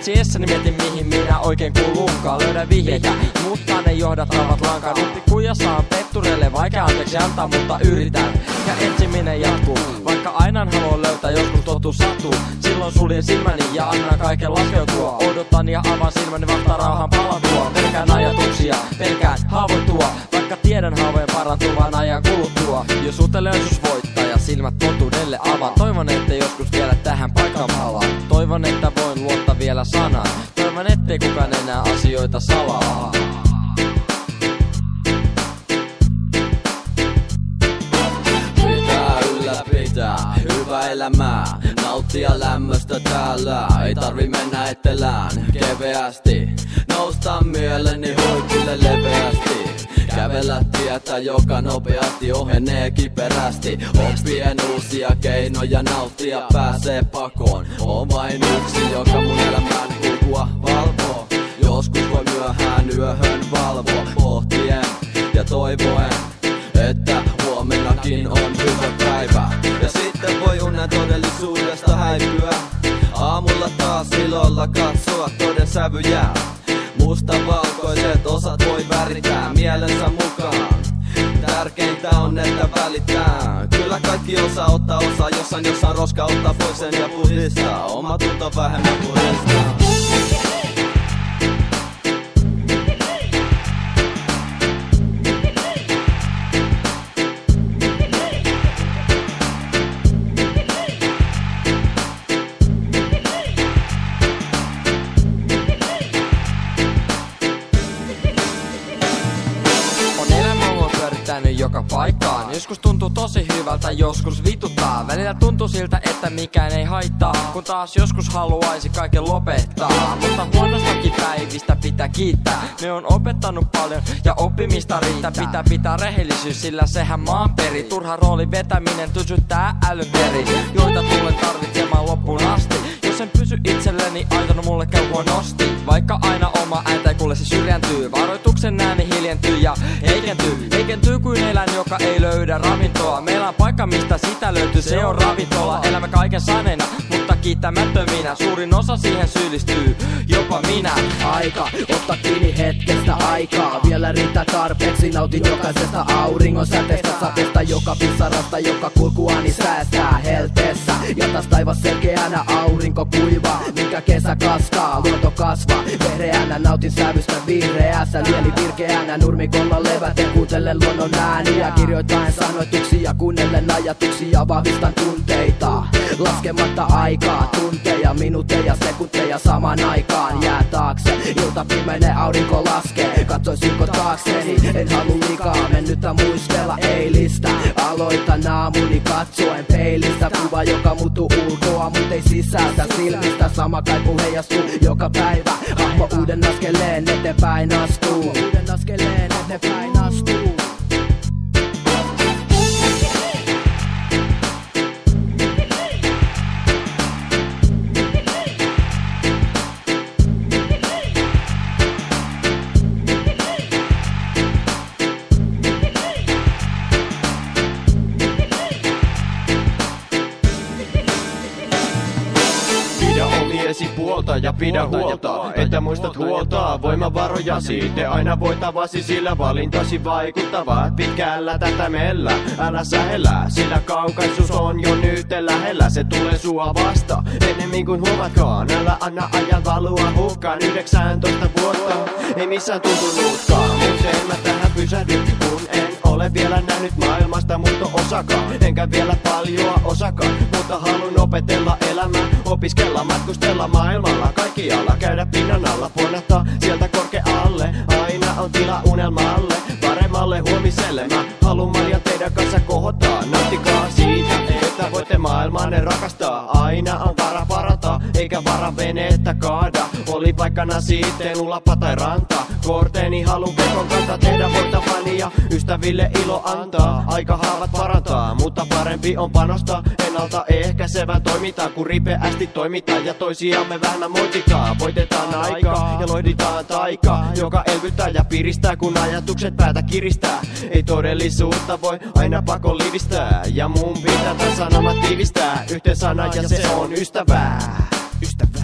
Etsiessäni mietin mihin minä oikein kuuluunkaan Löydän vihjeitä, mutta ne johdattavat lankaan Huhtikuussa on pettureille vaikea anteeksi antaa, mutta yritän. Ja etsiminen jatkuu, vaikka aina en halua löytää Joskus totuus sattuu, silloin suljen silmäni ja annan kaiken laskeutua. Odotan ja avaan silmäni vasta rauhan palatua Pelkään ajatuksia, pelkään haavoittua. Vaikka tiedän haavojen parantuvan ajan kuluttua. Jos uteliaisuus ja silmät totuudelle avaan. Toivon, että joskus vielä tähän paikkaan palaan Toivon, että voin luottaa vielä sanaan. Toivon, ettei kukaan enää asioita salaa. Pitää hyvää elämää. Nauttia lämmöstä täällä. Ei tarvi mennä etelään. Keveästi Nousta mieleni leveästi Kävellä tietä, joka nopeasti ohenee kiperästi. Oppien uusia keinoja nauttia pääsee pakoon. On vain yksi, joka mun elämän kulkua valvoo. Joskus voi myöhään yöhön valvoa Pohtien ja toivoen että huomennakin on hyvä päivä. Ja sitten voi unen todellisuudesta häipyä. Aamulla taas ilolla katsoa toden sävyjä Mustavalkoiset osat voi värittää mielensä mukaan. Tärkeintä on, että välittää. Kyllä kaikki osaa ottaa osaa Jossain jossain roska ottaa pois sen ja puhdistaa. Oma tunto vähemmän puhdistaa paikkaan. Joskus tuntuu tosi hyvältä, joskus vituttaa. Välillä tuntuu siltä, että mikään ei haittaa Kun taas joskus haluaisi kaiken lopettaa. Mutta huonostakin päivistä pitää kiittää. Ne on opettanut paljon ja oppimista riittää. Pitää pitää rehellisyys, sillä sehän maan peri. Turha rooli vetäminen tysyttää älyn peri Joita tulen tarvitsemaan loppuun asti Jos en pysy itselleni, aikana mulle käy huonosti Vaikka aina oma ääntä ei kuule se syrjäntyy Varoituksen ääni hiljentyy ja heikentyy. Heikentyy kuin eläin, joka ei löydä ravintoa. Meillä on paikka, mistä sitä löytyy, se on ravintola. Elämä kaiken saaneena, mutta kiittämättöminä. Suurin osa siihen syyllistyy, jopa minä. Aika, otta kiinni hetkestä aikaa. Vielä riittää tarpeeksi, nautin jokaisesta auringon säteestä Sateesta joka pisarasta, joka kulkuani säästää helteessä. Ja taas taivas selkeänä aurinko kuiva Mikä kesä kastaa, luonto kasvaa Vehreänä nautin sävystä vihreässä. Mieli virkeänä nurmikolla leväten Kuuntelen luonnon ääniä. Kirjoittaen sanoituksia, kuunnellen ajatuksia Vahvistan tunteita. Laskematta aikaa, tunteja, minuutteja, sekunteja saman aikaan. Jää taakse, ilta pimenee, aurinko laskee. Katsoisinko taakseni, en halua liikaa mennyttä muistella eilistä Aloitan aamuni katsoen peilistä. Kuva, joka muuttuu ulkoa, mut ei sisältä silmistä. Sama kaipu heijastuu joka päivä. Hahmo uuden askeleen eteenpäin astuu. Uuden askeleen eteenpäin astuu puolta ja pidä huolta, että muistat huoltaa voimavarojasi. Te aina voitavasi, sillä valintasi vaikuttavat pitkällä tätämellä. Älä sähellä, sillä kaukaisuus on jo nyt lähellä. Se tulee sua vasta, ennemmin kuin huomatkaan. Älä anna ajan valua hukkaan 19 vuotta. Ei missään tuntunutkaan, mutta en mä tähän pysähdy, ole vielä nähnyt maailmasta mutta osakaan Enkä vielä paljoa osakaan, mutta halun opetella elämää. Opiskella, matkustella maailmalla kaikkialla Käydä pinnan alla, puonata sieltä korkealle Aina on tila unelmalle, paremmalle huomiselle. Mä halun Maria teidän kanssa kohottaa. Nauttikaa siitä, että voitte maailmanne rakastaa. Aina on vara parantaa, eikä vara venettä kaada. Oli paikkana sitten ulapa tai ranta. Korteeni halun kekon kantaa tehdä voittavani ja ystäville ilo antaa. Aika haavat parantaa, mutta parempi on panostaa. Ennalta ehkäisevä toimintaa, kun ripeästi toimitaan. Ja toisiamme vähemmän moititaan Voitetaan aikaa ja loihditaan taikaa Joka elvyttää ja piristää, kun ajatukset päätä kiristää. Ei todellisuutta voi aina pakon livistää. Ja mun pitää tän sanomat tiivistää. Yhteen sana ja se on ystävää. Ystävää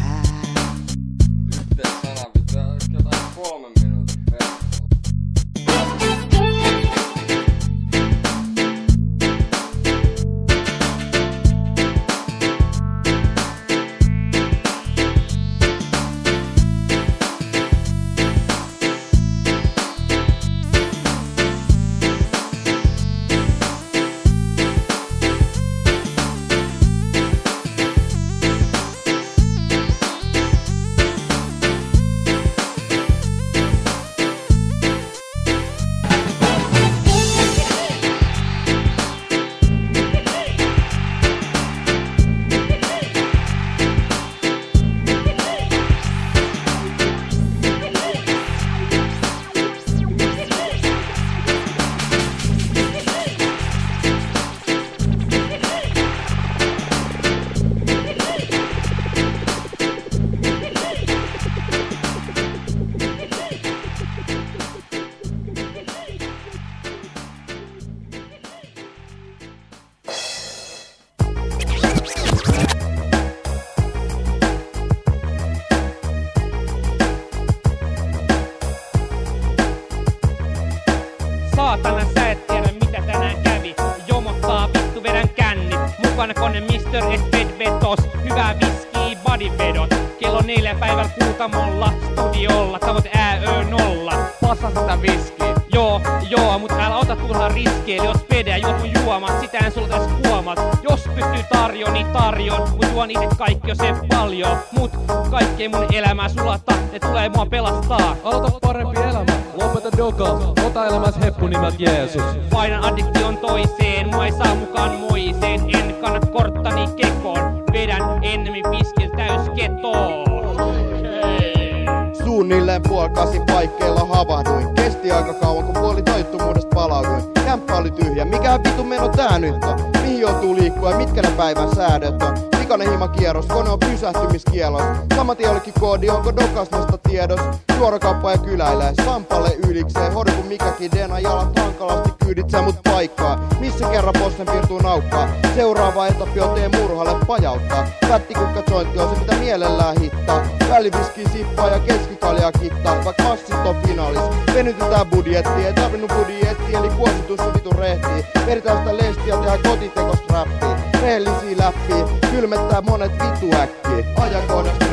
koodi, onko dokasnosta tiedos? Suorakauppa ja kyläilee, sampalle ylikseen. Hodu kun mikäkin dena, jalat hankalasti kyyditsee mut paikkaa. Missä kerran bossen piirtuu naukkaa. Seuraava etappi on tee murhalle pajauttaa. Pättikukka jointti on se mitä mielellään hittaa. Väliviski sippaa ja keskikaljaa kittaa. Vaikka massit on finaalis. Venytetään budjetti, ei tarvinnut budjetti, eli kuositus on vitun rehti. Veritään sitä lestiä, tehdään kotitekos räppiä. Rehellisiä läppiä, kylmettää monet vitu äkkiä. Ajankohdasta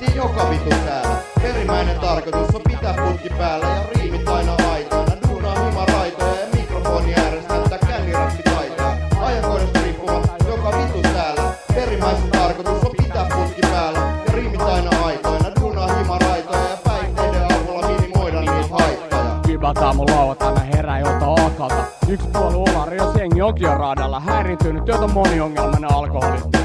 riippumatta joka vitu täällä. Perimmäinen tarkoitus on pitää putki päällä ja riimit aina aitoina. Duunaa hima raitoja ja mikrofoni ääressä näyttää kännirappitaitoja. Ajankohdasta riippumatta joka vitu täällä. Perimmäisen tarkoitus on pitää putki päällä ja riimit aina aitoina. Duunaa hima raitoja ja päihteiden avulla minimoida niitä haittoja. Kybataan mun lauantaina herää jolta alkalta. Yksi puoli olari, jos jengi onkin jo radalla. Häiriintynyt, työtä moniongelmainen alkoholisti.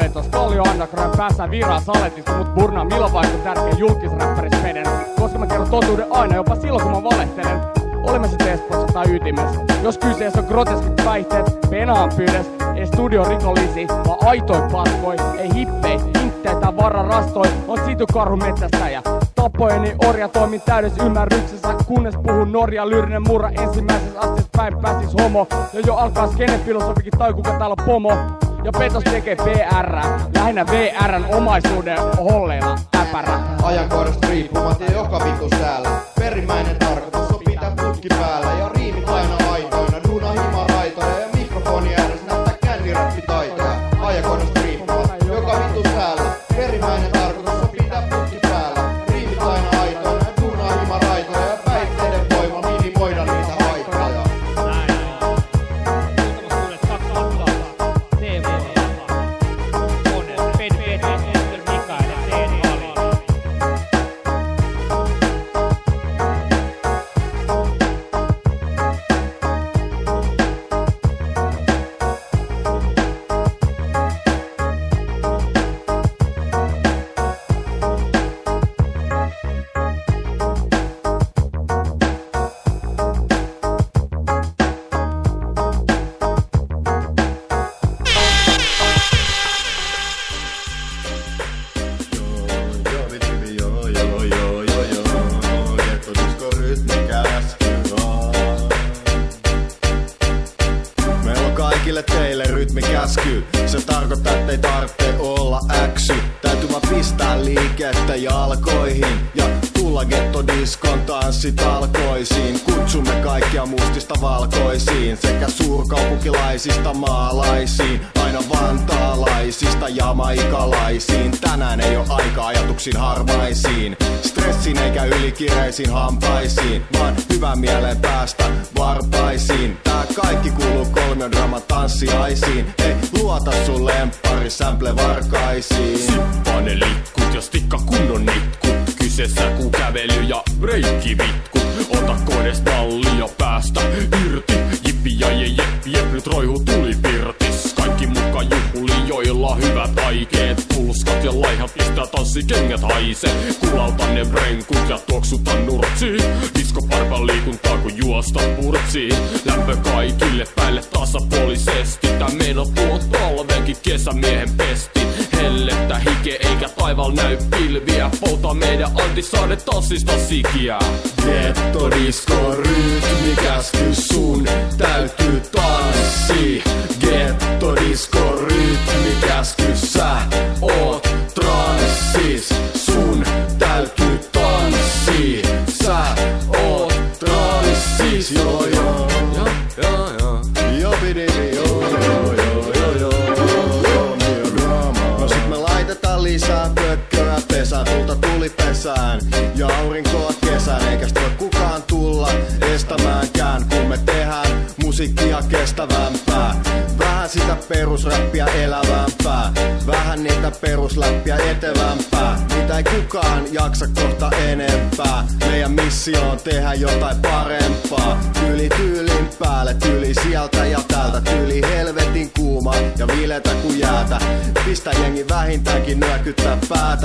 Terveet Kallio Underground päässä viraa saletista, mut Burna Milo vaikka tärkeä julkisräppäris veden. Koska mä kerron totuuden aina, jopa silloin kun mä valehtelen. Olemme se Espoossa tai ytimessä. Jos kyseessä on groteskit päihteet, penaan pyydes, ei studio rikollisi, vaan aitoi paskoi, ei hippei, hinkteitä varra rastoi, on situ karhu metsästäjä. Tapojeni orja toimin täydessä ymmärryksessä, kunnes puhun Norja lyrinen murra ensimmäisessä asteessa päin pääsis homo. Ja jo alkaa skenefilosofikin tai kuka täällä pomo. Ja petos tekee PR, lähinnä VRn omaisuuden holleilla äpärä. Ajankohdasta riippumatta ja joka vitu täällä. Perimmäinen tarkoitus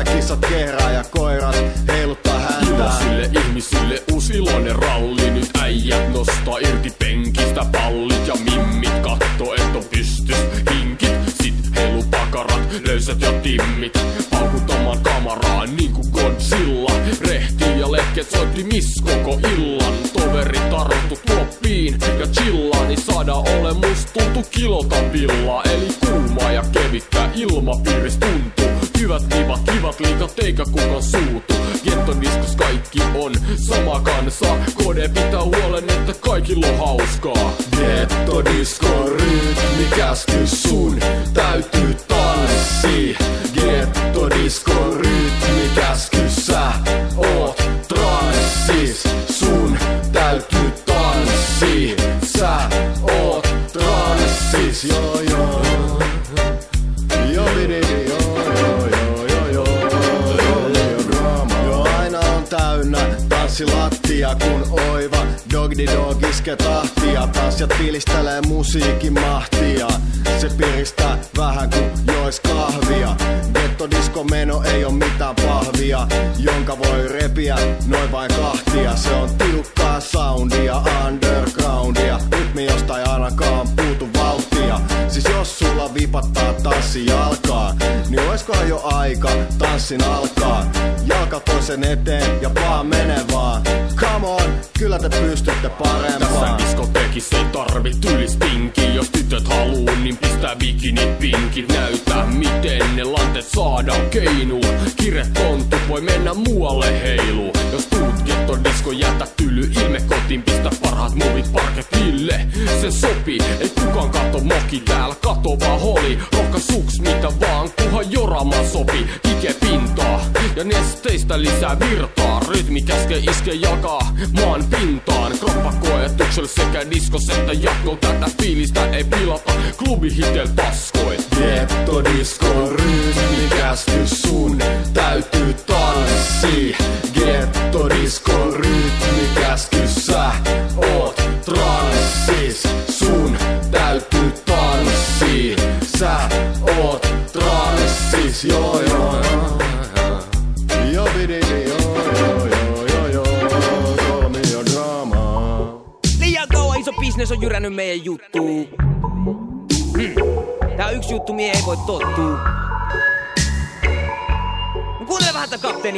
nyökyttää päätä,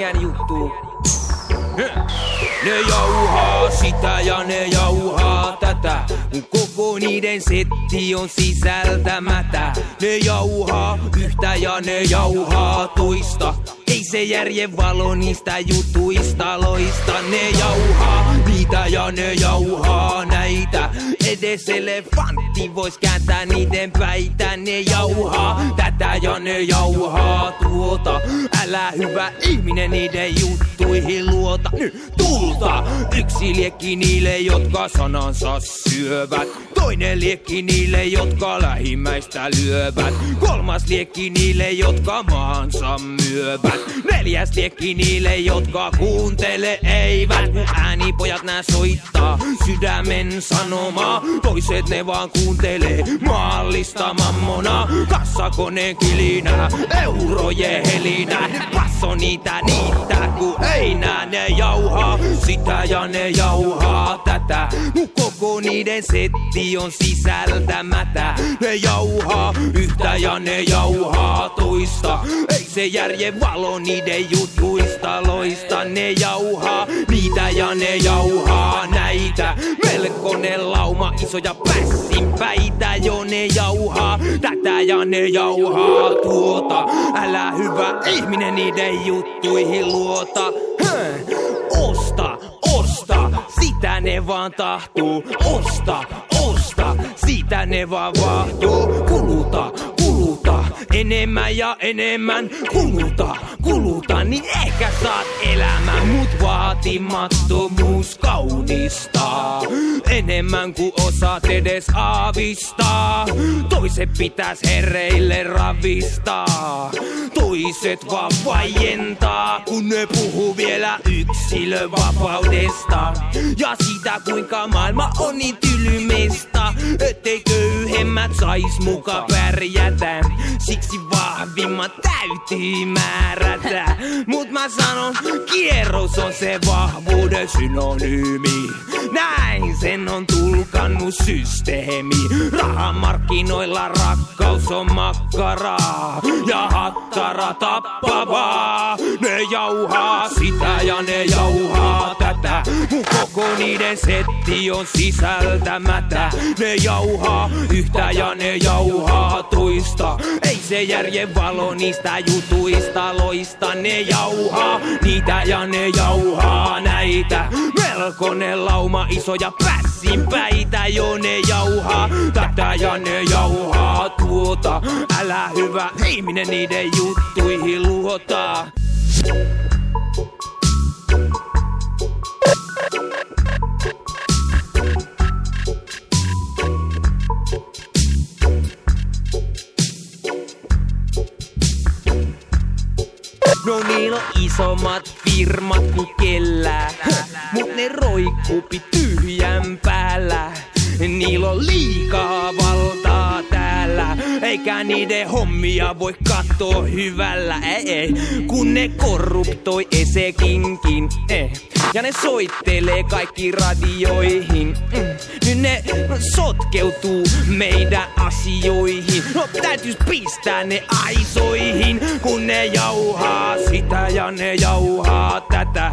ääni juttuu. Ne jauhaa sitä ja ne jauhaa tätä. Kun koko niiden setti on sisältämätä. Ne jauhaa yhtä ja ne jauhaa toista. Ei se järjen valo niistä jutuista loista. Ne jauhaa niitä ja ne jauhaa näitä. Edes elefantti vois kääntää niiden päitä. Ne jauhaa tätä ja ne jauhaa tuota. Älä hyvä ihminen niiden juttuihin luota. Nyt tulta! Yksi liekki niille, jotka sanansa syövät. Toinen liekki niille, jotka lähimmäistä lyövät. Kolmas liekki niille, jotka maansa myövät. Neljäs liekki niille, jotka kuuntele eivät. Äänipojat nää soittaa sydämen sanomaa. Toiset ne vaan kuuntelee maallista mammona. Kassakoneen kilinää, eurojen helinää. Passo niitä niitä, kun ei nää ne jauhaa. Sitä ja ne jauhaa tätä. Mun koko niiden setti on sisältämätä. Ne jauhaa yhtä ja ne jauhaa toista. Ei se järjen valo niiden jutuista loista. Ne jauhaa niitä ja ne jauhaa näitä. Melkoinen lauma isoja pässin päitä jo ne jauhaa. Tätä ja ne jauhaa tuota. Älä hyvä ihminen niiden juttuihin luota. Höh. Osta, osta, sitä ne vaan tahtuu. Osta, osta, sitä ne vaan vahtuu. Kuluta, enemmän ja enemmän. Kuluta, kuluta, niin ehkä saat elämän. Mut vaatimattomuus kaunistaa. Enemmän kuin osaat edes aavistaa. Toiset pitäis herreille ravistaa. Toiset vaan vaientaa, kun ne puhuu vielä yksilön vapaudesta. Ja siitä kuinka maailma on niin tylymistä, ettei köyhemmät sais muka pärjätä. Siksi vahvimmat täytyy määrätä. Mut mä sanon, kierros on se vahvuuden synonyymi. Näin sen on tulkannut systeemi. Rahamarkkinoilla rakkaus on makkaraa. Ja hattara tappavaa. Ne jauhaa sitä ja ne jauhaa tätä. mätä. Mun koko niiden setti on sisältämätä. Ne jauhaa yhtä ja ne jauhaa toista. Ei se järjen valo niistä jutuista loista. Ne jauhaa niitä ja ne jauhaa näitä. Melkoinen lauma isoja pässinpäitä jo ne jauhaa. Tätä ja ne jauhaa tuota. Älä hyvä ihminen niiden juttuihin luota. No niillä on isommat firmat kuin kellään, mut ne roikkupi tyhjän päällä. Niillä on liikaa valtaa täällä, eikä niiden hommia voi katsoa hyvällä, ei, ei. Kun ne korruptoi esekinkin, eh. Ja ne soittelee kaikki radioihin, mm. Nyt ne sotkeutuu meidän asioihin. No täytyis pistää ne aisoihin, kun ne jauhaa sitä ja ne jauhaa tätä.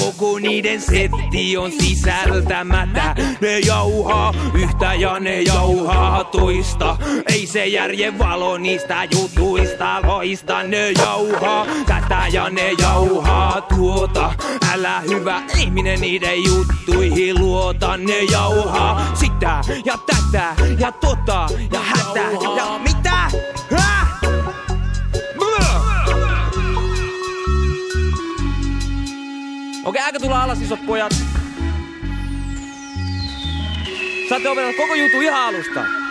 Koko niiden setti on sisältämätä. Ne jauhaa yhtä ja ne jauhaa toista. Ei se järjen valo niistä jutuista loista. Ne jauhaa tätä ja ne jauhaa tuota. Älä hyvä ihminen niiden juttuihin luota. Ne jauhaa sitä ja tätä ja tota ja hätä ja mitä? Okei, aika tulla alas isot pojat. Saatte opetella koko juttu ihan alusta.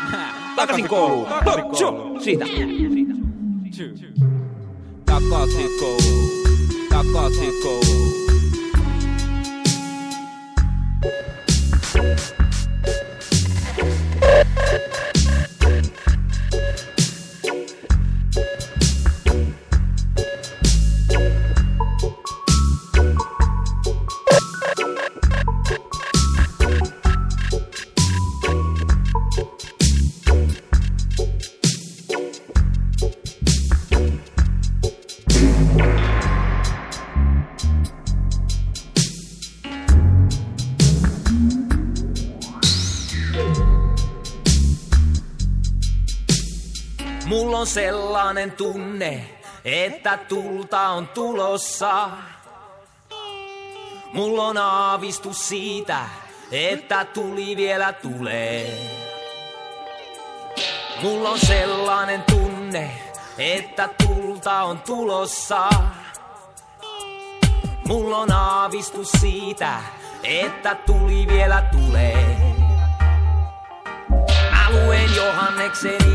Takaisin kouluun. Totsu! Siitä. Takaisin kouluun. Takaisin kouluun. Mulla on sellainen tunne, että tulta on tulossa. Mulla on aavistus siitä, että tuli vielä tulee. Mulla on sellainen tunne, että tulta on tulossa. Mulla on aavistus siitä, että tuli vielä tulee. Mä luen Johanneksen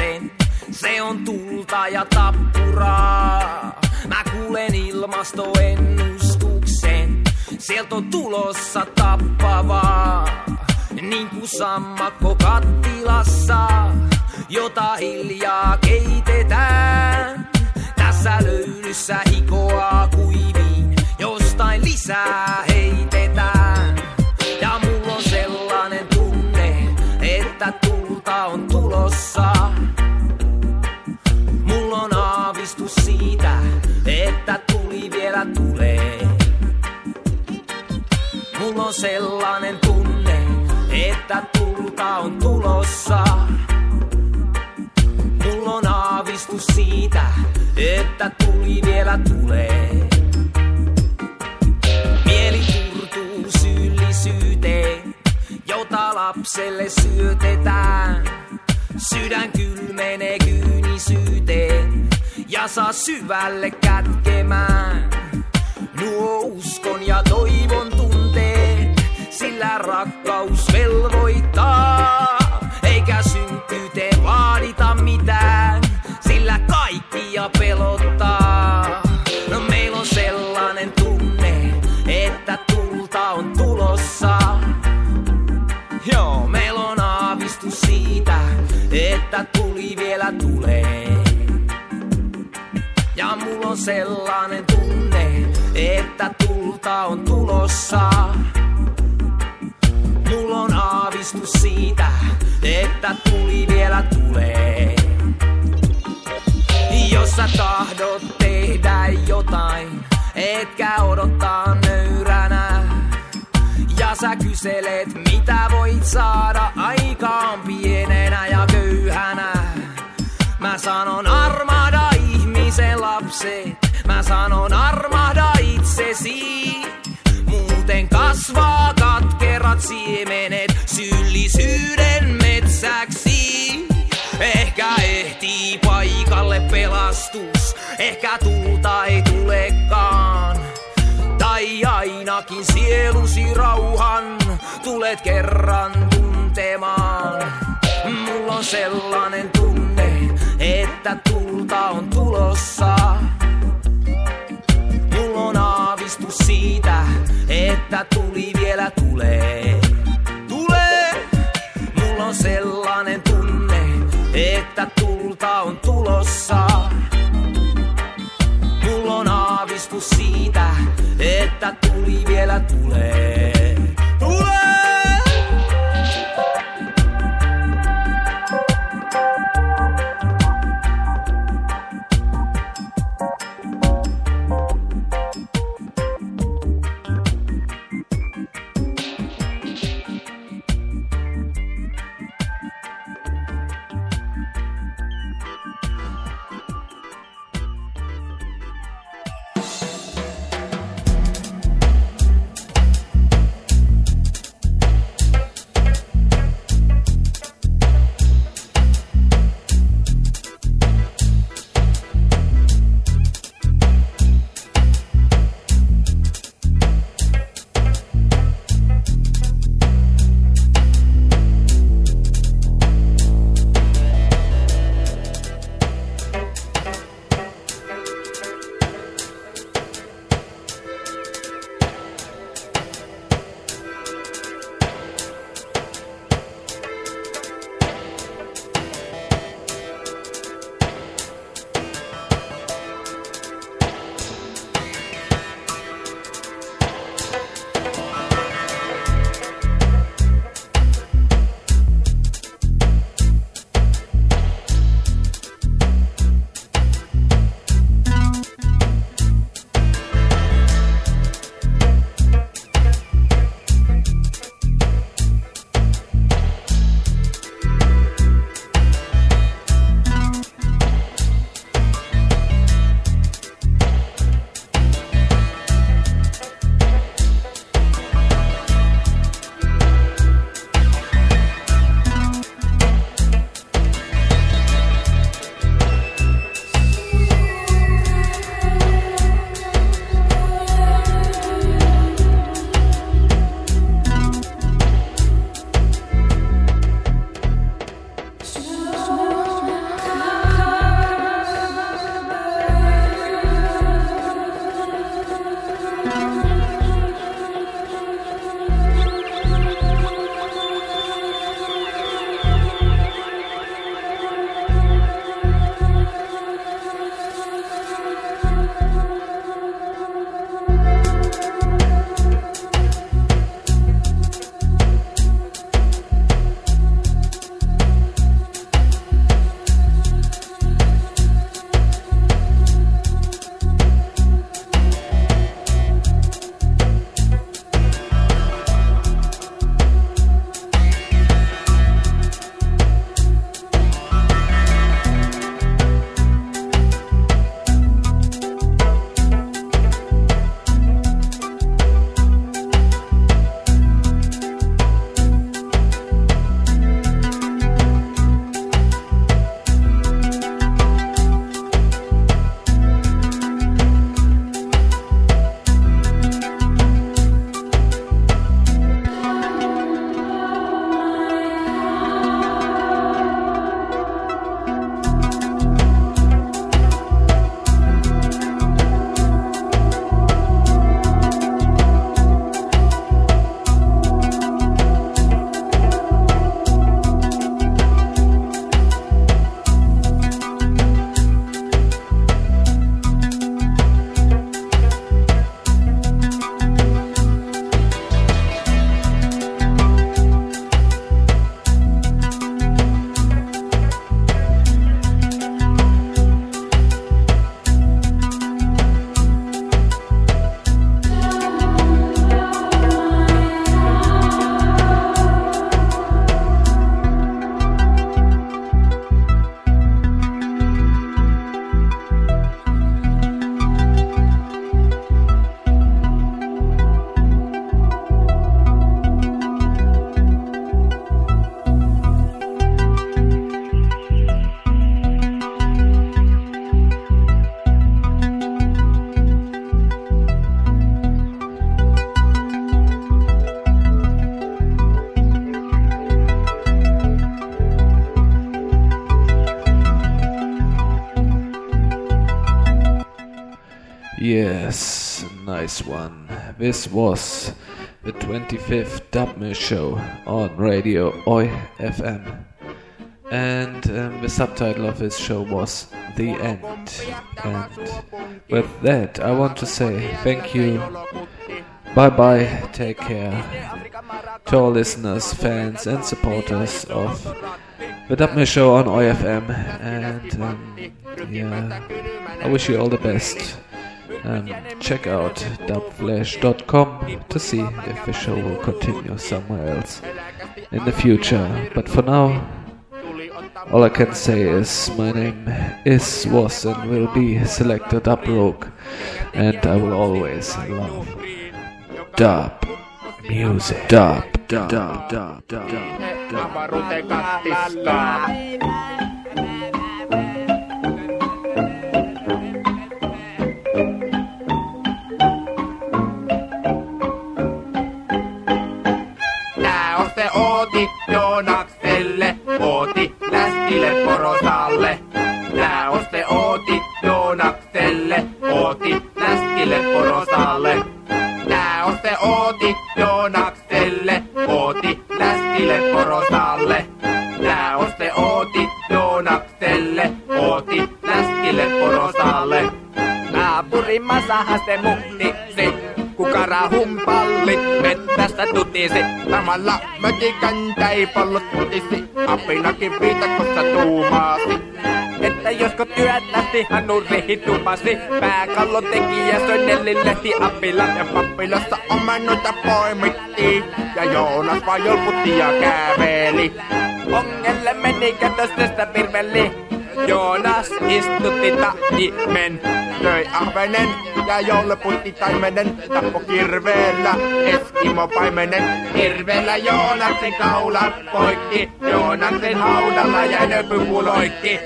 ilmestyksen, se on tulta ja tappuraa. Mä kuulen ilmastoennustuksen, sieltä on tulossa tappavaa. Niin kuin sammakko kattilassa, jota hiljaa keitetään. Tässä löylyssä hikoaa kuiviin, jostain lisää heitetään. Ja mulla on sellainen tunne, että tulta on tulossa. On sellainen tunne, että tulta on tulossa. Mulla on aavistus siitä, että tuli vielä tulee. Mieli turtuu syyllisyyteen, jota lapselle syötetään. Sydän kylmenee kyynisyyteen ja saa syvälle kätkemään. Nuo uskon ja toivon tunteet, sillä rakkaus velvoittaa. Eikä synkkyyteen vaadita mitään, sillä kaikkia pelottaa. No meillä on sellainen tunne, että tulta on tulossa. Joo, meillä on aavistus siitä, että tuli vielä tulee. Ja mulla on sellainen tunne, että tulta on tulossa. Mulla on aavistus siitä, että tuli vielä tulee. Jos sä tahdot tehdä jotain, etkä odottaa nöyränä. Ja sä kyselet, mitä voit saada aikaan pienenä ja köyhänä. Mä sanon armada ihmisen lapset, mä sanon armada itsesi. Muuten kasvaa katkerat siemenet syyllisyyden metsäksi. Ehkä ehtii paikalle pelastus, ehkä tulta ei tulekaan. Tai ainakin sielusi rauhan tulet kerran tuntemaan. Mulla on sellainen tunne, että tulta on tulossa. Mulla on aavistus siitä, että tuli vielä tulee. Tulee! Mulla on sellainen tunne, että tulta on tulossa. Mulla on aavistus siitä, että tuli vielä. Tulee! Yes, nice one. This was the 25th Dubmer show on Radio Oi FM. And um, the subtitle of this show was The End. And with that, I want to say thank you. Bye bye, take care to all listeners, fans, and supporters of the Dubmer show on OFM. And um, yeah, I wish you all the best. Um, check out dubflash.com to see if the show will continue somewhere else in the future. But for now, all I can say is my name is, was, and will be Selector Dub Rogue, and I will always love dub music. Dub, dub, dub, dub, dub, dub. Se muhtisi, kukara humpalli, mettästä tutisi. Samalla mökikäntä ei pallot putisi, apinakin viitakossa tuumaasi. Että josko työtästi hanuri tupasi, pääkallon tekijä söi nellilehti apilan ja pappilassa omenoita poimittiin. Ja Joonas vaan jolputti ja käveli. Ongelle meni kätöstestä virveli. Joonas istutti taimen, söi ahvenen ja jouluputti taimenen, tappo kirveellä, Eskimo paimenen, kirveellä Joonaksen kaulan poikki, Joonaksen haudalla ja nöpy loikki.